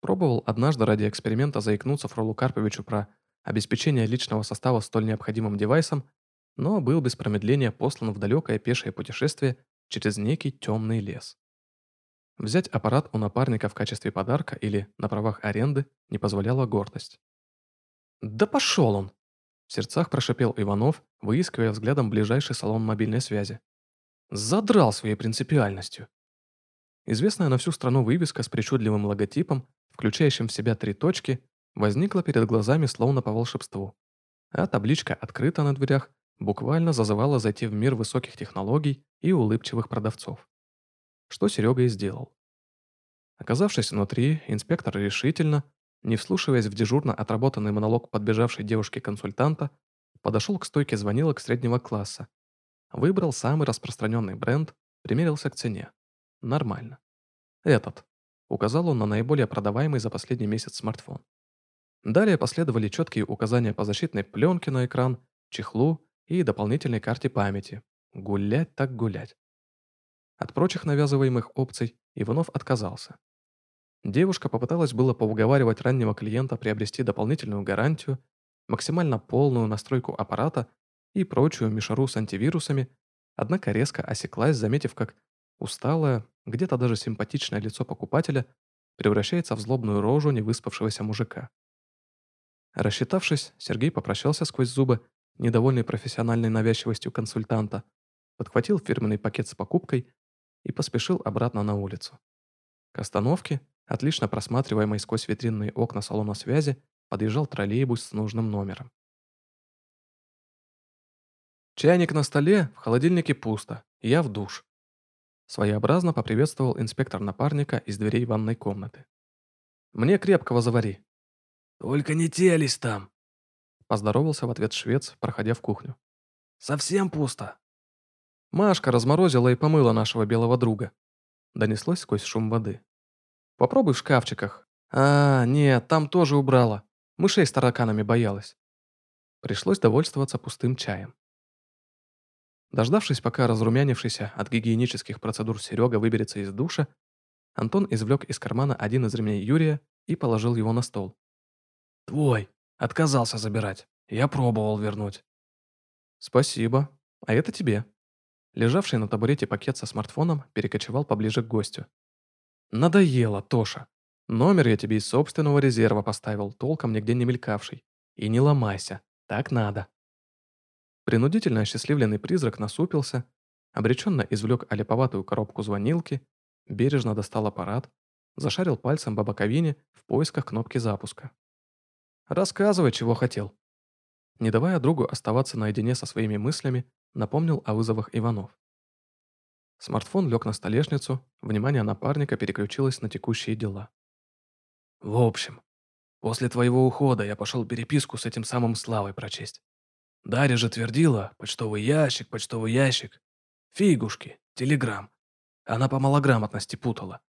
Пробовал однажды ради эксперимента заикнуться Фролу Карповичу про обеспечение личного состава столь необходимым девайсом, но был без промедления послан в далекое пешее путешествие через некий темный лес. Взять аппарат у напарника в качестве подарка или на правах аренды не позволяла гордость. «Да пошел он!» В сердцах прошипел Иванов, выискивая взглядом ближайший салон мобильной связи. «Задрал своей принципиальностью!» Известная на всю страну вывеска с причудливым логотипом, включающим в себя три точки, возникла перед глазами словно по волшебству. А табличка «Открыта» на дверях буквально зазывала зайти в мир высоких технологий и улыбчивых продавцов. Что Серега и сделал. Оказавшись внутри, инспектор решительно, не вслушиваясь в дежурно отработанный монолог подбежавшей девушки-консультанта, подошел к стойке звонилок среднего класса, выбрал самый распространенный бренд, примерился к цене. Нормально. Этот. Указал он на наиболее продаваемый за последний месяц смартфон. Далее последовали четкие указания по защитной пленке на экран, чехлу и дополнительной карте памяти. Гулять так гулять. От прочих навязываемых опций Иванов отказался. Девушка попыталась было поуговаривать раннего клиента приобрести дополнительную гарантию, максимально полную настройку аппарата и прочую мишару с антивирусами, однако резко осеклась, заметив, как усталое, где-то даже симпатичное лицо покупателя превращается в злобную рожу невыспавшегося мужика. Рассчитавшись, Сергей попрощался сквозь зубы, недовольный профессиональной навязчивостью консультанта, подхватил фирменный пакет с покупкой и поспешил обратно на улицу. К остановке, отлично просматриваемой сквозь витринные окна салона связи, подъезжал троллейбус с нужным номером. Чайник на столе, в холодильнике пусто, я в душ. Своеобразно поприветствовал инспектор напарника из дверей ванной комнаты. «Мне крепкого завари». «Только не телись там», – поздоровался в ответ швец, проходя в кухню. «Совсем пусто». Машка разморозила и помыла нашего белого друга. Донеслось сквозь шум воды. Попробуй в шкафчиках. А, нет, там тоже убрала. Мышей с тараканами боялась. Пришлось довольствоваться пустым чаем. Дождавшись, пока разрумянившийся от гигиенических процедур Серега выберется из душа, Антон извлек из кармана один из ремней Юрия и положил его на стол. «Твой. Отказался забирать. Я пробовал вернуть». «Спасибо. А это тебе». Лежавший на табурете пакет со смартфоном перекочевал поближе к гостю. «Надоело, Тоша. Номер я тебе из собственного резерва поставил, толком нигде не мелькавший. И не ломайся. Так надо». Принудительно осчастливленный призрак насупился, обреченно извлек олиповатую коробку звонилки, бережно достал аппарат, зашарил пальцем по боковине в поисках кнопки запуска. «Рассказывай, чего хотел». Не давая другу оставаться наедине со своими мыслями, напомнил о вызовах Иванов. Смартфон лег на столешницу, внимание напарника переключилось на текущие дела. «В общем, после твоего ухода я пошел переписку с этим самым Славой прочесть. Дарья же твердила, почтовый ящик, почтовый ящик. Фигушки, телеграм. Она по малограмотности путала.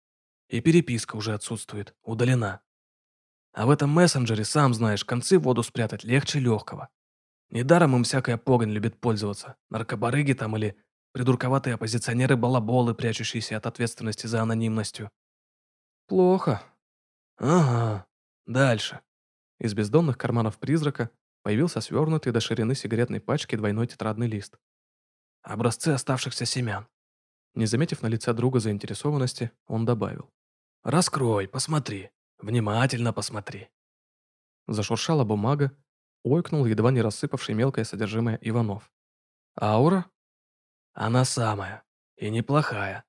И переписка уже отсутствует, удалена. А в этом мессенджере, сам знаешь, концы в воду спрятать легче легкого. Недаром им всякая погонь любит пользоваться. Наркобарыги там или придурковатые оппозиционеры-балаболы, прячущиеся от ответственности за анонимностью. Плохо. Ага. Дальше. Из бездонных карманов призрака появился свернутый до ширины сигаретной пачки двойной тетрадный лист. Образцы оставшихся семян. Не заметив на лице друга заинтересованности, он добавил. «Раскрой, посмотри. Внимательно посмотри». Зашуршала бумага, ойкнул едва не рассыпавший мелкое содержимое Иванов. «Аура?» «Она самая. И неплохая.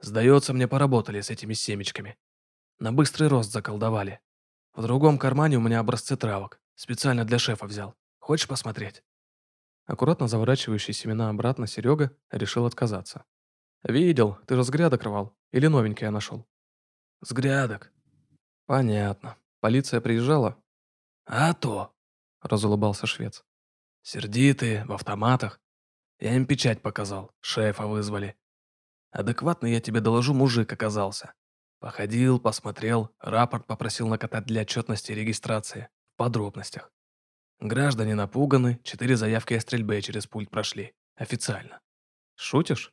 Сдается мне, поработали с этими семечками. На быстрый рост заколдовали. В другом кармане у меня образцы травок. Специально для шефа взял. Хочешь посмотреть?» Аккуратно заворачивающий семена обратно Серега решил отказаться. «Видел, ты же с грядок рвал. Или новенький я нашел?» «С грядок». «Понятно. Полиция приезжала?» «А то», — разулыбался швец. «Сердитые, в автоматах. Я им печать показал, шефа вызвали. Адекватный я тебе доложу мужик оказался. Походил, посмотрел, рапорт попросил накатать для отчетности и регистрации подробностях. Граждане напуганы, четыре заявки о стрельбе через пульт прошли. Официально. Шутишь?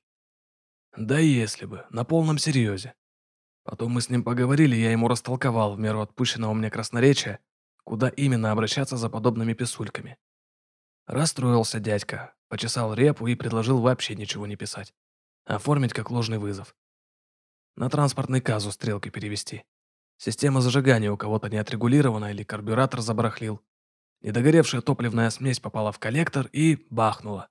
Да если бы, на полном серьезе. Потом мы с ним поговорили, я ему растолковал в меру отпущенного мне красноречия, куда именно обращаться за подобными писульками. Расстроился дядька, почесал репу и предложил вообще ничего не писать. Оформить как ложный вызов. На транспортный казус стрелки перевести. Система зажигания у кого-то не отрегулирована или карбюратор забарахлил. Недогоревшая топливная смесь попала в коллектор и бахнула.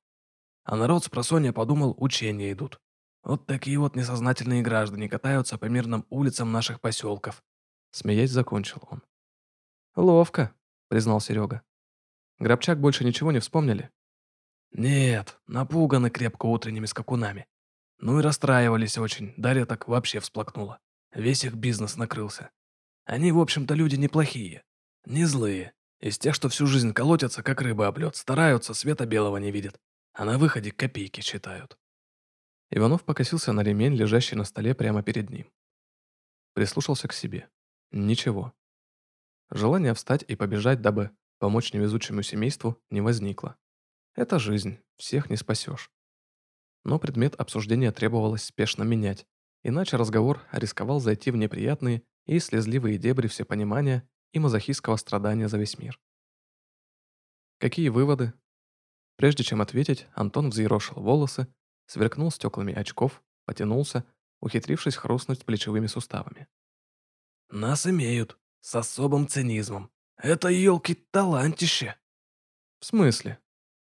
А народ с просонья подумал, учения идут. Вот такие вот несознательные граждане катаются по мирным улицам наших поселков. Смеясь, закончил он. «Ловко», — признал Серега. «Гробчак больше ничего не вспомнили?» «Нет, напуганы крепко утренними скакунами. Ну и расстраивались очень, Дарья так вообще всплакнула. Весь их бизнес накрылся. Они, в общем-то, люди неплохие. Не злые. Из тех, что всю жизнь колотятся, как рыба об лед, стараются, света белого не видят. А на выходе копейки считают. Иванов покосился на ремень, лежащий на столе прямо перед ним. Прислушался к себе. Ничего. Желание встать и побежать, дабы помочь невезучему семейству, не возникло. Это жизнь, всех не спасешь. Но предмет обсуждения требовалось спешно менять, иначе разговор рисковал зайти в неприятные и слезливые дебри всепонимания и мазохистского страдания за весь мир. Какие выводы? Прежде чем ответить, Антон взъерошил волосы, сверкнул стеклами очков, потянулся, ухитрившись хрустнуть плечевыми суставами. «Нас имеют, с особым цинизмом. Это, елки, талантище!» «В смысле?»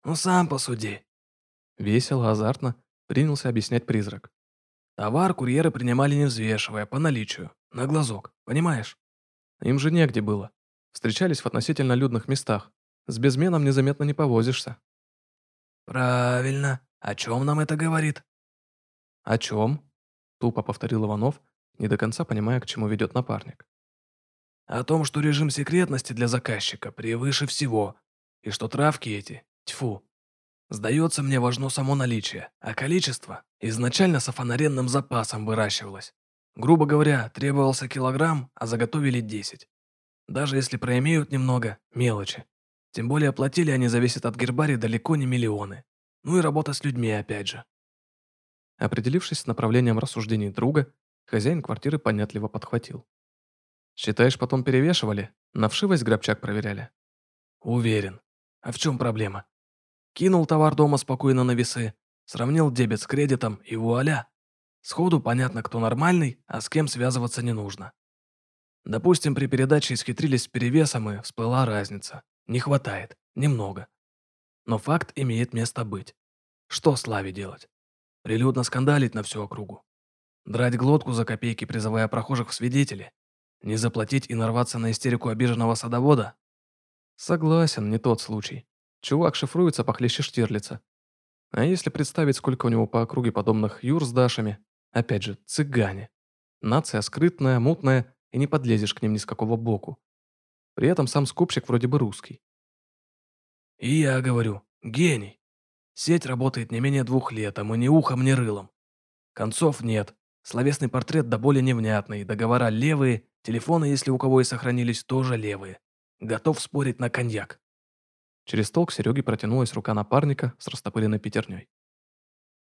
«Ну, сам посуди». Весело, азартно принялся объяснять призрак. Товар курьеры принимали не взвешивая, по наличию, на глазок, понимаешь? Им же негде было. Встречались в относительно людных местах. С безменом незаметно не повозишься. Правильно. О чем нам это говорит? О чем? Тупо повторил Иванов, не до конца понимая, к чему ведет напарник. О том, что режим секретности для заказчика превыше всего, и что травки эти, тьфу, сдается мне важно само наличие, а количество изначально с афанаренным запасом выращивалось. Грубо говоря, требовался килограмм, а заготовили 10. Даже если проимеют немного, мелочи. Тем более платили они зависит от гербарий далеко не миллионы. Ну и работа с людьми опять же. Определившись с направлением рассуждений друга, хозяин квартиры понятливо подхватил. «Считаешь, потом перевешивали? На вшивость гробчак проверяли?» «Уверен. А в чем проблема? Кинул товар дома спокойно на весы, сравнил дебет с кредитом и вуаля. Сходу понятно, кто нормальный, а с кем связываться не нужно. Допустим, при передаче исхитрились с перевесом и всплыла разница. Не хватает. Немного. Но факт имеет место быть. Что Славе делать? Прилюдно скандалить на всю округу? Драть глотку за копейки, призывая прохожих в свидетели? Не заплатить и нарваться на истерику обиженного садовода? Согласен, не тот случай. Чувак шифруется похлеще Штирлица. А если представить, сколько у него по округе подобных юр с Дашами, Опять же, цыгане. Нация скрытная, мутная, и не подлезешь к ним ни с какого боку. При этом сам скупщик вроде бы русский. И я говорю, гений. Сеть работает не менее двух лет, а мы ни ухом, ни рылом. Концов нет. Словесный портрет до боли невнятный, договора левые, телефоны, если у кого и сохранились, тоже левые. Готов спорить на коньяк. Через стол к Сереге протянулась рука напарника с растопыренной пятерней.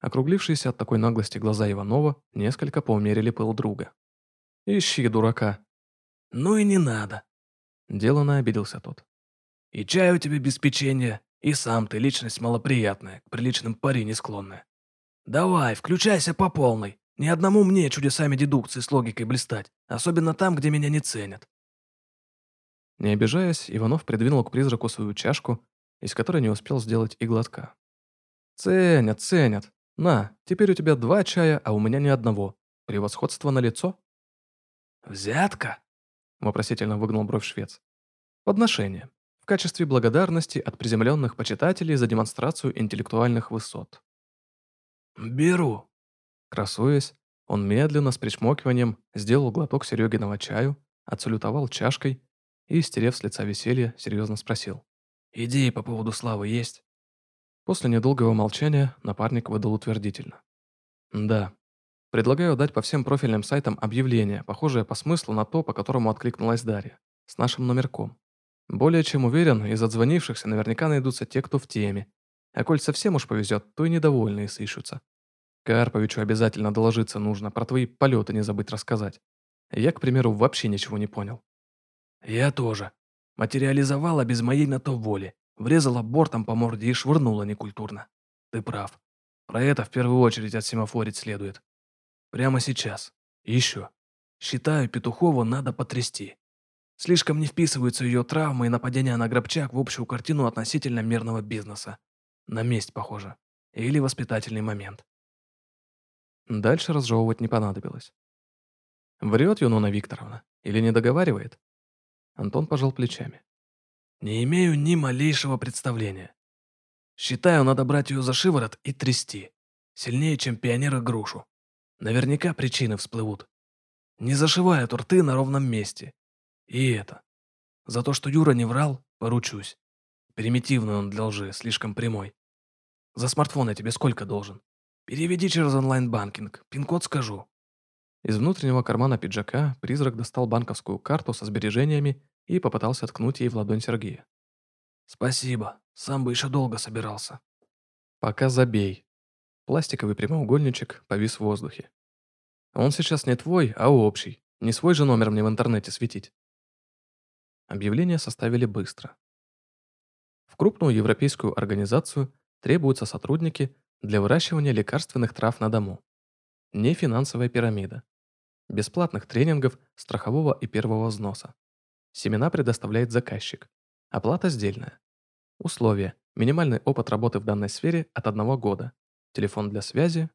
Округлившиеся от такой наглости глаза Иванова несколько поумерили пыл друга. «Ищи дурака». «Ну и не надо». Делано обиделся тот. «И чай у тебя без печенья, и сам ты личность малоприятная, к приличным пари не склонная. Давай, включайся по полной. Ни одному мне чудесами дедукции с логикой блистать, особенно там, где меня не ценят». Не обижаясь, Иванов придвинул к призраку свою чашку, из которой не успел сделать и глотка. «Ценят, ценят. «На, теперь у тебя два чая, а у меня ни одного. Превосходство на лицо. «Взятка?» – вопросительно выгнул бровь швец. «Подношение. В качестве благодарности от приземленных почитателей за демонстрацию интеллектуальных высот». «Беру». Красуясь, он медленно, с причмокиванием, сделал глоток Серегиного чаю, отсалютовал чашкой и, стерев с лица веселье, серьезно спросил. «Идеи по поводу славы есть?» После недолгого молчания напарник выдал утвердительно. «Да. Предлагаю дать по всем профильным сайтам объявление, похожее по смыслу на то, по которому откликнулась Дарья, с нашим номерком. Более чем уверен, из отзвонившихся наверняка найдутся те, кто в теме. А коль совсем уж повезет, то и недовольные сыщутся. Карповичу обязательно доложиться нужно, про твои полеты не забыть рассказать. Я, к примеру, вообще ничего не понял». «Я тоже. Материализовала без моей на то воли. Врезала бортом по морде и швырнула некультурно. Ты прав. Про это в первую очередь отсемафорить следует. Прямо сейчас. Еще. Считаю, Петухову надо потрясти. Слишком не вписываются ее травмы и нападения на Гробчак в общую картину относительно мирного бизнеса. На месть, похоже. Или воспитательный момент. Дальше разжевывать не понадобилось. Врет Юнона Викторовна? Или не договаривает? Антон пожал плечами. Не имею ни малейшего представления. Считаю, надо брать ее за шиворот и трясти. Сильнее, чем пионера грушу. Наверняка причины всплывут. Не зашивают рты на ровном месте. И это. За то, что Юра не врал, поручусь. Примитивный он для лжи, слишком прямой. За смартфон я тебе сколько должен? Переведи через онлайн-банкинг, пин-код скажу. Из внутреннего кармана пиджака призрак достал банковскую карту со сбережениями и попытался ткнуть ей в ладонь Сергея. «Спасибо. Сам бы еще долго собирался». «Пока забей». Пластиковый прямоугольничек повис в воздухе. «Он сейчас не твой, а общий. Не свой же номер мне в интернете светить». Объявление составили быстро. В крупную европейскую организацию требуются сотрудники для выращивания лекарственных трав на дому. Не финансовая пирамида. Бесплатных тренингов, страхового и первого взноса. Семена предоставляет заказчик. Оплата сдельная. Условия. Минимальный опыт работы в данной сфере от одного года. Телефон для связи.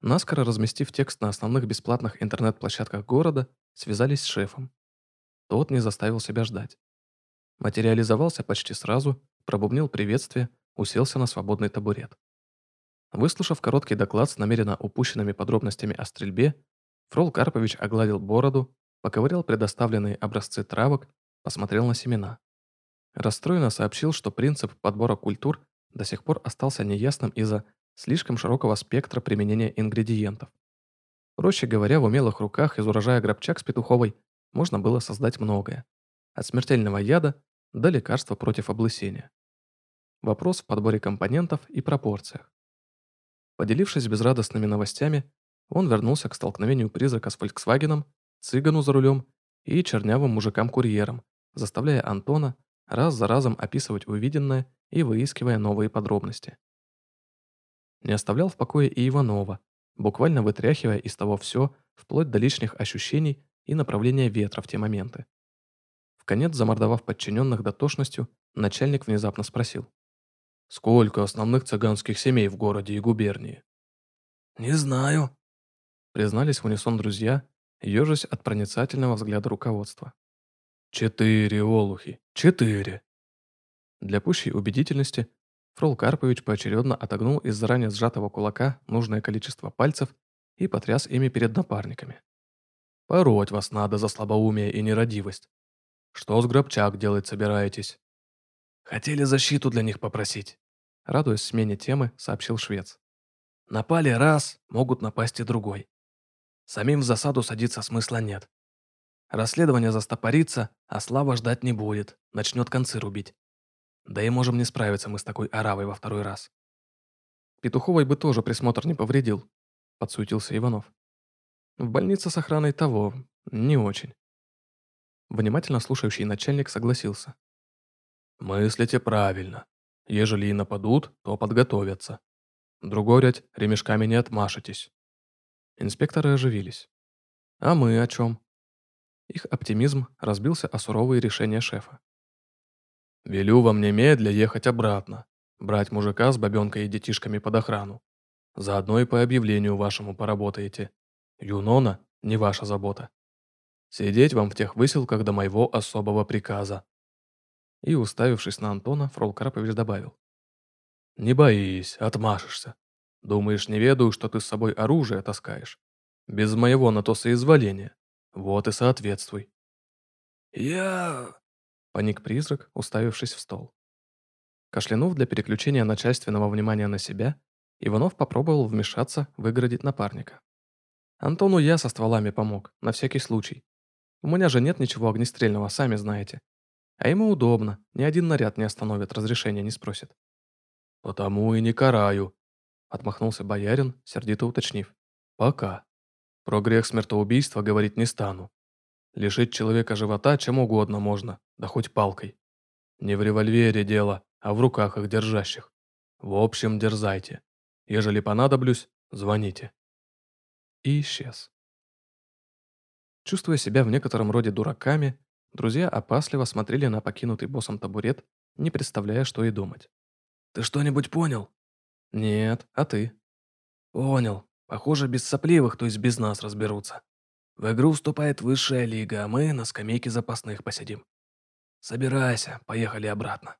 Наскоро разместив текст на основных бесплатных интернет-площадках города, связались с шефом. Тот не заставил себя ждать. Материализовался почти сразу, пробубнил приветствие, уселся на свободный табурет. Выслушав короткий доклад с намеренно упущенными подробностями о стрельбе, Фрол Карпович огладил бороду, поковырял предоставленные образцы травок, посмотрел на семена. Расстроенно сообщил, что принцип подбора культур до сих пор остался неясным из-за слишком широкого спектра применения ингредиентов. Проще говоря, в умелых руках из урожая гробчак с петуховой можно было создать многое. От смертельного яда до лекарства против облысения. Вопрос в подборе компонентов и пропорциях. Поделившись безрадостными новостями, он вернулся к столкновению призрака с Фольксвагеном, цыгану за рулем и чернявым мужикам-курьерам, заставляя Антона раз за разом описывать увиденное и выискивая новые подробности. Не оставлял в покое и Иванова, буквально вытряхивая из того все, вплоть до лишних ощущений и направления ветра в те моменты. В конец, замордовав подчиненных дотошностью, начальник внезапно спросил. «Сколько основных цыганских семей в городе и губернии?» «Не знаю», признались в унисон друзья, ежась от проницательного взгляда руководства. «Четыре, олухи, четыре!» Для пущей убедительности Фрол Карпович поочередно отогнул из заранее сжатого кулака нужное количество пальцев и потряс ими перед напарниками. «Пороть вас надо за слабоумие и нерадивость. Что с Гробчак делать собираетесь?» «Хотели защиту для них попросить», — радуясь смене темы, сообщил швец. «Напали раз, могут напасть и другой. Самим в засаду садиться смысла нет. Расследование застопорится, а Слава ждать не будет, начнет концы рубить. Да и можем не справиться мы с такой оравой во второй раз. Петуховой бы тоже присмотр не повредил, подсуетился Иванов. В больнице с охраной того, не очень. Внимательно слушающий начальник согласился. «Мыслите правильно. Ежели и нападут, то подготовятся. Другой ряд ремешками не отмашетесь. Инспекторы оживились. А мы о чем? Их оптимизм разбился о суровые решения шефа. «Велю вам немедля ехать обратно, брать мужика с бабенкой и детишками под охрану. Заодно и по объявлению вашему поработаете. Юнона – не ваша забота. Сидеть вам в тех выселках до моего особого приказа». И, уставившись на Антона, Фрол Карпович добавил. «Не боись, отмашешься. Думаешь, не ведаю, что ты с собой оружие таскаешь? Без моего на то соизволения. Вот и соответствуй». «Я...» — паник призрак, уставившись в стол. Кашлянув для переключения начальственного внимания на себя, Иванов попробовал вмешаться, выгородить напарника. Антону я со стволами помог, на всякий случай. У меня же нет ничего огнестрельного, сами знаете. А ему удобно, ни один наряд не остановит, разрешения не спросит. «Потому и не караю», Отмахнулся боярин, сердито уточнив. «Пока. Про грех смертоубийства говорить не стану. Лишить человека живота чем угодно можно, да хоть палкой. Не в револьвере дело, а в руках их держащих. В общем, дерзайте. Ежели понадоблюсь, звоните». И исчез. Чувствуя себя в некотором роде дураками, друзья опасливо смотрели на покинутый боссом табурет, не представляя, что и думать. «Ты что-нибудь понял?» «Нет, а ты?» «Понял. Похоже, без сопливых, то есть без нас разберутся. В игру вступает высшая лига, а мы на скамейке запасных посидим. Собирайся, поехали обратно».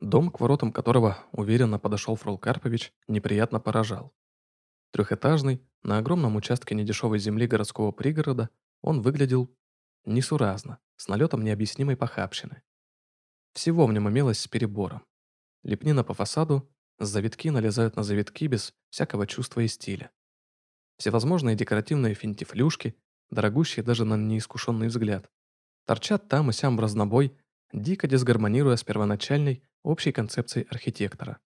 Дом, к воротам которого уверенно подошел Фрол Карпович, неприятно поражал. Трехэтажный, на огромном участке недешевой земли городского пригорода, он выглядел несуразно, с налетом необъяснимой похабщины. Всего в нем имелось с перебором. Лепнина по фасаду, завитки налезают на завитки без всякого чувства и стиля. Всевозможные декоративные финтифлюшки, дорогущие даже на неискушенный взгляд, торчат там и сям в разнобой, дико дисгармонируя с первоначальной общей концепцией архитектора.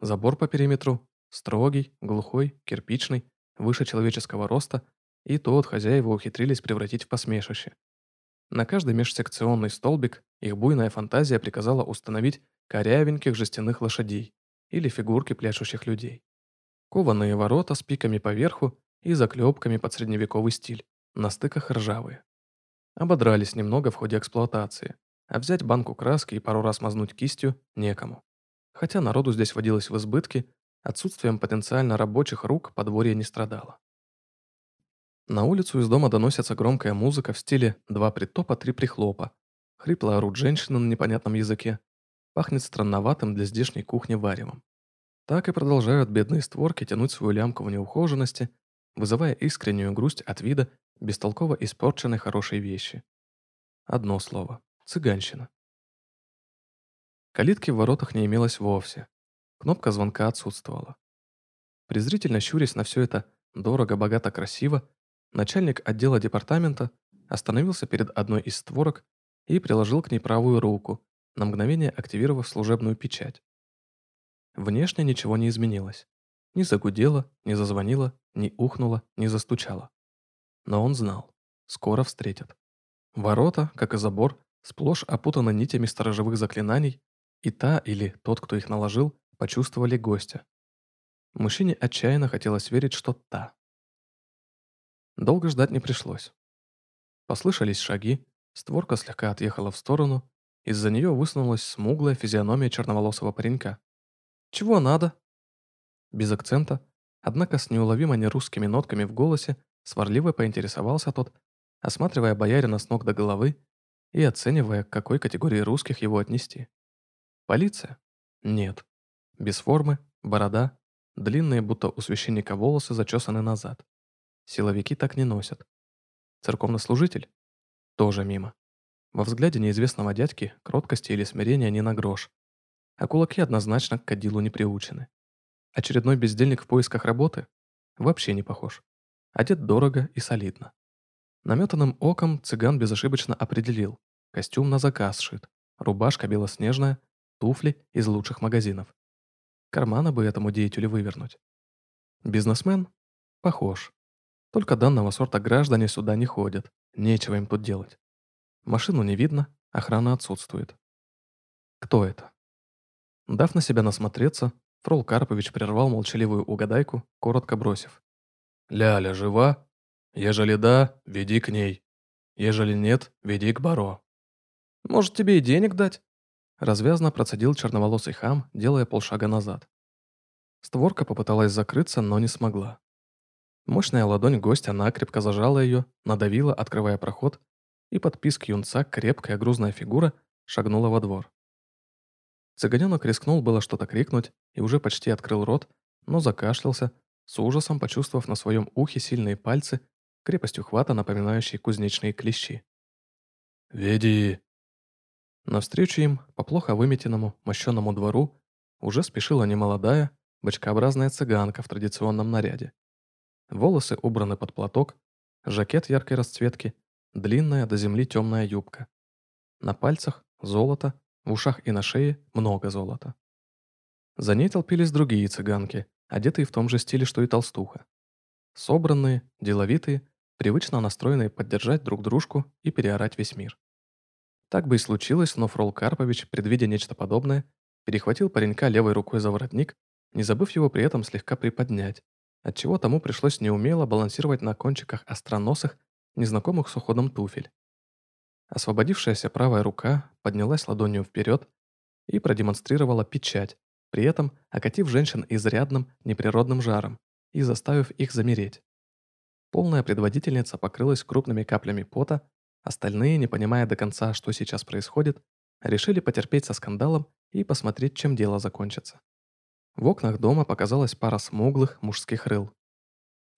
Забор по периметру строгий, глухой, кирпичный, выше человеческого роста, и тот хозяева ухитрились превратить в посмешище. На каждый межсекционный столбик их буйная фантазия приказала установить корявеньких жестяных лошадей или фигурки пляшущих людей. Кованые ворота с пиками поверху и заклепками под средневековый стиль, на стыках ржавые. Ободрались немного в ходе эксплуатации, а взять банку краски и пару раз мазнуть кистью некому. Хотя народу здесь водилось в избытке, отсутствием потенциально рабочих рук подворье не страдало. На улицу из дома доносится громкая музыка в стиле «два притопа, три прихлопа». Хрипло орут женщины на непонятном языке. Пахнет странноватым для здешней кухни варевом. Так и продолжают бедные створки тянуть свою лямку в неухоженности, вызывая искреннюю грусть от вида бестолково испорченной хорошей вещи. Одно слово – цыганщина. Калитки в воротах не имелось вовсе. Кнопка звонка отсутствовала. Презрительно щурясь на все это дорого, богато, красиво, начальник отдела департамента остановился перед одной из створок и приложил к ней правую руку, на мгновение активировав служебную печать. Внешне ничего не изменилось. Ни загудело, ни зазвонило, ни ухнуло, ни застучало. Но он знал. Скоро встретят. Ворота, как и забор, сплошь опутаны нитями сторожевых заклинаний, и та или тот, кто их наложил, почувствовали гостя. Мужчине отчаянно хотелось верить, что та. Долго ждать не пришлось. Послышались шаги, створка слегка отъехала в сторону, из-за нее высунулась смуглая физиономия черноволосого паренька. «Чего надо?» Без акцента, однако с неуловимо нерусскими нотками в голосе, сварливо поинтересовался тот, осматривая боярина с ног до головы и оценивая, к какой категории русских его отнести. «Полиция? Нет. Без формы, борода, длинные, будто у священника волосы зачесаны назад. Силовики так не носят. Церковнослужитель? Тоже мимо. Во взгляде неизвестного дядьки кроткости или смирения не на грош. А кулаки однозначно к кадилу не приучены. Очередной бездельник в поисках работы? Вообще не похож. Одет дорого и солидно. Наметанным оком цыган безошибочно определил. Костюм на заказ сшит, рубашка белоснежная, туфли из лучших магазинов. Кармана бы этому деятелю вывернуть. Бизнесмен? Похож. Только данного сорта граждане сюда не ходят, нечего им тут делать. Машину не видно, охрана отсутствует. Кто это? Дав на себя насмотреться, Фрол Карпович прервал молчаливую угадайку, коротко бросив. «Ляля жива? Ежели да, веди к ней. Ежели нет, веди к Баро». «Может, тебе и денег дать?» Развязно процедил черноволосый хам, делая полшага назад. Створка попыталась закрыться, но не смогла. Мощная ладонь гостя накрепко зажала ее, надавила, открывая проход, и под писк юнца крепкая грузная фигура шагнула во двор. Цыганенок рискнул было что-то крикнуть и уже почти открыл рот, но закашлялся, с ужасом почувствовав на своем ухе сильные пальцы, крепостью хвата, напоминающие кузнечные клещи. «Веди!» Навстречу им, по плохо выметенному, мощенному двору, уже спешила немолодая, бочкообразная цыганка в традиционном наряде. Волосы убраны под платок, жакет яркой расцветки, длинная до земли темная юбка. На пальцах золото, в ушах и на шее много золота. За ней толпились другие цыганки, одетые в том же стиле, что и толстуха. Собранные, деловитые, привычно настроенные поддержать друг дружку и переорать весь мир. Так бы и случилось, но Фрол Карпович, предвидя нечто подобное, перехватил паренька левой рукой за воротник, не забыв его при этом слегка приподнять, отчего тому пришлось неумело балансировать на кончиках остроносых, незнакомых с уходом туфель. Освободившаяся правая рука поднялась ладонью вперед и продемонстрировала печать, при этом окатив женщин изрядным неприродным жаром и заставив их замереть. Полная предводительница покрылась крупными каплями пота, Остальные, не понимая до конца, что сейчас происходит, решили потерпеть со скандалом и посмотреть, чем дело закончится. В окнах дома показалась пара смуглых мужских рыл,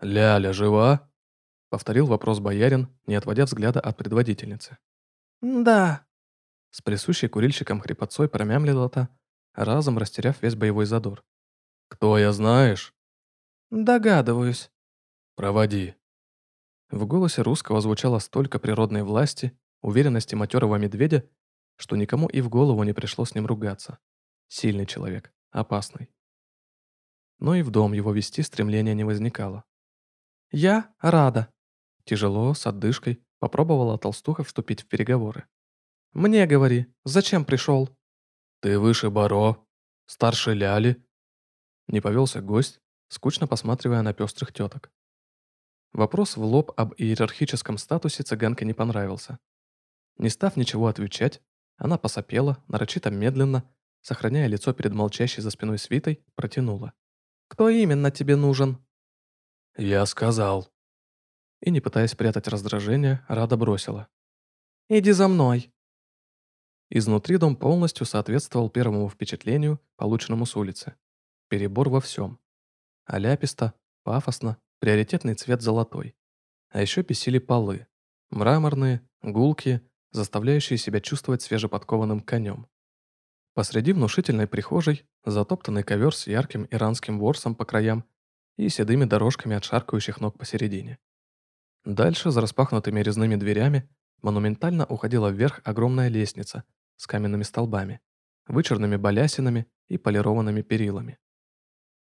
«Ляля жива?» — повторил вопрос боярин, не отводя взгляда от предводительницы. «Да», — с присущей курильщиком хрипотцой промямлила та, разом растеряв весь боевой задор. «Кто я знаешь?» «Догадываюсь». «Проводи». В голосе русского звучало столько природной власти, уверенности матерого медведя, что никому и в голову не пришло с ним ругаться. Сильный человек, опасный. Но и в дом его вести стремления не возникало. «Я рада», — тяжело, с отдышкой, попробовала толстуха вступить в переговоры. «Мне говори, зачем пришел?» «Ты выше Баро, старше Ляли». Не повелся гость, скучно посматривая на пестрых теток. Вопрос в лоб об иерархическом статусе цыганке не понравился. Не став ничего отвечать, она посопела, нарочито медленно, сохраняя лицо перед молчащей за спиной свитой, протянула. «Кто именно тебе нужен?» «Я сказал». И, не пытаясь прятать раздражение, Рада бросила. «Иди за мной». Изнутри дом полностью соответствовал первому впечатлению, полученному с улицы. Перебор во всем. Аляписто, пафосно, приоритетный цвет золотой. А еще бесили полы. Мраморные, гулкие, заставляющие себя чувствовать свежеподкованным конем. Посреди внушительной прихожей затоптанный ковер с ярким иранским ворсом по краям и седыми дорожками от шаркающих ног посередине. Дальше, за распахнутыми резными дверями, монументально уходила вверх огромная лестница с каменными столбами, вычурными балясинами и полированными перилами.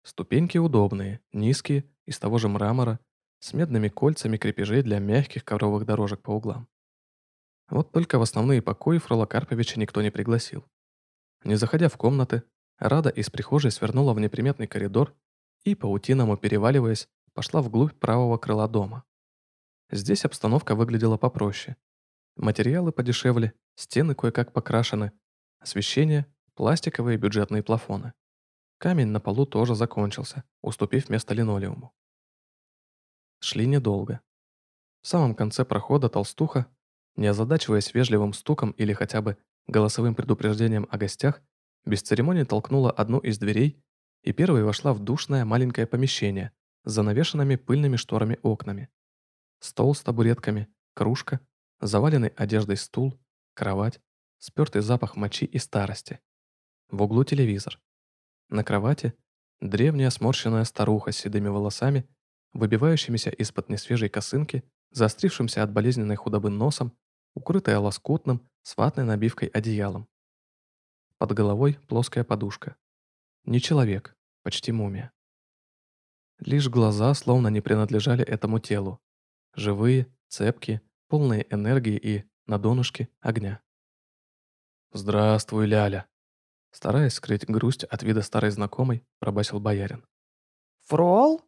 Ступеньки удобные, низкие, из того же мрамора, с медными кольцами крепежей для мягких ковровых дорожек по углам. Вот только в основные покои Фрола Карповича никто не пригласил. Не заходя в комнаты, Рада из прихожей свернула в неприметный коридор и, паутиному переваливаясь, пошла вглубь правого крыла дома. Здесь обстановка выглядела попроще. Материалы подешевле, стены кое-как покрашены, освещение, пластиковые бюджетные плафоны. Камень на полу тоже закончился, уступив место линолеуму. Шли недолго. В самом конце прохода толстуха, не озадачиваясь вежливым стуком или хотя бы голосовым предупреждением о гостях, без церемонии толкнула одну из дверей и первой вошла в душное маленькое помещение с занавешенными пыльными шторами окнами. Стол с табуретками, кружка, заваленный одеждой стул, кровать, спертый запах мочи и старости. В углу телевизор. На кровати древняя сморщенная старуха с седыми волосами, выбивающимися из-под несвежей косынки, заострившимся от болезненной худобы носом, укрытая лоскутным, с ватной набивкой одеялом. Под головой плоская подушка. Не человек, почти мумия. Лишь глаза словно не принадлежали этому телу. Живые, цепкие, полные энергии и, на донышке, огня. «Здравствуй, Ляля!» Стараясь скрыть грусть от вида старой знакомой, пробасил боярин. «Фрол?»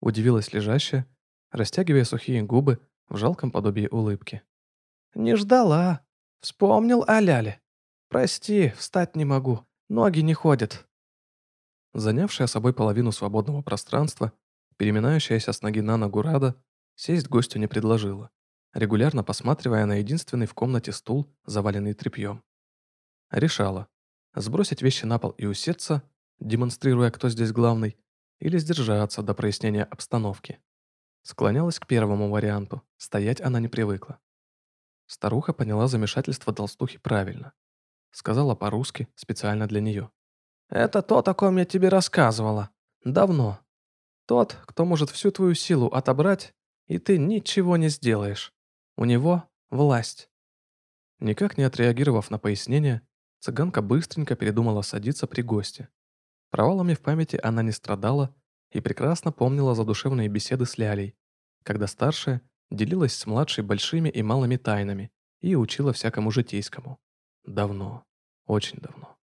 Удивилась лежащая, растягивая сухие губы в жалком подобии улыбки. «Не ждала. Вспомнил о Ляле. Прости, встать не могу. Ноги не ходят». Занявшая собой половину свободного пространства, переминающаяся с ноги на ногу Рада, сесть гостю не предложила, регулярно посматривая на единственный в комнате стул, заваленный тряпьем. Решала, сбросить вещи на пол и усеться, демонстрируя, кто здесь главный, или сдержаться до прояснения обстановки. Склонялась к первому варианту, стоять она не привыкла. Старуха поняла замешательство толстухи правильно. Сказала по-русски, специально для нее. «Это то, о ком я тебе рассказывала. Давно. Тот, кто может всю твою силу отобрать, и ты ничего не сделаешь. У него власть». Никак не отреагировав на пояснение, Цыганка быстренько передумала садиться при госте. Провалами в памяти она не страдала и прекрасно помнила задушевные беседы с Лялей, когда старшая делилась с младшей большими и малыми тайнами и учила всякому житейскому. Давно, очень давно.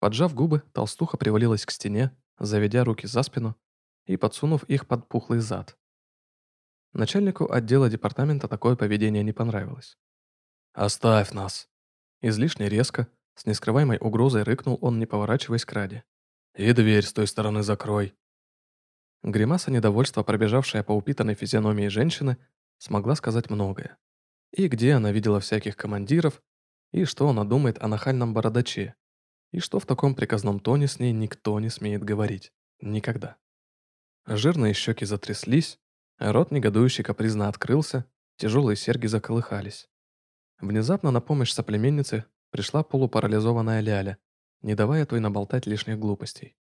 Поджав губы, толстуха привалилась к стене, заведя руки за спину и подсунув их под пухлый зад. Начальнику отдела департамента такое поведение не понравилось. «Оставь нас!» Излишне резко, с нескрываемой угрозой рыкнул он, не поворачиваясь к Раде. «И дверь с той стороны закрой». Гримаса недовольства, пробежавшая по упитанной физиономии женщины, смогла сказать многое. И где она видела всяких командиров, и что она думает о нахальном бородаче, и что в таком приказном тоне с ней никто не смеет говорить. Никогда. Жирные щеки затряслись, рот негодующий капризно открылся, тяжелые серьги заколыхались. Внезапно на помощь соплеменнице пришла полупарализованная Ляля, не давая той наболтать лишних глупостей.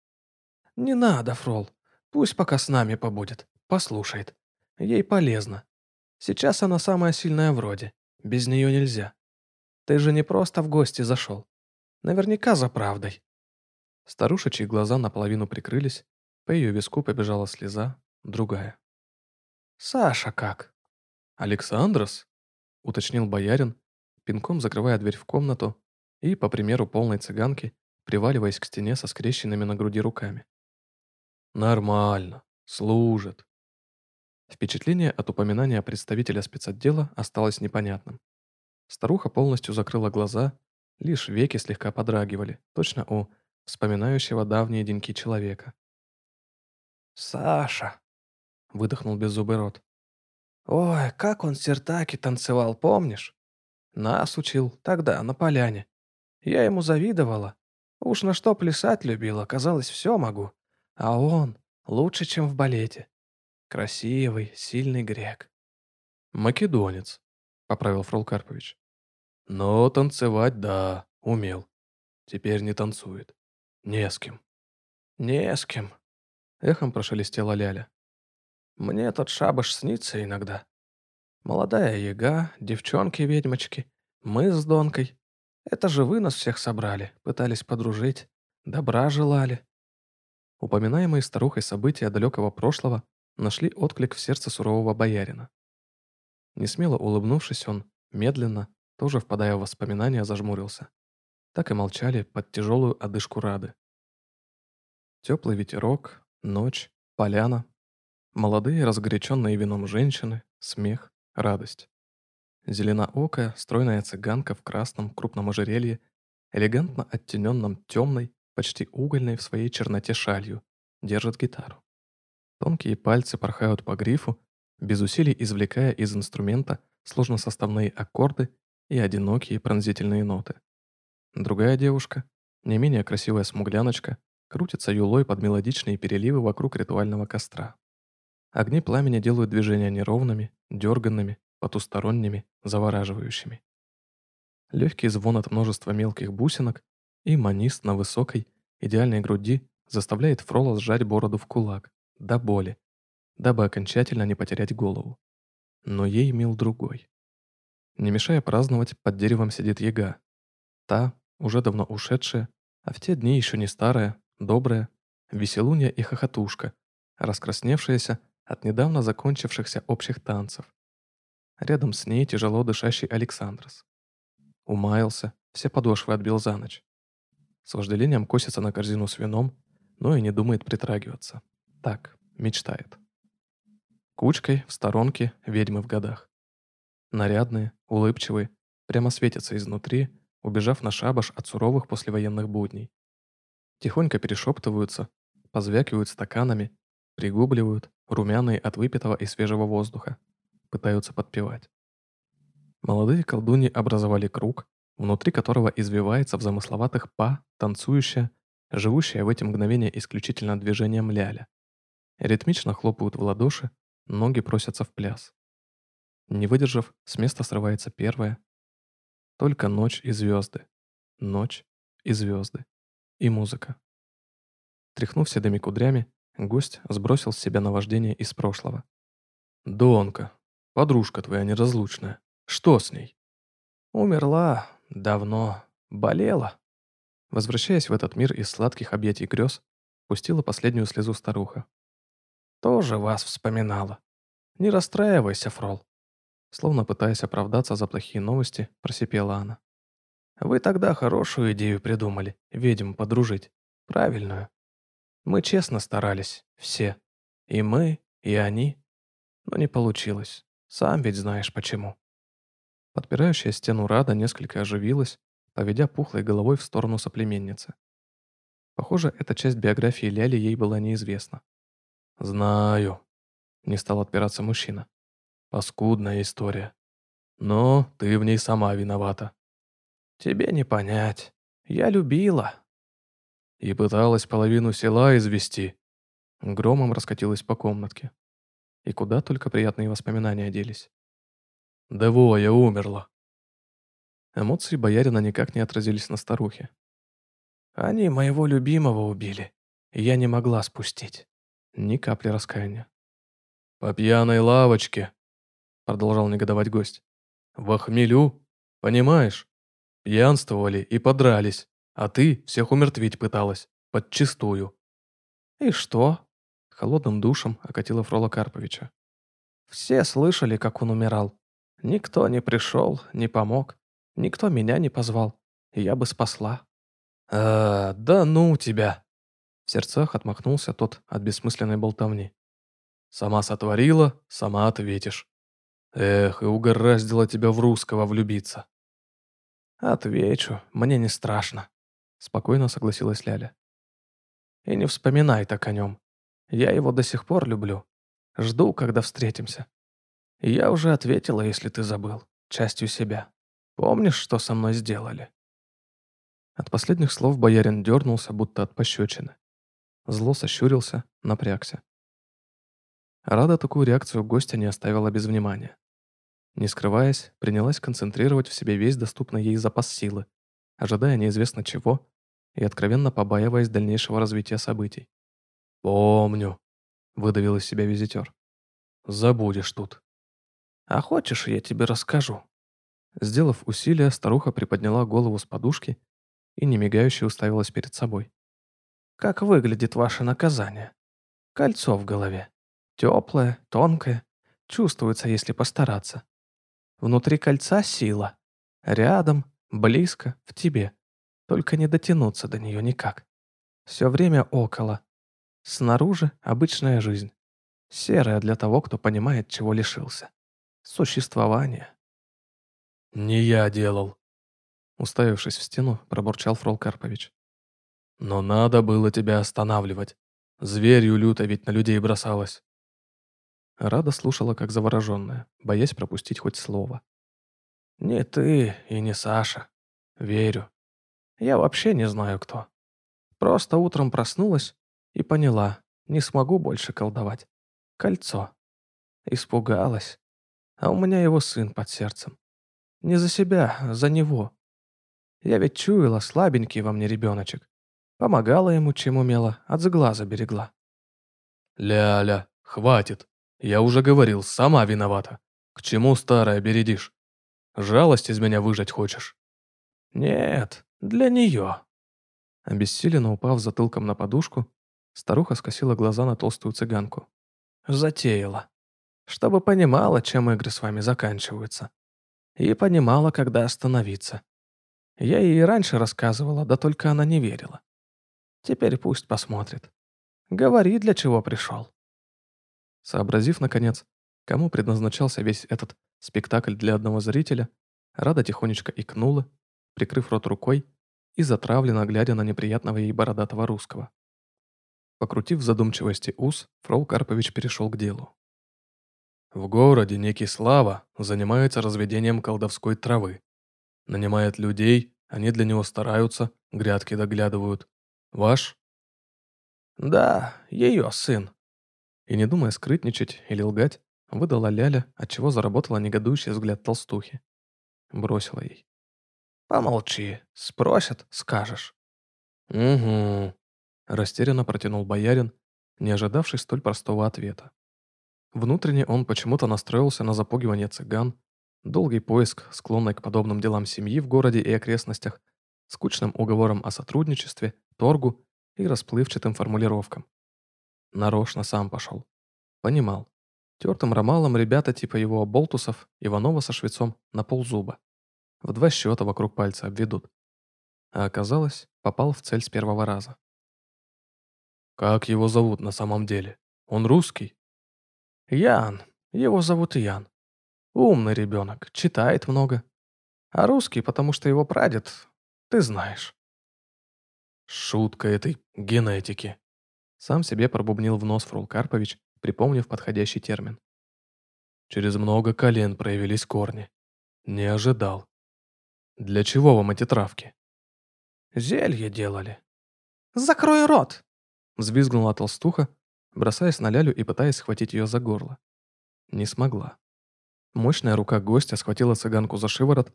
«Не надо, Фрол. Пусть пока с нами побудет, послушает. Ей полезно. Сейчас она самая сильная вроде. Без нее нельзя. Ты же не просто в гости зашел. Наверняка за правдой». Старушечьи глаза наполовину прикрылись, по ее виску побежала слеза, другая. «Саша как?» «Александрос?» — уточнил боярин, пинком закрывая дверь в комнату и, по примеру полной цыганки, приваливаясь к стене со скрещенными на груди руками. «Нормально. Служит». Впечатление от упоминания представителя спецотдела осталось непонятным. Старуха полностью закрыла глаза, лишь веки слегка подрагивали, точно у вспоминающего давние деньки человека. «Саша!» — выдохнул беззубый рот. «Ой, как он сертаки танцевал, помнишь? Нас учил тогда, на поляне. Я ему завидовала. Уж на что плясать любила, казалось, все могу. А он лучше, чем в балете. Красивый, сильный грек». «Македонец», — поправил Фрол Карпович. «Но танцевать, да, умел. Теперь не танцует. Не с кем». «Не с кем», Эхом прошелестела Ляля. «Мне тот шабаш снится иногда. Молодая яга, девчонки-ведьмочки, мы с Донкой. Это же вы нас всех собрали, пытались подружить, добра желали». Упоминаемые старухой события далекого прошлого нашли отклик в сердце сурового боярина. Несмело улыбнувшись, он, медленно, тоже впадая в воспоминания, зажмурился. Так и молчали под тяжелую одышку Рады. Теплый ветерок, Ночь, поляна, молодые разгоряченные вином женщины, смех, радость. Зеленоокая, стройная цыганка в красном крупном ожерелье, элегантно оттененном темной, почти угольной в своей черноте шалью, держит гитару. Тонкие пальцы порхают по грифу, без усилий извлекая из инструмента сложносоставные аккорды и одинокие пронзительные ноты. Другая девушка, не менее красивая смугляночка, крутится юлой под мелодичные переливы вокруг ритуального костра. Огни пламени делают движения неровными, дерганными, потусторонними, завораживающими. Легкий звон от множества мелких бусинок и манист на высокой, идеальной груди заставляет Фрола сжать бороду в кулак, до боли, дабы окончательно не потерять голову. Но ей мил другой. Не мешая праздновать, под деревом сидит яга. Та, уже давно ушедшая, а в те дни еще не старая, добрая, веселунья и хохотушка, раскрасневшаяся от недавно закончившихся общих танцев. Рядом с ней тяжело дышащий Александрос. Умаялся, все подошвы отбил за ночь. С вожделением косится на корзину с вином, но и не думает притрагиваться. Так, мечтает. Кучкой в сторонке ведьмы в годах. Нарядные, улыбчивые, прямо светятся изнутри, убежав на шабаш от суровых послевоенных будней. Тихонько перешептываются, позвякивают стаканами, пригубливают, румяные от выпитого и свежего воздуха, пытаются подпевать. Молодые колдуни образовали круг, внутри которого извивается в замысловатых па танцующая, живущая в эти мгновения исключительно движением ляля. Ритмично хлопают в ладоши, ноги просятся в пляс. Не выдержав, с места срывается первая. Только ночь и звезды. Ночь и звезды и музыка. Тряхнув седыми кудрями, гость сбросил с себя наваждение из прошлого. «Донка, подружка твоя неразлучная, что с ней?» «Умерла. Давно. Болела». Возвращаясь в этот мир из сладких объятий грез, пустила последнюю слезу старуха. «Тоже вас вспоминала. Не расстраивайся, Фрол». Словно пытаясь оправдаться за плохие новости, просипела она. Вы тогда хорошую идею придумали, ведьм подружить. Правильную. Мы честно старались, все. И мы, и они. Но не получилось. Сам ведь знаешь почему. Подпирающая стену Рада несколько оживилась, поведя пухлой головой в сторону соплеменницы. Похоже, эта часть биографии Ляли ей была неизвестна. «Знаю», — не стал отпираться мужчина. «Паскудная история. Но ты в ней сама виновата. Тебе не понять. Я любила. И пыталась половину села извести. Громом раскатилась по комнатке. И куда только приятные воспоминания делись. «Двое умерло». Эмоции боярина никак не отразились на старухе. «Они моего любимого убили, и я не могла спустить». Ни капли раскаяния. «По пьяной лавочке», — продолжал негодовать гость. «В хмелю, понимаешь? Пьянствовали и подрались, а ты всех умертвить пыталась, подчистую». «И что?» — холодным душем окатила Фрола Карповича. «Все слышали, как он умирал. Никто не пришел, не помог, никто меня не позвал, я бы спасла». «А, да ну тебя!» В сердцах отмахнулся тот от бессмысленной болтовни. «Сама сотворила, сама ответишь. Эх, и угораздило тебя в русского влюбиться». «Отвечу, мне не страшно», — спокойно согласилась Ляля. «И не вспоминай так о нем. Я его до сих пор люблю. Жду, когда встретимся. Я уже ответила, если ты забыл, частью себя. Помнишь, что со мной сделали?» От последних слов боярин дернулся, будто от пощечины. Зло сощурился, напрягся. Рада такую реакцию гостя не оставила без внимания. Не скрываясь, принялась концентрировать в себе весь доступный ей запас силы, ожидая неизвестно чего и откровенно побаиваясь дальнейшего развития событий. «Помню», — выдавил из себя визитер. «Забудешь тут». «А хочешь, я тебе расскажу?» Сделав усилие, старуха приподняла голову с подушки и немигающе уставилась перед собой. «Как выглядит ваше наказание? Кольцо в голове. Теплое, тонкое, чувствуется, если постараться. Внутри кольца сила. Рядом, близко, в тебе. Только не дотянуться до нее никак. Все время около. Снаружи обычная жизнь. Серая для того, кто понимает, чего лишился. Существование. «Не я делал», — уставившись в стену, пробурчал Фрол Карпович. «Но надо было тебя останавливать. Зверью люто ведь на людей бросалась». Рада слушала, как завороженная, боясь пропустить хоть слово. «Не ты и не Саша. Верю. Я вообще не знаю, кто. Просто утром проснулась и поняла, не смогу больше колдовать. Кольцо. Испугалась. А у меня его сын под сердцем. Не за себя, а за него. Я ведь чуяла, слабенький во мне ребеночек. Помогала ему, чем умела, от сглаза берегла. «Ля-ля, хватит!» Я уже говорил, сама виновата. К чему старая бередишь? Жалость из меня выжать хочешь? Нет, для нее. Обессиленно упав затылком на подушку, старуха скосила глаза на толстую цыганку. Затеяла. Чтобы понимала, чем игры с вами заканчиваются. И понимала, когда остановиться. Я ей раньше рассказывала, да только она не верила. Теперь пусть посмотрит. Говори, для чего пришел. Сообразив, наконец, кому предназначался весь этот спектакль для одного зрителя, Рада тихонечко икнула, прикрыв рот рукой и затравленно глядя на неприятного ей бородатого русского. Покрутив в задумчивости ус, Фрол Карпович перешел к делу. В городе некий Слава занимается разведением колдовской травы. Нанимает людей, они для него стараются, грядки доглядывают. Ваш? Да, ее сын, и не думая скрытничать или лгать, выдала Ляля, отчего заработала негодующий взгляд толстухи. Бросила ей. «Помолчи. Спросят, скажешь». «Угу», — растерянно протянул боярин, не ожидавший столь простого ответа. Внутренне он почему-то настроился на запугивание цыган, долгий поиск склонной к подобным делам семьи в городе и окрестностях, скучным уговором о сотрудничестве, торгу и расплывчатым формулировкам. Нарочно сам пошел. Понимал. Тертым ромалом ребята типа его болтусов, Иванова со швецом, на ползуба. В два счета вокруг пальца обведут. А оказалось, попал в цель с первого раза. «Как его зовут на самом деле? Он русский?» «Ян. Его зовут Ян. Умный ребенок, читает много. А русский, потому что его прадед, ты знаешь». «Шутка этой генетики», сам себе пробубнил в нос Фрул Карпович, припомнив подходящий термин. Через много колен проявились корни. Не ожидал. Для чего вам эти травки? Зелье делали. Закрой рот! Взвизгнула толстуха, бросаясь на Лялю и пытаясь схватить ее за горло. Не смогла. Мощная рука гостя схватила цыганку за шиворот,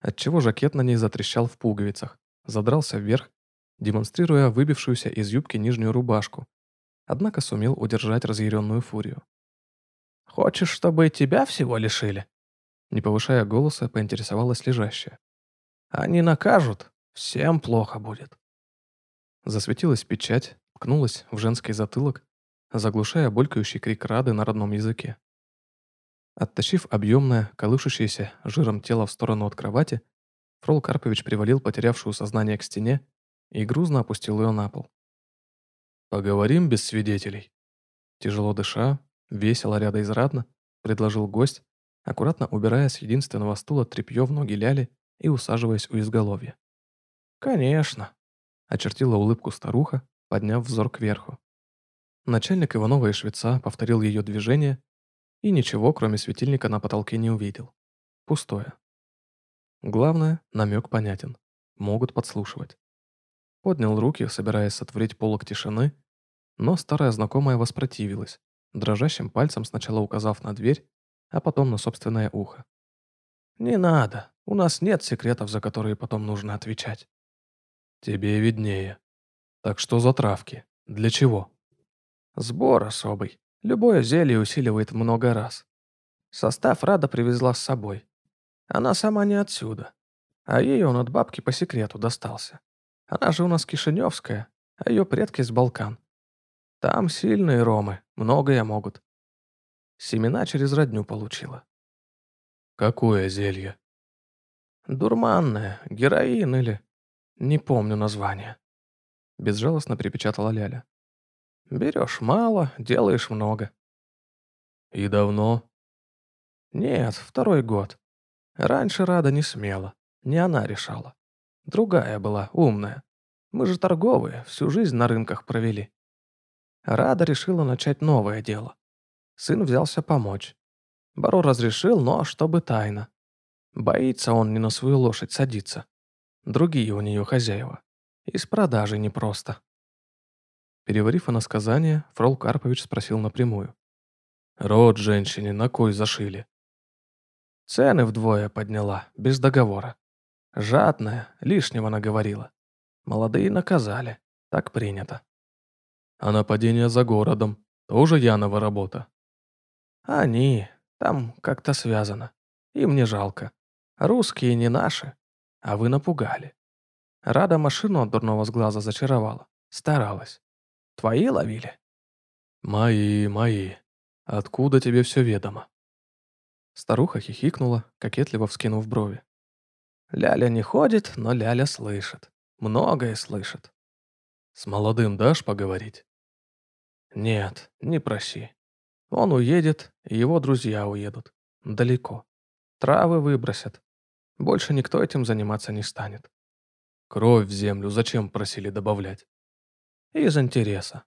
отчего жакет на ней затрещал в пуговицах, задрался вверх, демонстрируя выбившуюся из юбки нижнюю рубашку, однако сумел удержать разъяренную фурию. «Хочешь, чтобы тебя всего лишили?» Не повышая голоса, поинтересовалась лежащая. «Они накажут, всем плохо будет». Засветилась печать, ткнулась в женский затылок, заглушая булькающий крик Рады на родном языке. Оттащив объемное, колышущееся жиром тело в сторону от кровати, Фрол Карпович привалил потерявшую сознание к стене и грузно опустил ее на пол. «Поговорим без свидетелей». Тяжело дыша, весело рядоизрадно, предложил гость, аккуратно убирая с единственного стула тряпье в ноги Ляли и усаживаясь у изголовья. «Конечно», — очертила улыбку старуха, подняв взор кверху. Начальник Иванова и Швеца повторил ее движение и ничего, кроме светильника, на потолке не увидел. Пустое. Главное, намек понятен. Могут подслушивать. Поднял руки, собираясь сотворить полок тишины, но старая знакомая воспротивилась, дрожащим пальцем сначала указав на дверь, а потом на собственное ухо. «Не надо. У нас нет секретов, за которые потом нужно отвечать». «Тебе виднее. Так что за травки? Для чего?» «Сбор особый. Любое зелье усиливает много раз. Состав Рада привезла с собой. Она сама не отсюда. А ей он от бабки по секрету достался. Она же у нас кишиневская, а ее предки с Балкан. Там сильные ромы, многое могут. Семена через родню получила. Какое зелье? Дурманное, героин или... Не помню название. Безжалостно припечатала Ляля. Берешь мало, делаешь много. И давно? Нет, второй год. Раньше Рада не смела. Не она решала. Другая была, умная. Мы же торговые, всю жизнь на рынках провели. Рада решила начать новое дело. Сын взялся помочь. Баро разрешил, но чтобы тайно. Боится он не на свою лошадь садиться. Другие у нее хозяева. Из продажи непросто. Переварив иносказание, Фрол Карпович спросил напрямую. «Род женщине на кой зашили?» Цены вдвое подняла, без договора. Жадная, лишнего наговорила. Молодые наказали. Так принято. А нападение за городом тоже Янова работа. Они, там как-то связано. Им не жалко. Русские не наши, а вы напугали. Рада машину от дурного сглаза зачаровала. Старалась. Твои ловили? Мои, мои. Откуда тебе все ведомо? Старуха хихикнула, кокетливо вскинув брови. Ляля не ходит, но Ляля слышит. Многое слышит. С молодым дашь поговорить? Нет, не проси. Он уедет, и его друзья уедут. Далеко. Травы выбросят. Больше никто этим заниматься не станет. Кровь в землю зачем просили добавлять? Из интереса.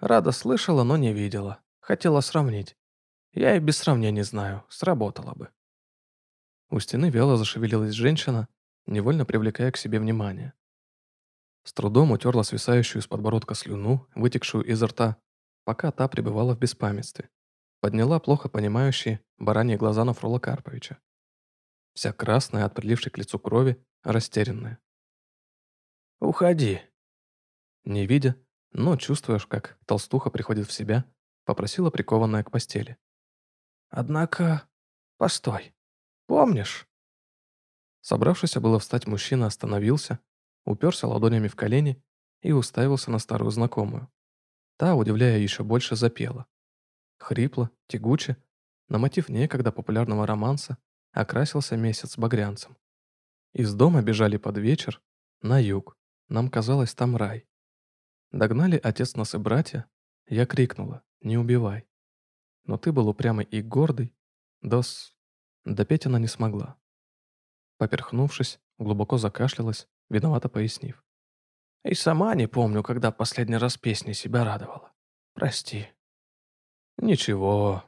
Рада слышала, но не видела. Хотела сравнить. Я и без сравнения знаю, сработало бы. У стены вяло зашевелилась женщина, невольно привлекая к себе внимание. С трудом утерла свисающую с подбородка слюну, вытекшую изо рта, пока та пребывала в беспамятстве. Подняла плохо понимающие бараньи глаза на Фрола Карповича. Вся красная от прилившей к лицу крови, растерянная. «Уходи», не видя, но чувствуешь, как толстуха приходит в себя, попросила прикованная к постели. «Однако... Постой. Помнишь?» Собравшийся было встать мужчина остановился, уперся ладонями в колени и уставился на старую знакомую. Та, удивляя еще больше, запела. Хрипло, тягуче, на мотив некогда популярного романса окрасился месяц багрянцем. Из дома бежали под вечер, на юг. Нам казалось, там рай. Догнали отец нас и братья. Я крикнула «Не убивай». Но ты был упрямый и гордый. Дос... Допеть она не смогла. Поперхнувшись, глубоко закашлялась, виновато пояснив. И сама не помню, когда последний раз песни себя радовала. Прости. Ничего.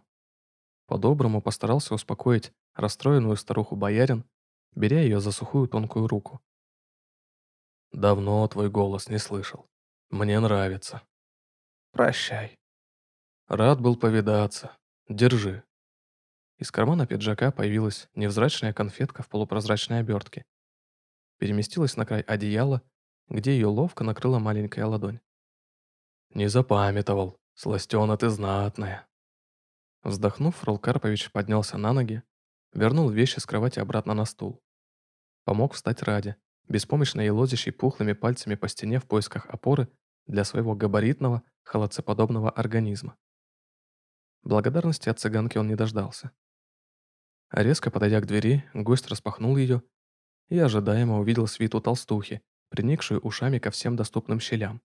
По-доброму постарался успокоить расстроенную старуху боярин, беря ее за сухую тонкую руку. Давно твой голос не слышал. Мне нравится. Прощай. Рад был повидаться. Держи». Из кармана пиджака появилась невзрачная конфетка в полупрозрачной обертке. Переместилась на край одеяла, где ее ловко накрыла маленькая ладонь. «Не запамятовал. Сластена ты знатная». Вздохнув, Фрол Карпович поднялся на ноги, вернул вещи с кровати обратно на стул. Помог встать ради, беспомощно елозящий пухлыми пальцами по стене в поисках опоры для своего габаритного, холодцеподобного организма. Благодарности от цыганки он не дождался. Резко подойдя к двери, гость распахнул ее и ожидаемо увидел свиту толстухи, приникшую ушами ко всем доступным щелям.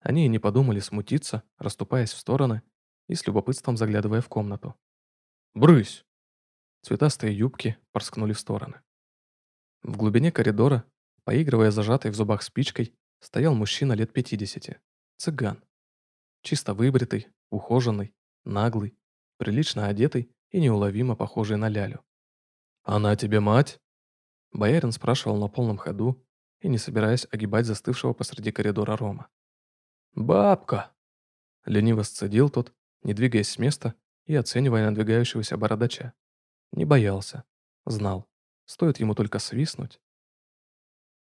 Они и не подумали смутиться, расступаясь в стороны и с любопытством заглядывая в комнату. «Брысь!» Цветастые юбки порскнули в стороны. В глубине коридора, поигрывая зажатой в зубах спичкой, стоял мужчина лет 50, цыган. Чисто выбритый, ухоженный, наглый, прилично одетый и неуловимо похожий на лялю. «Она тебе мать?» Боярин спрашивал на полном ходу и не собираясь огибать застывшего посреди коридора Рома. «Бабка!» Лениво сцедил тот, не двигаясь с места и оценивая надвигающегося бородача. Не боялся. Знал. Стоит ему только свистнуть.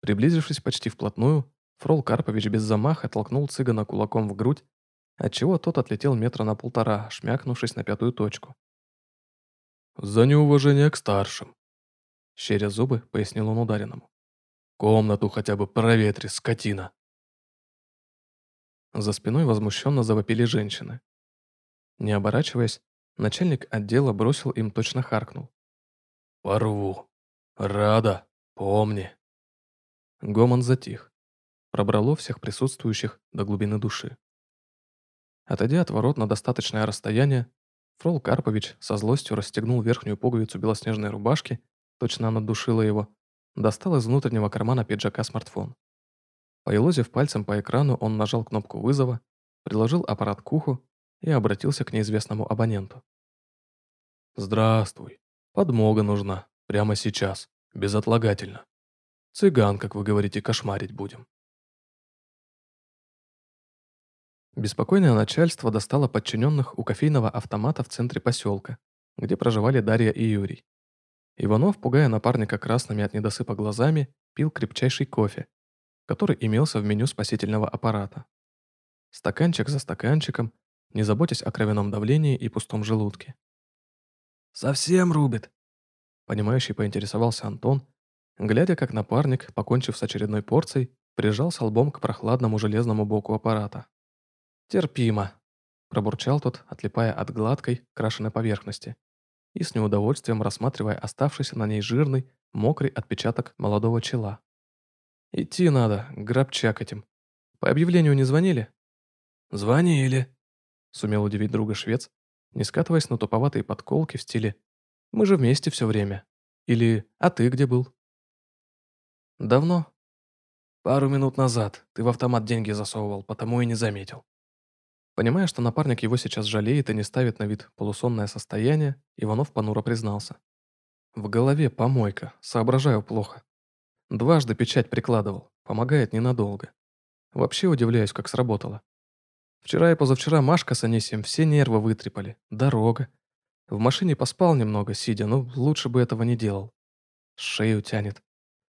Приблизившись почти вплотную, Фрол Карпович без замаха толкнул цыгана кулаком в грудь, отчего тот отлетел метра на полтора, шмякнувшись на пятую точку. «За неуважение к старшим», — щеря зубы, пояснил он ударенному. «Комнату хотя бы проветри, скотина!» За спиной возмущенно завопили женщины. Не оборачиваясь, начальник отдела бросил им точно харкнул. «Порву! Рада! Помни!» Гомон затих. Пробрало всех присутствующих до глубины души. Отойдя от ворот на достаточное расстояние, Фрол Карпович со злостью расстегнул верхнюю пуговицу белоснежной рубашки, точно она душила его, достал из внутреннего кармана пиджака смартфон. Поелозив пальцем по экрану, он нажал кнопку вызова, приложил аппарат к уху и обратился к неизвестному абоненту. «Здравствуй. Подмога нужна. Прямо сейчас. Безотлагательно. Цыган, как вы говорите, кошмарить будем». Беспокойное начальство достало подчиненных у кофейного автомата в центре поселка, где проживали Дарья и Юрий. Иванов, пугая напарника красными от недосыпа глазами, пил крепчайший кофе, который имелся в меню спасительного аппарата. Стаканчик за стаканчиком, не заботясь о кровяном давлении и пустом желудке. «Совсем рубит?» Понимающий поинтересовался Антон, глядя, как напарник, покончив с очередной порцией, прижался лбом к прохладному железному боку аппарата. «Терпимо», – пробурчал тот, отлипая от гладкой, крашеной поверхности и с неудовольствием рассматривая оставшийся на ней жирный, мокрый отпечаток молодого чела. «Идти надо, гробчак этим. По объявлению не звонили?» «Звонили», — сумел удивить друга швец, не скатываясь на туповатые подколки в стиле «Мы же вместе все время». Или «А ты где был?» «Давно?» «Пару минут назад. Ты в автомат деньги засовывал, потому и не заметил». Понимая, что напарник его сейчас жалеет и не ставит на вид полусонное состояние, Иванов понуро признался. «В голове помойка, соображаю плохо. Дважды печать прикладывал, помогает ненадолго. Вообще удивляюсь, как сработало. Вчера и позавчера Машка с Анисием все нервы вытрепали. Дорога. В машине поспал немного, сидя, но лучше бы этого не делал. Шею тянет.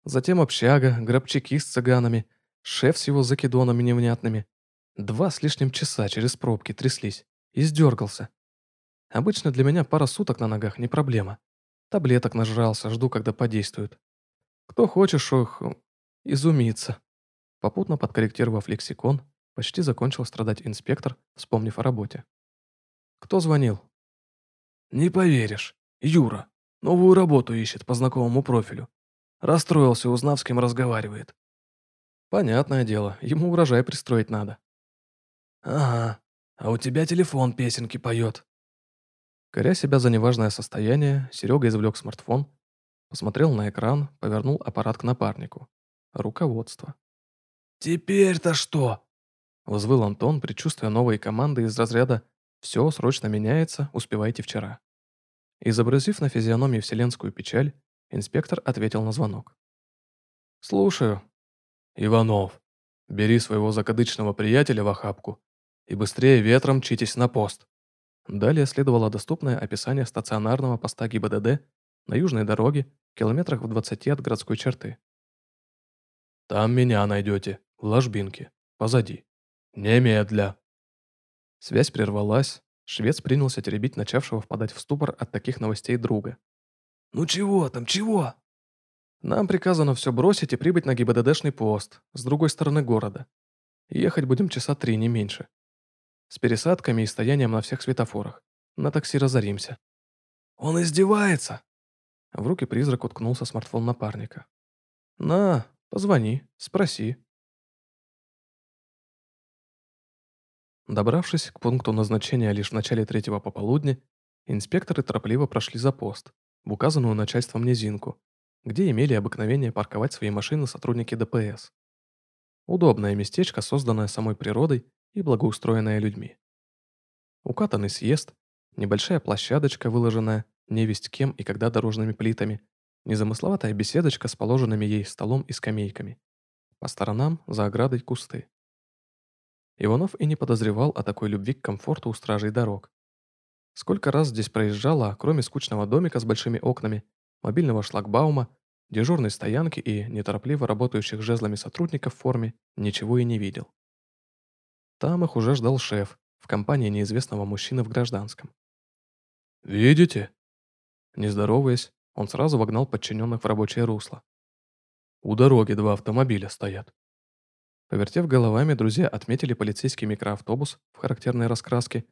Затем общага, гробчаки с цыганами, шеф с его закидонами невнятными. Два с лишним часа через пробки тряслись. И сдергался. Обычно для меня пара суток на ногах не проблема. Таблеток нажрался, жду, когда подействуют. Кто хочешь, ох, изумиться. Попутно подкорректировав лексикон, почти закончил страдать инспектор, вспомнив о работе. Кто звонил? Не поверишь. Юра. Новую работу ищет по знакомому профилю. Расстроился, узнав, с кем разговаривает. Понятное дело, ему урожай пристроить надо. Ага, а у тебя телефон песенки поет. Коря себя за неважное состояние, Серега извлек смартфон Посмотрел на экран, повернул аппарат к напарнику. Руководство. «Теперь-то что?» Взвыл Антон, предчувствуя новые команды из разряда «Все срочно меняется, успевайте вчера». Изобразив на физиономии вселенскую печаль, инспектор ответил на звонок. «Слушаю». «Иванов, бери своего закадычного приятеля в охапку и быстрее ветром читесь на пост. Далее следовало доступное описание стационарного поста ГИБДД на южной дороге, километрах в 20 от городской черты. «Там меня найдете, в ложбинке, позади. Немедля!» Связь прервалась, швец принялся теребить начавшего впадать в ступор от таких новостей друга. «Ну чего там, чего?» «Нам приказано все бросить и прибыть на ГИБДДшный пост, с другой стороны города. Ехать будем часа три, не меньше. С пересадками и стоянием на всех светофорах. На такси разоримся». «Он издевается!» В руки призрак уткнулся смартфон напарника. «На, позвони, спроси». Добравшись к пункту назначения лишь в начале третьего пополудни, инспекторы торопливо прошли за пост, в указанную начальством низинку, где имели обыкновение парковать свои машины сотрудники ДПС. Удобное местечко, созданное самой природой и благоустроенное людьми. Укатанный съезд, небольшая площадочка, выложенная невесть кем и когда дорожными плитами, незамысловатая беседочка с положенными ей столом и скамейками. По сторонам, за оградой, кусты. Иванов и не подозревал о такой любви к комфорту у стражей дорог. Сколько раз здесь проезжала, кроме скучного домика с большими окнами, мобильного шлагбаума, дежурной стоянки и неторопливо работающих жезлами сотрудников в форме, ничего и не видел. Там их уже ждал шеф, в компании неизвестного мужчины в гражданском. «Видите?» Не здороваясь, он сразу вогнал подчиненных в рабочее русло. «У дороги два автомобиля стоят». Повертев головами, друзья отметили полицейский микроавтобус в характерной раскраске,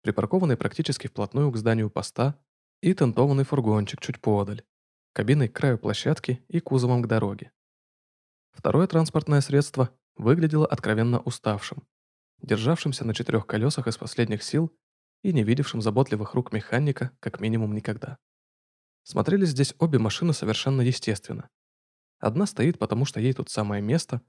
припаркованный практически вплотную к зданию поста и тентованный фургончик чуть подаль, кабиной к краю площадки и кузовом к дороге. Второе транспортное средство выглядело откровенно уставшим, державшимся на четырех колесах из последних сил и не видевшим заботливых рук механика как минимум никогда. Смотрелись здесь обе машины совершенно естественно. Одна стоит, потому что ей тут самое место,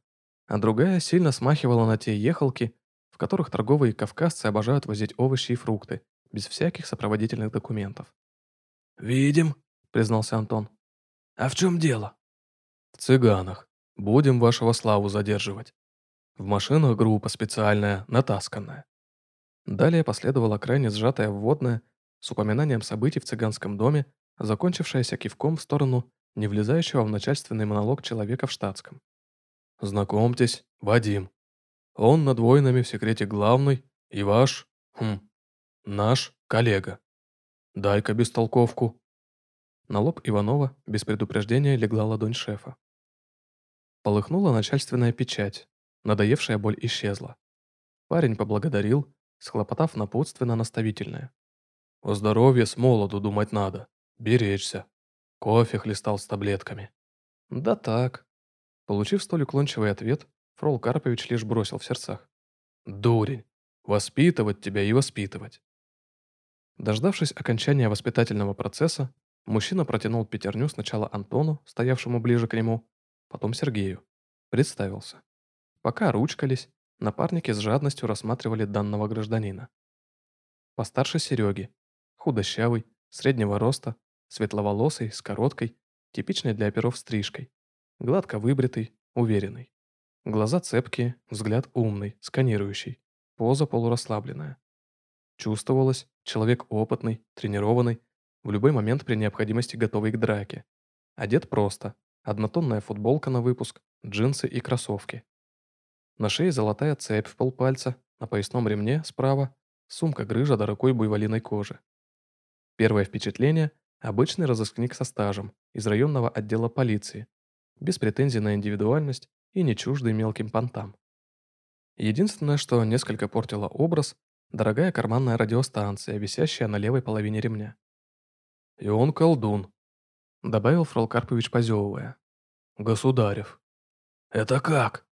а другая сильно смахивала на те ехалки, в которых торговые кавказцы обожают возить овощи и фрукты, без всяких сопроводительных документов. «Видим», — признался Антон. «А в чем дело?» «В цыганах. Будем вашего славу задерживать. В машинах группа специальная, натасканная». Далее последовала крайне сжатая вводная с упоминанием событий в цыганском доме закончившаяся кивком в сторону не влезающего в начальственный монолог человека в штатском. «Знакомьтесь, Вадим. Он над войнами в секрете главный и ваш, хм, наш коллега. Дай-ка бестолковку». На лоб Иванова без предупреждения легла ладонь шефа. Полыхнула начальственная печать, надоевшая боль исчезла. Парень поблагодарил, схлопотав напутственно наставительное. «О здоровье с молоду думать надо. Беречься. Кофе хлестал с таблетками. Да так. Получив столь уклончивый ответ, Фрол Карпович лишь бросил в сердцах. Дурень. Воспитывать тебя и воспитывать. Дождавшись окончания воспитательного процесса, мужчина протянул пятерню сначала Антону, стоявшему ближе к нему, потом Сергею. Представился. Пока ручкались, напарники с жадностью рассматривали данного гражданина. Постарше Сереги, худощавый, среднего роста, светловолосый, с короткой, типичной для оперов стрижкой, гладко выбритый, уверенный. Глаза цепкие, взгляд умный, сканирующий, поза полурасслабленная. Чувствовалось, человек опытный, тренированный, в любой момент при необходимости готовый к драке. Одет просто, однотонная футболка на выпуск, джинсы и кроссовки. На шее золотая цепь в полпальца, на поясном ремне справа сумка-грыжа дорогой буйволиной кожи. Первое впечатление – обычный разыскник со стажем из районного отдела полиции, без претензий на индивидуальность и не чуждый мелким понтам. Единственное, что несколько портило образ – дорогая карманная радиостанция, висящая на левой половине ремня. «И он колдун», – добавил Фрол Карпович, позевывая. «Государев». «Это как?» –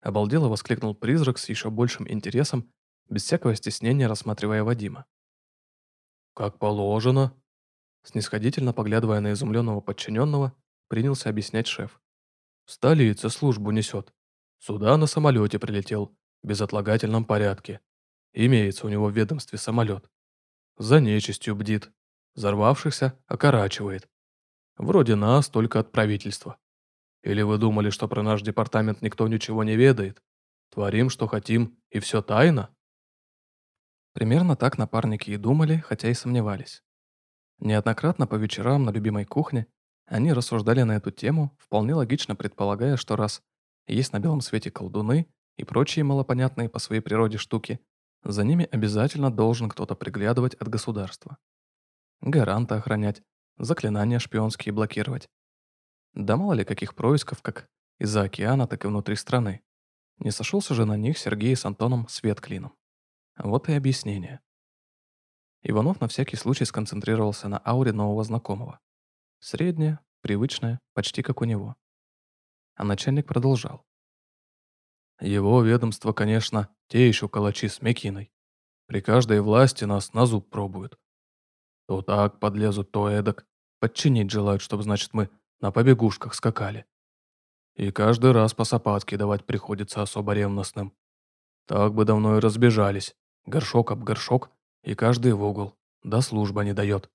обалдело воскликнул призрак с еще большим интересом, без всякого стеснения рассматривая Вадима. «Как положено», снисходительно поглядывая на изумленного подчиненного, принялся объяснять шеф. «В столице службу несет. Сюда на самолете прилетел, в безотлагательном порядке. Имеется у него в ведомстве самолет. За нечистью бдит, взорвавшихся окорачивает. Вроде нас, только от правительства. Или вы думали, что про наш департамент никто ничего не ведает? Творим, что хотим, и все тайно?» Примерно так напарники и думали, хотя и сомневались. Неоднократно по вечерам на любимой кухне они рассуждали на эту тему, вполне логично предполагая, что раз есть на белом свете колдуны и прочие малопонятные по своей природе штуки, за ними обязательно должен кто-то приглядывать от государства. Гаранта охранять, заклинания шпионские блокировать. Да мало ли каких происков, как из-за океана, так и внутри страны. Не сошелся же на них Сергей с Антоном свет клином. Вот и объяснение. Иванов на всякий случай сконцентрировался на ауре нового знакомого. Средняя, привычная, почти как у него. А начальник продолжал. Его ведомство, конечно, те еще калачи с Мекиной. При каждой власти нас на зуб пробуют. То так подлезут, то эдак. Подчинить желают, чтобы, значит, мы на побегушках скакали. И каждый раз по сапатке давать приходится особо ревностным. Так бы давно и разбежались. Горшок об горшок, и каждый в угол. Да служба не дает.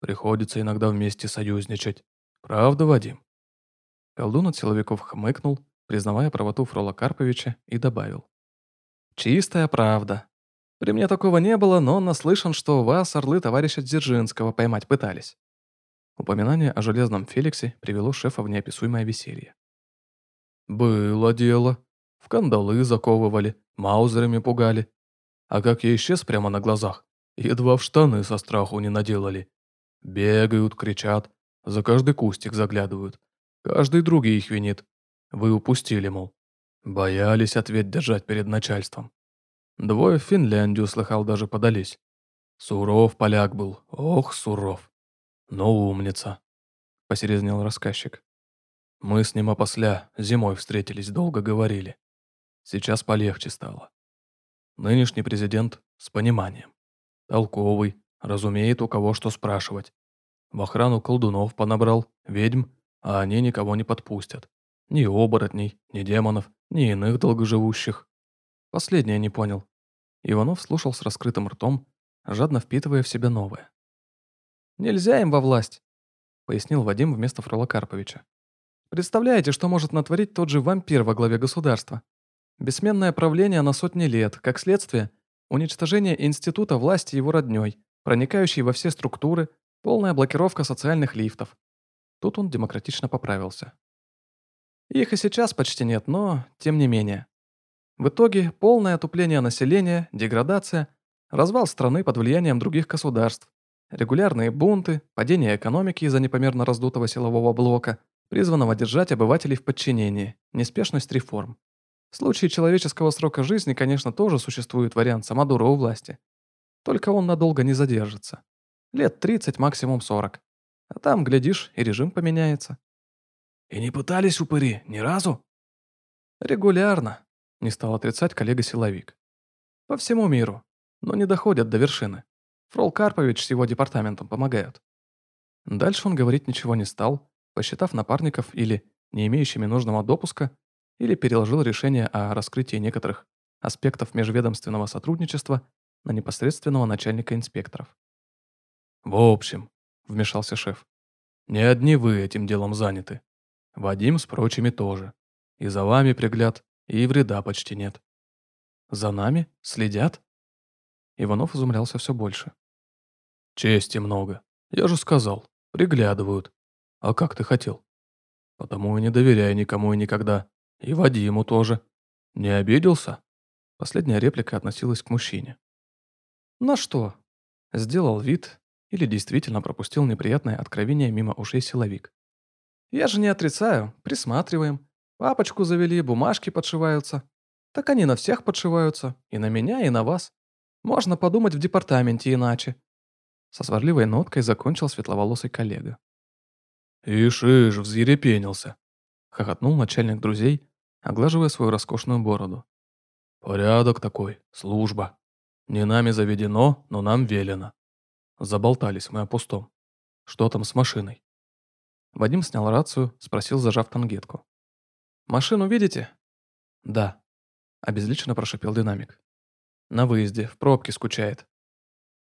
Приходится иногда вместе союзничать. Правда, Вадим?» Колдун от силовиков хмыкнул, признавая правоту Фрола Карповича, и добавил. «Чистая правда. При мне такого не было, но наслышан, что вас, орлы товарища Дзержинского, поймать пытались». Упоминание о железном Феликсе привело шефа в неописуемое веселье. «Было дело. В кандалы заковывали, маузерами пугали. А как я исчез прямо на глазах, едва в штаны со страху не наделали. Бегают, кричат, за каждый кустик заглядывают. Каждый другий их винит. Вы упустили, мол. Боялись ответ держать перед начальством. Двое в Финляндию, слыхал, даже подались. Суров поляк был, ох, суров. Но умница, посерьезнел рассказчик. Мы с ним опосля зимой встретились, долго говорили. Сейчас полегче стало. Нынешний президент с пониманием. Толковый, разумеет, у кого что спрашивать. В охрану колдунов понабрал, ведьм, а они никого не подпустят. Ни оборотней, ни демонов, ни иных долгоживущих. Последнее не понял. Иванов слушал с раскрытым ртом, жадно впитывая в себя новое. «Нельзя им во власть», — пояснил Вадим вместо Фрола Карповича. «Представляете, что может натворить тот же вампир во главе государства? Бессменное правление на сотни лет, как следствие, уничтожение института власти его роднёй, проникающей во все структуры, полная блокировка социальных лифтов. Тут он демократично поправился. Их и сейчас почти нет, но тем не менее. В итоге полное отупление населения, деградация, развал страны под влиянием других государств, регулярные бунты, падение экономики из-за непомерно раздутого силового блока, призванного держать обывателей в подчинении, неспешность реформ. В случае человеческого срока жизни, конечно, тоже существует вариант самодура у власти. Только он надолго не задержится. Лет 30, максимум 40. А там, глядишь, и режим поменяется. И не пытались упыри ни разу? Регулярно, не стал отрицать коллега-силовик. По всему миру, но не доходят до вершины. Фрол Карпович с его департаментом помогают. Дальше он говорить ничего не стал, посчитав напарников или не имеющими нужного допуска или переложил решение о раскрытии некоторых аспектов межведомственного сотрудничества на непосредственного начальника инспекторов. «В общем», — вмешался шеф, — «не одни вы этим делом заняты. Вадим с прочими тоже. И за вами пригляд, и вреда почти нет». «За нами? Следят?» Иванов изумлялся все больше. «Чести много. Я же сказал. Приглядывают. А как ты хотел? Потому и не доверяй никому и никогда. И Вадиму тоже. Не обиделся?» Последняя реплика относилась к мужчине. «На что?» Сделал вид или действительно пропустил неприятное откровение мимо ушей силовик. «Я же не отрицаю, присматриваем. Папочку завели, бумажки подшиваются. Так они на всех подшиваются, и на меня, и на вас. Можно подумать в департаменте иначе». Со сварливой ноткой закончил светловолосый коллега. «Ишь, ишь, взъерепенился», — хохотнул начальник друзей, оглаживая свою роскошную бороду. «Порядок такой, служба. Не нами заведено, но нам велено. Заболтались мы о пустом. Что там с машиной?» Вадим снял рацию, спросил, зажав тангетку. «Машину видите?» «Да», — обезлично прошипел динамик. «На выезде, в пробке скучает».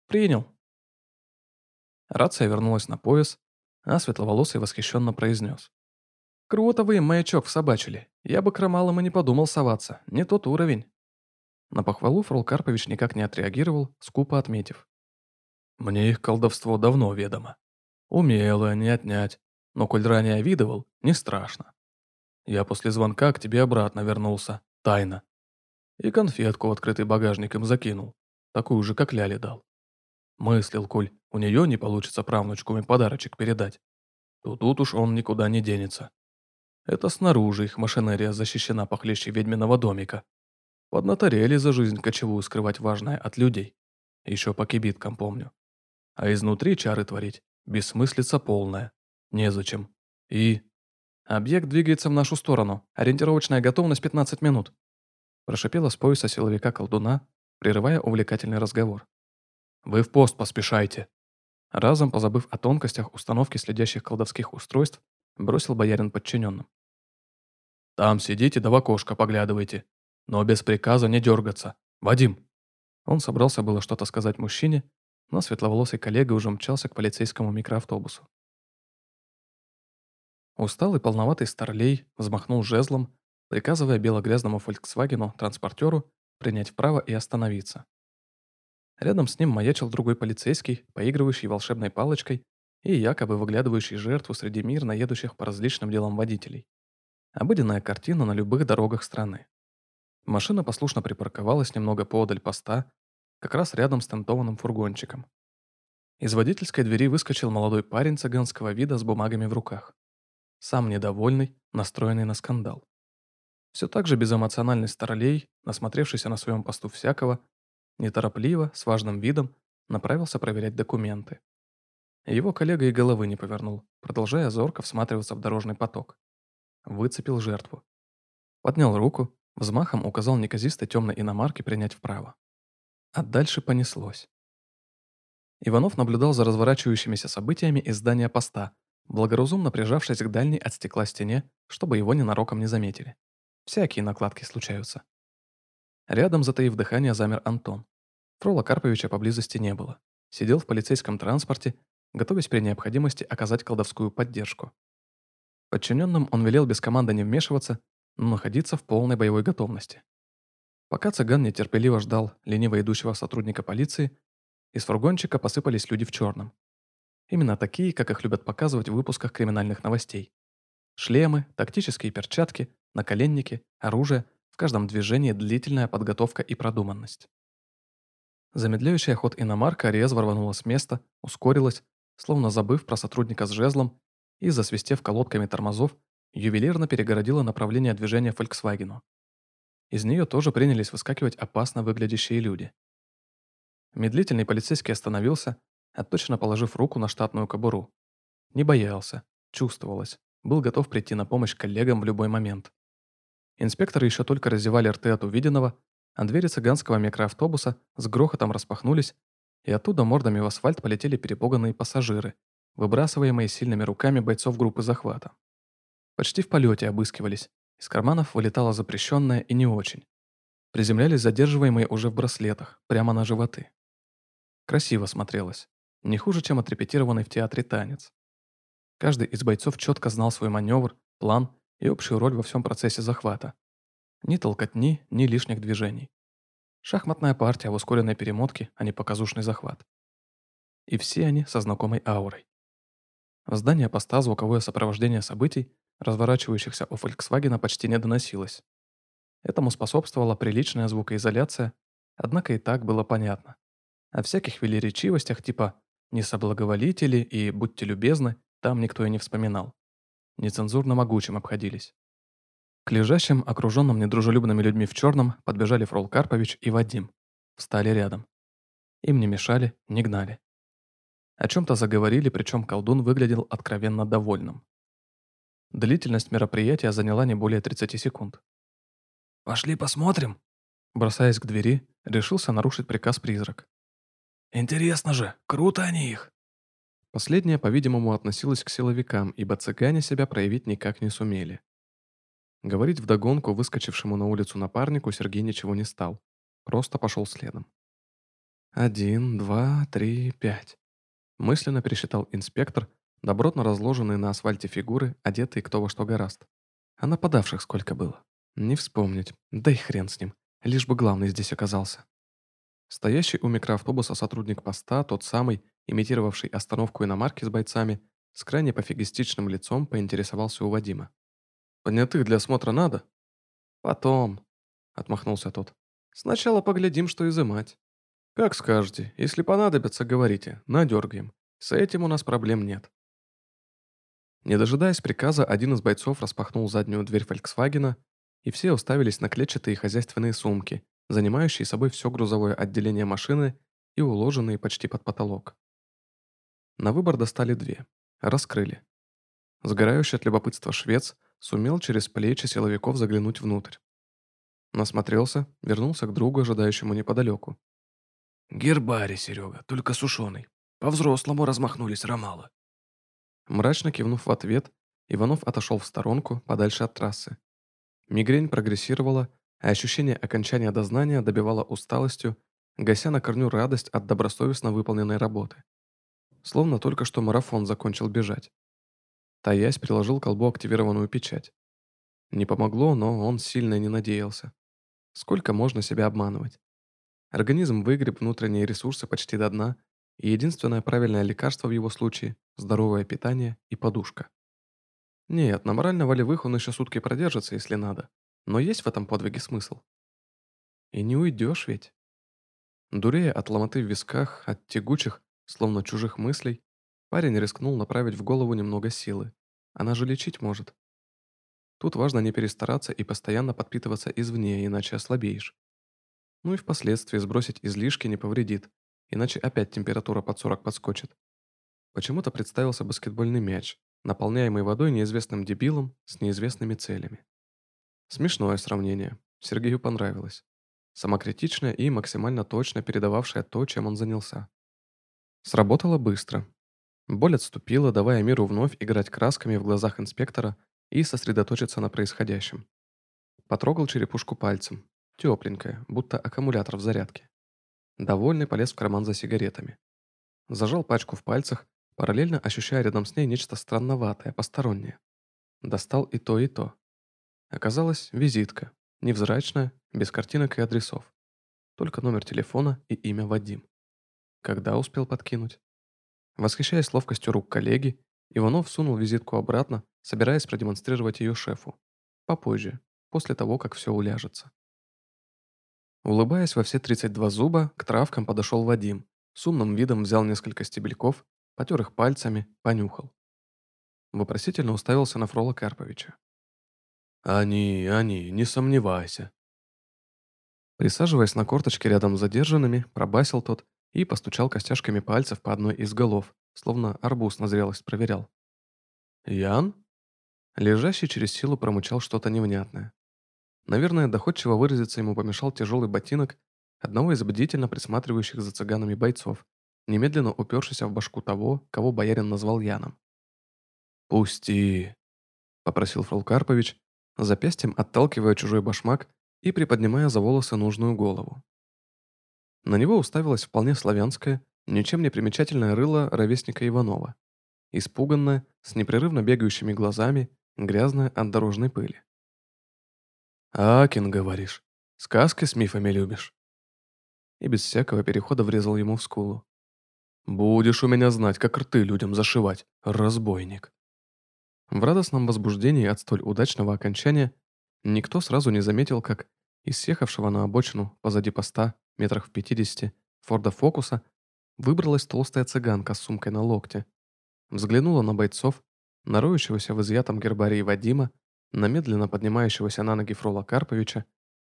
«Принял». Рация вернулась на пояс, а светловолосый восхищенно произнес. «Круто вы маячок всобачили. Я бы к Ромалам и не подумал соваться. Не тот уровень». На похвалу Фрол Карпович никак не отреагировал, скупо отметив. «Мне их колдовство давно ведомо. Умелое, не отнять. Но коль ранее видывал, не страшно. Я после звонка к тебе обратно вернулся, тайно. И конфетку в открытый багажник им закинул, такую же, как Ляли дал. Мыслил, коль у нее не получится правнучку им подарочек передать, то тут уж он никуда не денется. Это снаружи их машинерия защищена похлеще ведьминого домика. Поднаторели за жизнь кочевую скрывать важное от людей. Еще по кибиткам помню. А изнутри чары творить бессмыслица полная. Незачем. И... Объект двигается в нашу сторону. Ориентировочная готовность 15 минут. Прошипела с пояса силовика колдуна, прерывая увлекательный разговор. Вы в пост поспешайте. Разом позабыв о тонкостях установки следящих колдовских устройств, бросил боярин подчиненным. Там сидите да в окошко поглядывайте. Но без приказа не дергаться. Вадим!» Он собрался было что-то сказать мужчине, но светловолосый коллега уже мчался к полицейскому микроавтобусу. Усталый полноватый старлей взмахнул жезлом, приказывая белогрязному «Фольксвагену» принять вправо и остановиться. Рядом с ним маячил другой полицейский, поигрывающий волшебной палочкой и якобы выглядывающий жертву среди мирно едущих по различным делам водителей. Обыденная картина на любых дорогах страны. Машина послушно припарковалась немного поодаль поста, как раз рядом с тентованным фургончиком. Из водительской двери выскочил молодой парень цыганского вида с бумагами в руках. Сам недовольный, настроенный на скандал. Все так же безэмоциональный старлей, насмотревшийся на своем посту всякого, неторопливо, с важным видом, направился проверять документы. Его коллега и головы не повернул, продолжая зорко всматриваться в дорожный поток. Выцепил жертву. Поднял руку, Взмахом указал неказистой темной иномарке принять вправо. А дальше понеслось. Иванов наблюдал за разворачивающимися событиями из здания поста, благоразумно прижавшись к дальней от стекла стене, чтобы его ненароком не заметили. Всякие накладки случаются. Рядом, затаив дыхание, замер Антон. Фрола Карповича поблизости не было. Сидел в полицейском транспорте, готовясь при необходимости оказать колдовскую поддержку. Подчиненным он велел без команды не вмешиваться но находиться в полной боевой готовности. Пока цыган нетерпеливо ждал лениво идущего сотрудника полиции, из фургончика посыпались люди в черном. Именно такие, как их любят показывать в выпусках криминальных новостей. Шлемы, тактические перчатки, наколенники, оружие, в каждом движении длительная подготовка и продуманность. Замедляющая ход иномарка резво рванула с места, ускорилась, словно забыв про сотрудника с жезлом и, засвистев колодками тормозов, ювелирно перегородила направление движения Фольксвагену. Из нее тоже принялись выскакивать опасно выглядящие люди. Медлительный полицейский остановился, отточно положив руку на штатную кобуру. Не боялся, чувствовалось, был готов прийти на помощь коллегам в любой момент. Инспекторы еще только раздевали рты от увиденного, а двери цыганского микроавтобуса с грохотом распахнулись, и оттуда мордами в асфальт полетели перепуганные пассажиры, выбрасываемые сильными руками бойцов группы захвата. Почти в полете обыскивались. Из карманов вылетало запрещенное и не очень. Приземлялись задерживаемые уже в браслетах, прямо на животы. Красиво смотрелось. Не хуже, чем отрепетированный в театре танец. Каждый из бойцов четко знал свой маневр, план и общую роль во всем процессе захвата. Ни толкотни, ни лишних движений. Шахматная партия в ускоренной перемотке, а не показушный захват. И все они со знакомой аурой. В здание поста звуковое сопровождение событий разворачивающихся у Volkswagen почти не доносилось. Этому способствовала приличная звукоизоляция, однако и так было понятно. О всяких велеречивостях типа «не соблаговолите ли» и «будьте любезны» там никто и не вспоминал. Нецензурно могучим обходились. К лежащим, окруженным недружелюбными людьми в черном, подбежали Фрол Карпович и Вадим. Встали рядом. Им не мешали, не гнали. О чем-то заговорили, причем колдун выглядел откровенно довольным. Длительность мероприятия заняла не более 30 секунд. «Пошли посмотрим», бросаясь к двери, решился нарушить приказ призрак. «Интересно же, круто они их!» Последняя, по-видимому, относилась к силовикам, ибо цыгане себя проявить никак не сумели. Говорить вдогонку выскочившему на улицу напарнику Сергей ничего не стал, просто пошел следом. «Один, два, три, пять», мысленно пересчитал инспектор, Добротно разложенные на асфальте фигуры, одетые кто во что гораст. А нападавших сколько было? Не вспомнить. Да и хрен с ним. лишь бы главный здесь оказался. Стоящий у микроавтобуса сотрудник поста, тот самый, имитировавший остановку иномарки с бойцами, с крайне пофигистичным лицом поинтересовался у Вадима. «Понятых для осмотра надо?» «Потом», — отмахнулся тот. «Сначала поглядим, что изымать». «Как скажете. Если понадобится, говорите. Надергаем. С этим у нас проблем нет». Не дожидаясь приказа, один из бойцов распахнул заднюю дверь «Фольксвагена», и все уставились на клетчатые хозяйственные сумки, занимающие собой все грузовое отделение машины и уложенные почти под потолок. На выбор достали две. Раскрыли. Сгорающий от любопытства швец сумел через плечи силовиков заглянуть внутрь. Насмотрелся, вернулся к другу, ожидающему неподалеку. «Гербарий, Серега, только сушеный. По-взрослому размахнулись ромалы». Мрачно кивнув в ответ, Иванов отошел в сторонку, подальше от трассы. Мигрень прогрессировала, а ощущение окончания дознания добивало усталостью, гася на корню радость от добросовестно выполненной работы. Словно только что марафон закончил бежать. Таясь, приложил к колбу активированную печать. Не помогло, но он сильно не надеялся. Сколько можно себя обманывать? Организм выгреб внутренние ресурсы почти до дна, и единственное правильное лекарство в его случае – здоровое питание и подушка. Нет, на морально-волевых он еще сутки продержится, если надо. Но есть в этом подвиге смысл? И не уйдешь ведь. Дурея от ломоты в висках, от тягучих, словно чужих мыслей, парень рискнул направить в голову немного силы. Она же лечить может. Тут важно не перестараться и постоянно подпитываться извне, иначе ослабеешь. Ну и впоследствии сбросить излишки не повредит, иначе опять температура под 40 подскочит. Почему-то представился баскетбольный мяч, наполняемый водой неизвестным дебилом с неизвестными целями. Смешное сравнение. Сергею понравилось. Самокритичное и максимально точно передававшее то, чем он занялся. Сработало быстро. Боль отступила, давая миру вновь играть красками в глазах инспектора и сосредоточиться на происходящем. Потрогал черепушку пальцем. Тепленькая, будто аккумулятор в зарядке. Довольный полез в карман за сигаретами. Зажал пачку в пальцах, параллельно ощущая рядом с ней нечто странноватое, постороннее. Достал и то, и то. Оказалось, визитка. Невзрачная, без картинок и адресов. Только номер телефона и имя Вадим. Когда успел подкинуть? Восхищаясь ловкостью рук коллеги, Иванов сунул визитку обратно, собираясь продемонстрировать ее шефу. Попозже, после того, как все уляжется. Улыбаясь во все 32 зуба, к травкам подошел Вадим. С умным видом взял несколько стебельков, потер их пальцами, понюхал. Вопросительно уставился на Фрола Карповича. «Они, они, не сомневайся». Присаживаясь на корточке рядом с задержанными, пробасил тот и постучал костяшками пальцев по одной из голов, словно арбуз на зрелость проверял. «Ян?» Лежащий через силу промычал что-то невнятное. Наверное, доходчиво выразиться ему помешал тяжелый ботинок одного из бдительно присматривающих за цыганами бойцов, немедленно упершийся в башку того, кого боярин назвал Яном. «Пусти», — попросил Фрол Карпович, запястьем отталкивая чужой башмак и приподнимая за волосы нужную голову. На него уставилась вполне славянская, ничем не примечательное рыло ровесника Иванова, испуганное, с непрерывно бегающими глазами, грязное от дорожной пыли. «Акин, говоришь, сказки с мифами любишь?» И без всякого перехода врезал ему в скулу. «Будешь у меня знать, как рты людям зашивать, разбойник». В радостном возбуждении от столь удачного окончания никто сразу не заметил, как из съехавшего на обочину позади поста, метрах в пятидесяти, Форда Фокуса, выбралась толстая цыганка с сумкой на локте. Взглянула на бойцов, на роющегося в изъятом гербарии Вадима, на медленно поднимающегося на ноги Фрола Карповича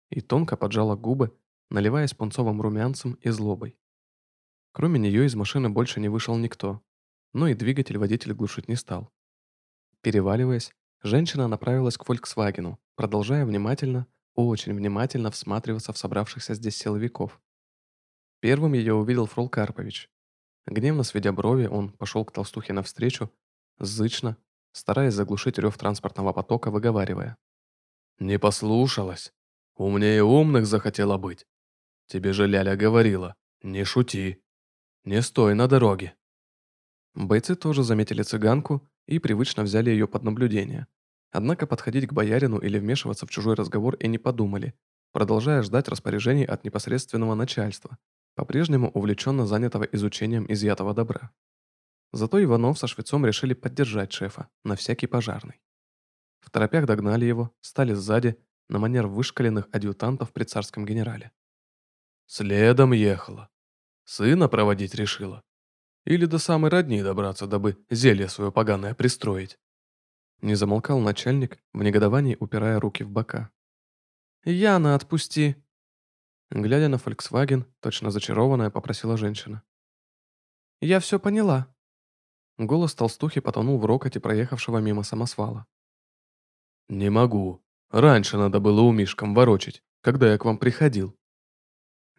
и тонко поджала губы, наливаясь пунцовым румянцем и злобой. Кроме нее из машины больше не вышел никто, но и двигатель водитель глушить не стал. Переваливаясь, женщина направилась к «Фольксвагену», продолжая внимательно, очень внимательно всматриваться в собравшихся здесь силовиков. Первым ее увидел Фрол Карпович. Гневно сведя брови, он пошел к толстухе навстречу, зычно, стараясь заглушить рев транспортного потока, выговаривая. «Не послушалась. Умнее умных захотела быть. Тебе же Ляля говорила, не шути. Не стой на дороге». Бойцы тоже заметили цыганку и привычно взяли ее под наблюдение. Однако подходить к боярину или вмешиваться в чужой разговор и не подумали, продолжая ждать распоряжений от непосредственного начальства, по-прежнему увлеченно занятого изучением изъятого добра. Зато Иванов со швецом решили поддержать шефа на всякий пожарный. В торопях догнали его, стали сзади, на манер вышкаленных адъютантов при царском генерале. Следом ехала. Сына проводить решила. Или до самой родни добраться, дабы зелье свое поганое пристроить. Не замолкал начальник, в негодовании упирая руки в бока. «Яна, отпусти!» Глядя на Фольксваген, точно зачарованная, попросила женщина. «Я все поняла». Голос толстухи потонул в рокоте проехавшего мимо самосвала. «Не могу. Раньше надо было у Мишкам ворочить, когда я к вам приходил».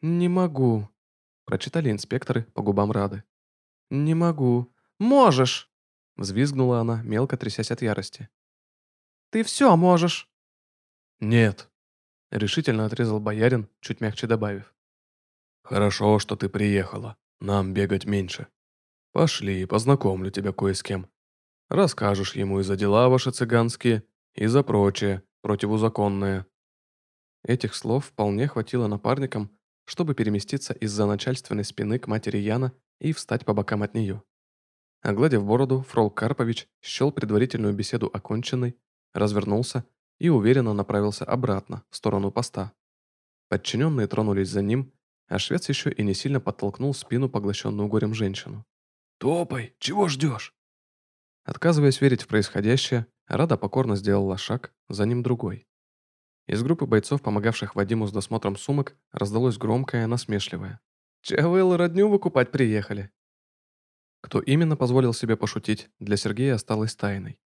«Не могу», – прочитали инспекторы по губам Рады. «Не могу. Можешь!» – взвизгнула она, мелко трясясь от ярости. «Ты все можешь!» «Нет», – решительно отрезал боярин, чуть мягче добавив. «Хорошо, что ты приехала. Нам бегать меньше. Пошли, познакомлю тебя кое с кем. Расскажешь ему и за дела ваши цыганские, и за прочее, противозаконное». Этих слов вполне хватило напарникам, чтобы переместиться из-за начальственной спины к матери Яна и встать по бокам от нее. Огладив бороду, Фрол Карпович счел предварительную беседу оконченной, развернулся и уверенно направился обратно, в сторону поста. Подчиненные тронулись за ним, а швец еще и не сильно подтолкнул спину поглощенную горем женщину. «Топай! Чего ждешь?» Отказываясь верить в происходящее, Рада покорно сделала шаг, за ним другой. Из группы бойцов, помогавших Вадиму с досмотром сумок, раздалось громкое, насмешливое. «Чего родню выкупать приехали?» Кто именно позволил себе пошутить, для Сергея осталось тайной.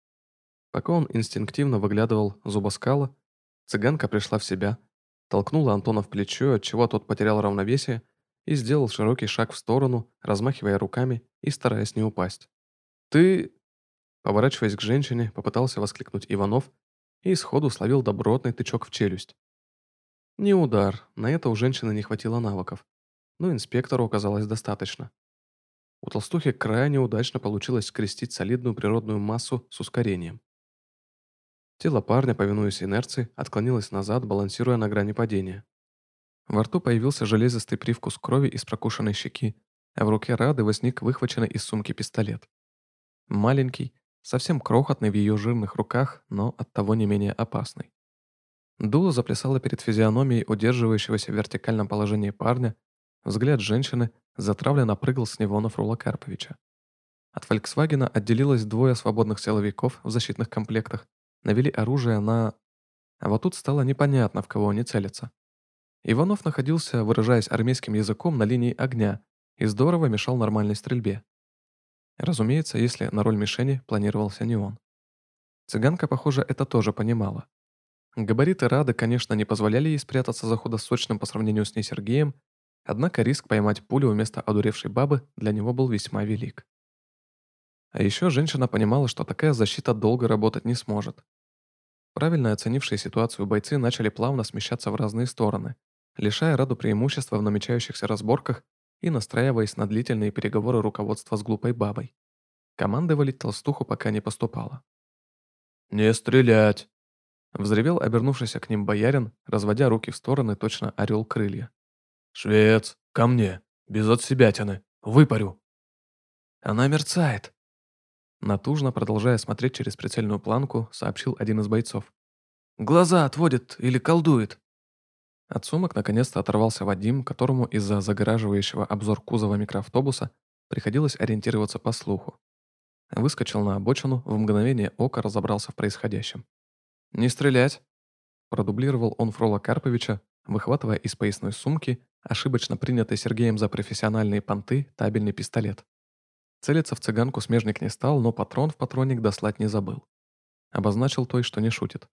Пока он инстинктивно выглядывал зубоскала, цыганка пришла в себя, толкнула Антона в плечо, отчего тот потерял равновесие и сделал широкий шаг в сторону, размахивая руками и стараясь не упасть. «Ты...» Поворачиваясь к женщине, попытался воскликнуть Иванов, и сходу словил добротный тычок в челюсть. Не удар, на это у женщины не хватило навыков, но инспектору оказалось достаточно. У толстухи крайне удачно получилось скрестить солидную природную массу с ускорением. Тело парня, повинуясь инерции, отклонилось назад, балансируя на грани падения. Во рту появился железистый привкус крови из прокушенной щеки, а в руке Рады возник выхваченный из сумки пистолет. Маленький, совсем крохотный в ее жирных руках, но оттого не менее опасный. Дуло заплясало перед физиономией удерживающегося в вертикальном положении парня, взгляд женщины затравленно прыгал с него на Фрула Карповича. От «Фольксвагена» отделилось двое свободных силовиков в защитных комплектах, навели оружие на... А вот тут стало непонятно, в кого они целятся. Иванов находился, выражаясь армейским языком, на линии огня и здорово мешал нормальной стрельбе. Разумеется, если на роль мишени планировался не он. Цыганка, похоже, это тоже понимала. Габариты Рады, конечно, не позволяли ей спрятаться за худосочным по сравнению с ней Сергеем, однако риск поймать пулю вместо одуревшей бабы для него был весьма велик. А еще женщина понимала, что такая защита долго работать не сможет. Правильно оценившие ситуацию бойцы начали плавно смещаться в разные стороны, лишая Раду преимущества в намечающихся разборках и настраиваясь на длительные переговоры руководства с глупой бабой. Команды валить толстуху пока не поступало. «Не стрелять!» Взревел обернувшийся к ним боярин, разводя руки в стороны, точно орел крылья. «Швец, ко мне! Без отсебятины! Выпарю!» «Она мерцает!» Натужно, продолжая смотреть через прицельную планку, сообщил один из бойцов. «Глаза отводит или колдует!» От сумок наконец-то оторвался Вадим, которому из-за загораживающего обзор кузова микроавтобуса приходилось ориентироваться по слуху. Выскочил на обочину, в мгновение ока разобрался в происходящем. «Не стрелять!» Продублировал он Фрола Карповича, выхватывая из поясной сумки ошибочно принятый Сергеем за профессиональные понты табельный пистолет. Целиться в цыганку смежник не стал, но патрон в патронник дослать не забыл. Обозначил той, что не шутит.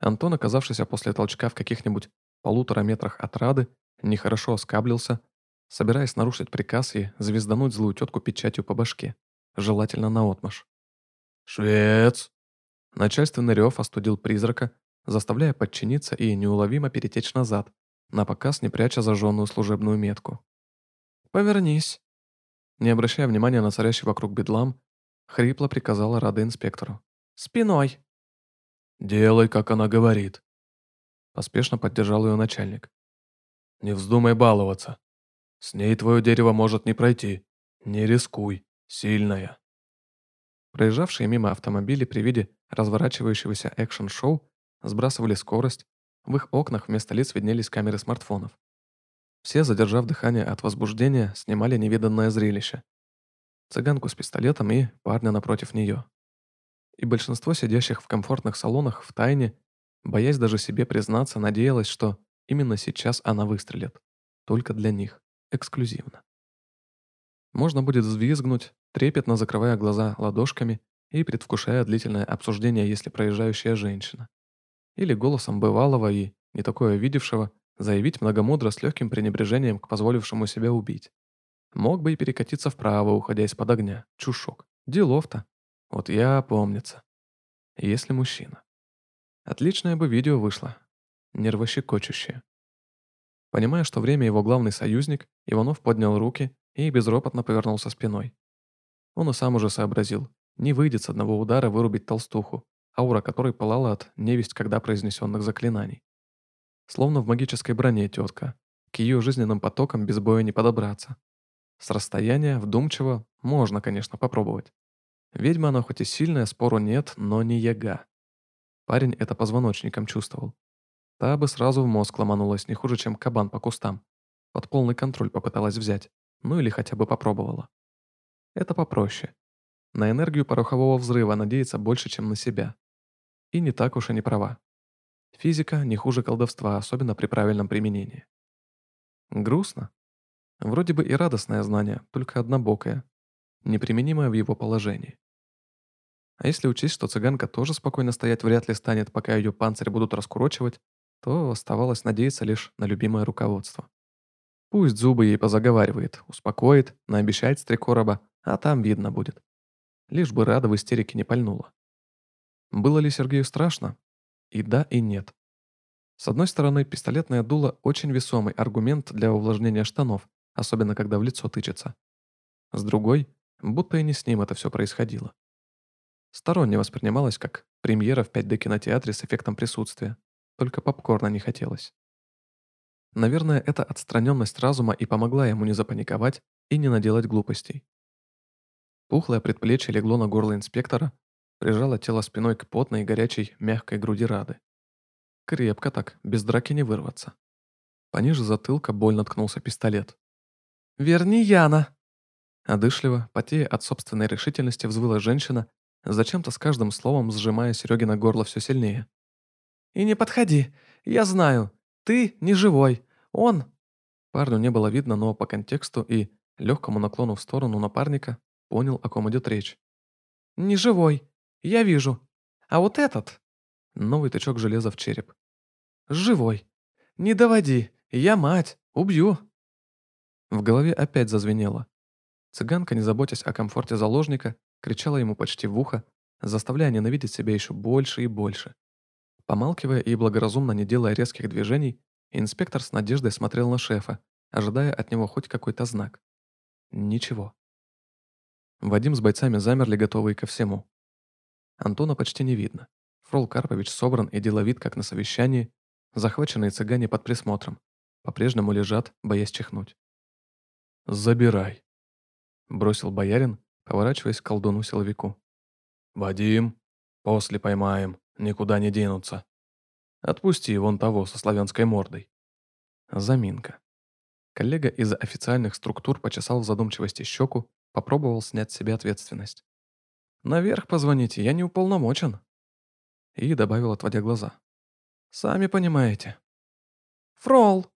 Антон, оказавшийся после толчка в каких-нибудь полутора метрах от Рады, нехорошо оскаблился, собираясь нарушить приказ и звездануть злую тетку печатью по башке, желательно наотмашь. «Швец!» Начальственный рев остудил призрака, заставляя подчиниться и неуловимо перетечь назад, на показ не пряча зажженную служебную метку. «Повернись!» Не обращая внимания на царящий вокруг бедлам, хрипло приказала Рада инспектору. «Спиной!» «Делай, как она говорит», Поспешно поддержал ее начальник. «Не вздумай баловаться. С ней твое дерево может не пройти. Не рискуй. Сильная». Проезжавшие мимо автомобили при виде разворачивающегося экшн-шоу сбрасывали скорость, в их окнах вместо лиц виднелись камеры смартфонов. Все, задержав дыхание от возбуждения, снимали невиданное зрелище. Цыганку с пистолетом и парня напротив нее. И большинство сидящих в комфортных салонах в тайне, боясь даже себе признаться, надеялось, что именно сейчас она выстрелит. Только для них. Эксклюзивно. Можно будет взвизгнуть, трепетно закрывая глаза ладошками и предвкушая длительное обсуждение, если проезжающая женщина. Или голосом бывалого и, не такое видевшего, заявить многомудро с легким пренебрежением к позволившему себя убить. Мог бы и перекатиться вправо, уходя из-под огня. Чушок. Делов-то. Вот я помнится. Если мужчина. Отличное бы видео вышло. Нервощекочущее. Понимая, что время его главный союзник, Иванов поднял руки и безропотно повернулся спиной. Он и сам уже сообразил, не выйдет с одного удара вырубить толстуху, аура которой пылала от невесть когда произнесенных заклинаний. Словно в магической броне тетка, к ее жизненным потокам без боя не подобраться. С расстояния, вдумчиво, можно, конечно, попробовать. Ведьма она хоть и сильная, спору нет, но не яга. Парень это позвоночником чувствовал. Та бы сразу в мозг ломанулась не хуже, чем кабан по кустам. Под полный контроль попыталась взять, ну или хотя бы попробовала. Это попроще. На энергию порохового взрыва надеяться больше, чем на себя. И не так уж и не права. Физика не хуже колдовства, особенно при правильном применении. Грустно. Вроде бы и радостное знание, только однобокое, неприменимое в его положении. А если учесть, что цыганка тоже спокойно стоять вряд ли станет, пока ее панцирь будут раскурочивать, то оставалось надеяться лишь на любимое руководство. Пусть зубы ей позаговаривает, успокоит, наобещает с три короба, а там видно будет. Лишь бы Рада в истерике не пальнула. Было ли Сергею страшно? И да, и нет. С одной стороны, пистолетное дуло – очень весомый аргумент для увлажнения штанов, особенно когда в лицо тычется. С другой, будто и не с ним это все происходило. Сторонне воспринималось как премьера в 5D кинотеатре с эффектом присутствия, только попкорна не хотелось. Наверное, эта отстраненность разума и помогла ему не запаниковать и не наделать глупостей. Пухлое предплечье легло на горло инспектора, прижало тело спиной к потной, горячей, мягкой груди Рады. Крепко так, без драки не вырваться. Пониже затылка больно ткнулся пистолет. «Верни Яна!» Одышливо, потея от собственной решительности, взвыла женщина, зачем-то с каждым словом сжимая Серегина горло все сильнее. «И не подходи, я знаю, ты не живой, он...» Парню не было видно, но по контексту и легкому наклону в сторону напарника понял, о ком идет речь. «Не живой. Я вижу. А вот этот...» Новый тычок железа в череп. «Живой. Не доводи. Я мать. Убью». В голове опять зазвенело. Цыганка, не заботясь о комфорте заложника, кричала ему почти в ухо, заставляя ненавидеть себя еще больше и больше. Помалкивая и благоразумно не делая резких движений, инспектор с надеждой смотрел на шефа, ожидая от него хоть какой-то знак. Ничего. Вадим с бойцами замерли, готовые ко всему. Антона почти не видно. Фрол Карпович собран и деловит, как на совещании. Захваченные цыгане под присмотром. По-прежнему лежат, боясь чихнуть. «Забирай», — бросил боярин, поворачиваясь к колдуну-силовику. «Вадим, после поймаем, никуда не денутся. Отпусти вон того со славянской мордой». Заминка. Коллега из официальных структур почесал в задумчивости щеку, Попробовал снять с себя ответственность. «Наверх позвоните, я не уполномочен». И добавил, отводя глаза. «Сами понимаете». «Фрол!»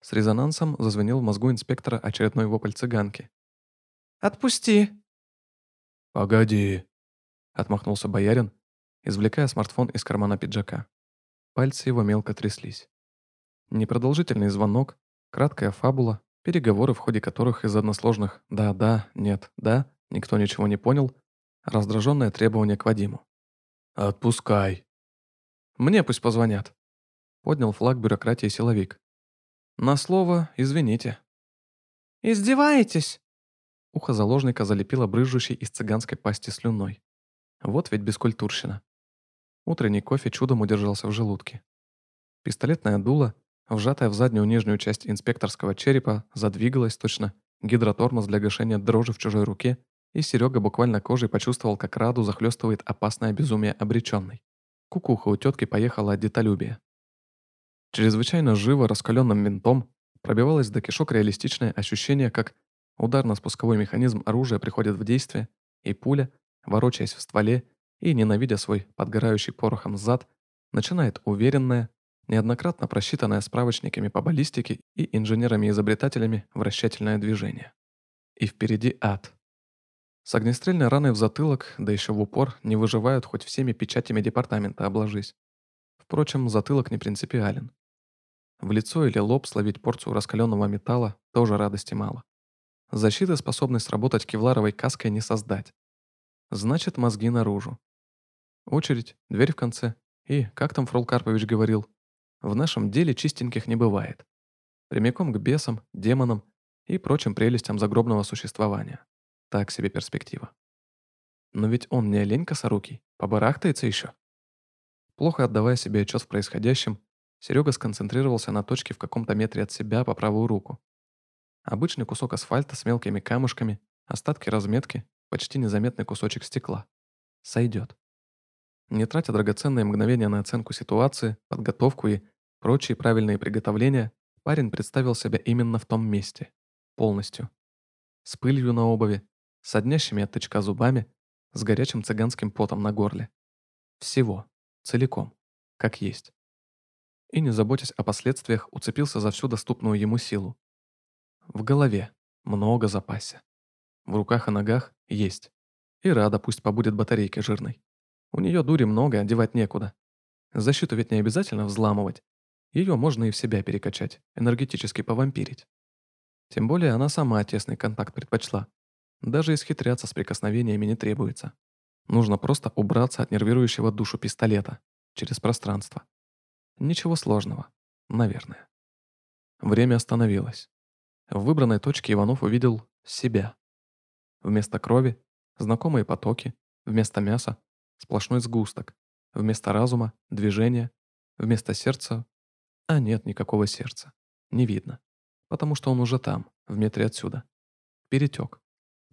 С резонансом зазвонил в мозгу инспектора очередной вопль цыганки. «Отпусти!» «Погоди!» Отмахнулся боярин, извлекая смартфон из кармана пиджака. Пальцы его мелко тряслись. Непродолжительный звонок, краткая фабула, Переговоры, в ходе которых из односложных «да-да», «нет», «да» никто ничего не понял, раздраженное требование к Вадиму. «Отпускай». «Мне пусть позвонят». Поднял флаг бюрократии силовик. «На слово извините». «Издеваетесь?» Ухо заложника залепило брызжущей из цыганской пасти слюной. Вот ведь бескультурщина. Утренний кофе чудом удержался в желудке. Пистолетная дуло, вжатая в заднюю нижнюю часть инспекторского черепа, задвигалась точно гидротормоз для гашения дрожи в чужой руке, и Серега буквально кожей почувствовал, как Раду захлестывает опасное безумие обреченной. Кукуха у тетки поехала от детолюбия. Чрезвычайно живо раскаленным винтом пробивалось до кишок реалистичное ощущение, как ударно-спусковой механизм оружия приходит в действие, и пуля, ворочаясь в стволе и ненавидя свой подгорающий порохом зад, начинает уверенное, неоднократно просчитанное справочниками по баллистике и инженерами-изобретателями вращательное движение. И впереди ад. С огнестрельной раной в затылок, да еще в упор, не выживают хоть всеми печатями департамента обложись. Впрочем, затылок не принципиален. В лицо или лоб словить порцию раскаленного металла тоже радости мало. Защиты способной сработать кевларовой каской не создать. Значит, мозги наружу. Очередь, дверь в конце. И, как там Фрол Карпович говорил, в нашем деле чистеньких не бывает. Прямиком к бесам, демонам и прочим прелестям загробного существования. Так себе перспектива. Но ведь он не олень косорукий, побарахтается еще. Плохо отдавая себе отчет в происходящем, Серега сконцентрировался на точке в каком-то метре от себя по правую руку. Обычный кусок асфальта с мелкими камушками, остатки разметки, почти незаметный кусочек стекла. Сойдет. Не тратя драгоценные мгновения на оценку ситуации, подготовку и прочие правильные приготовления, парень представил себя именно в том месте. Полностью. С пылью на обуви, с однящими от тычка зубами, с горячим цыганским потом на горле. Всего. Целиком. Как есть. И, не заботясь о последствиях, уцепился за всю доступную ему силу. В голове. Много запасе. В руках и ногах есть. И рада пусть побудет батарейкой жирной. У нее дури много, одевать некуда. Защиту ведь не обязательно взламывать. Ее можно и в себя перекачать, энергетически повампирить. Тем более она сама тесный контакт предпочла. Даже исхитряться с прикосновениями не требуется. Нужно просто убраться от нервирующего душу пистолета через пространство. Ничего сложного, наверное. Время остановилось. В выбранной точке Иванов увидел себя. Вместо крови – знакомые потоки, вместо мяса – сплошной сгусток, вместо разума – движение, вместо сердца – а нет никакого сердца, не видно, потому что он уже там, в метре отсюда. Перетек.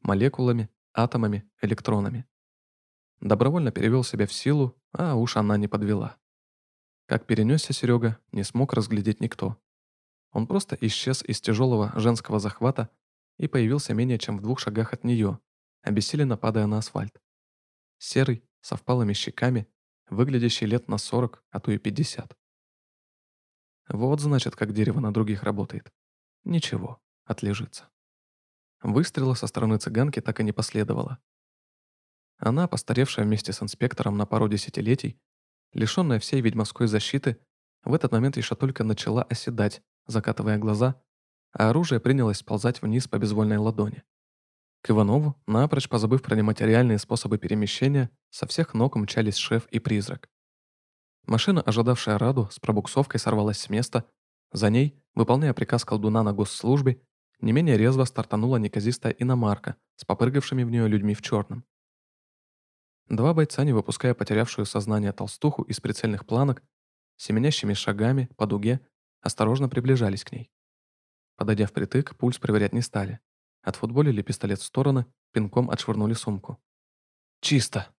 Молекулами, атомами, электронами. Добровольно перевел себя в силу, а уж она не подвела. Как перенесся Серега, не смог разглядеть никто. Он просто исчез из тяжелого женского захвата и появился менее чем в двух шагах от нее, обессиленно падая на асфальт. Серый, со впалыми щеками, выглядящий лет на 40, а то и 50. Вот значит, как дерево на других работает. Ничего, отлежится. Выстрела со стороны цыганки так и не последовало. Она, постаревшая вместе с инспектором на пару десятилетий, лишенная всей ведьмовской защиты, в этот момент еще только начала оседать, закатывая глаза а оружие принялось сползать вниз по безвольной ладони. К Иванову, напрочь позабыв про нематериальные способы перемещения, со всех ног мчались шеф и призрак. Машина, ожидавшая Раду, с пробуксовкой сорвалась с места. За ней, выполняя приказ колдуна на госслужбе, не менее резво стартанула неказистая иномарка с попрыгавшими в нее людьми в черном. Два бойца, не выпуская потерявшую сознание толстуху из прицельных планок, семенящими шагами по дуге, осторожно приближались к ней. Подойдя впритык, пульс проверять не стали. Отфутболили пистолет в стороны, пинком отшвырнули сумку. «Чисто!»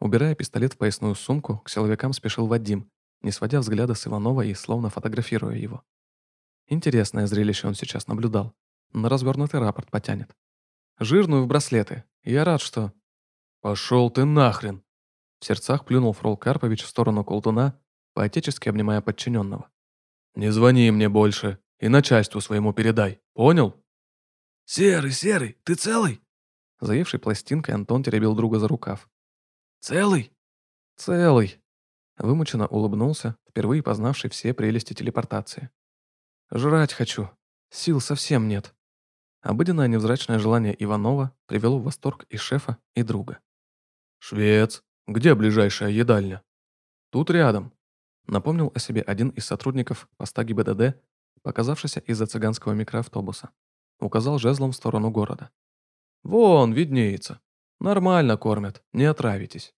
Убирая пистолет в поясную сумку, к силовикам спешил Вадим, не сводя взгляда с Иванова и словно фотографируя его. Интересное зрелище он сейчас наблюдал. На развернутый рапорт потянет. «Жирную в браслеты. Я рад, что...» «Пошел ты нахрен!» В сердцах плюнул Фрол Карпович в сторону колдуна, поотечески обнимая подчиненного. «Не звони мне больше!» И начальству своему передай. Понял?» «Серый, Серый, ты целый?» Заевший пластинкой Антон теребил друга за рукав. «Целый?» «Целый!» Вымученно улыбнулся, впервые познавший все прелести телепортации. «Жрать хочу. Сил совсем нет». Обыденное невзрачное желание Иванова привело в восторг и шефа, и друга. «Швец, где ближайшая едальня?» «Тут рядом», — напомнил о себе один из сотрудников поста ГИБДД, показавшийся из-за цыганского микроавтобуса. Указал жезлом в сторону города. «Вон, виднеется. Нормально кормят, не отравитесь».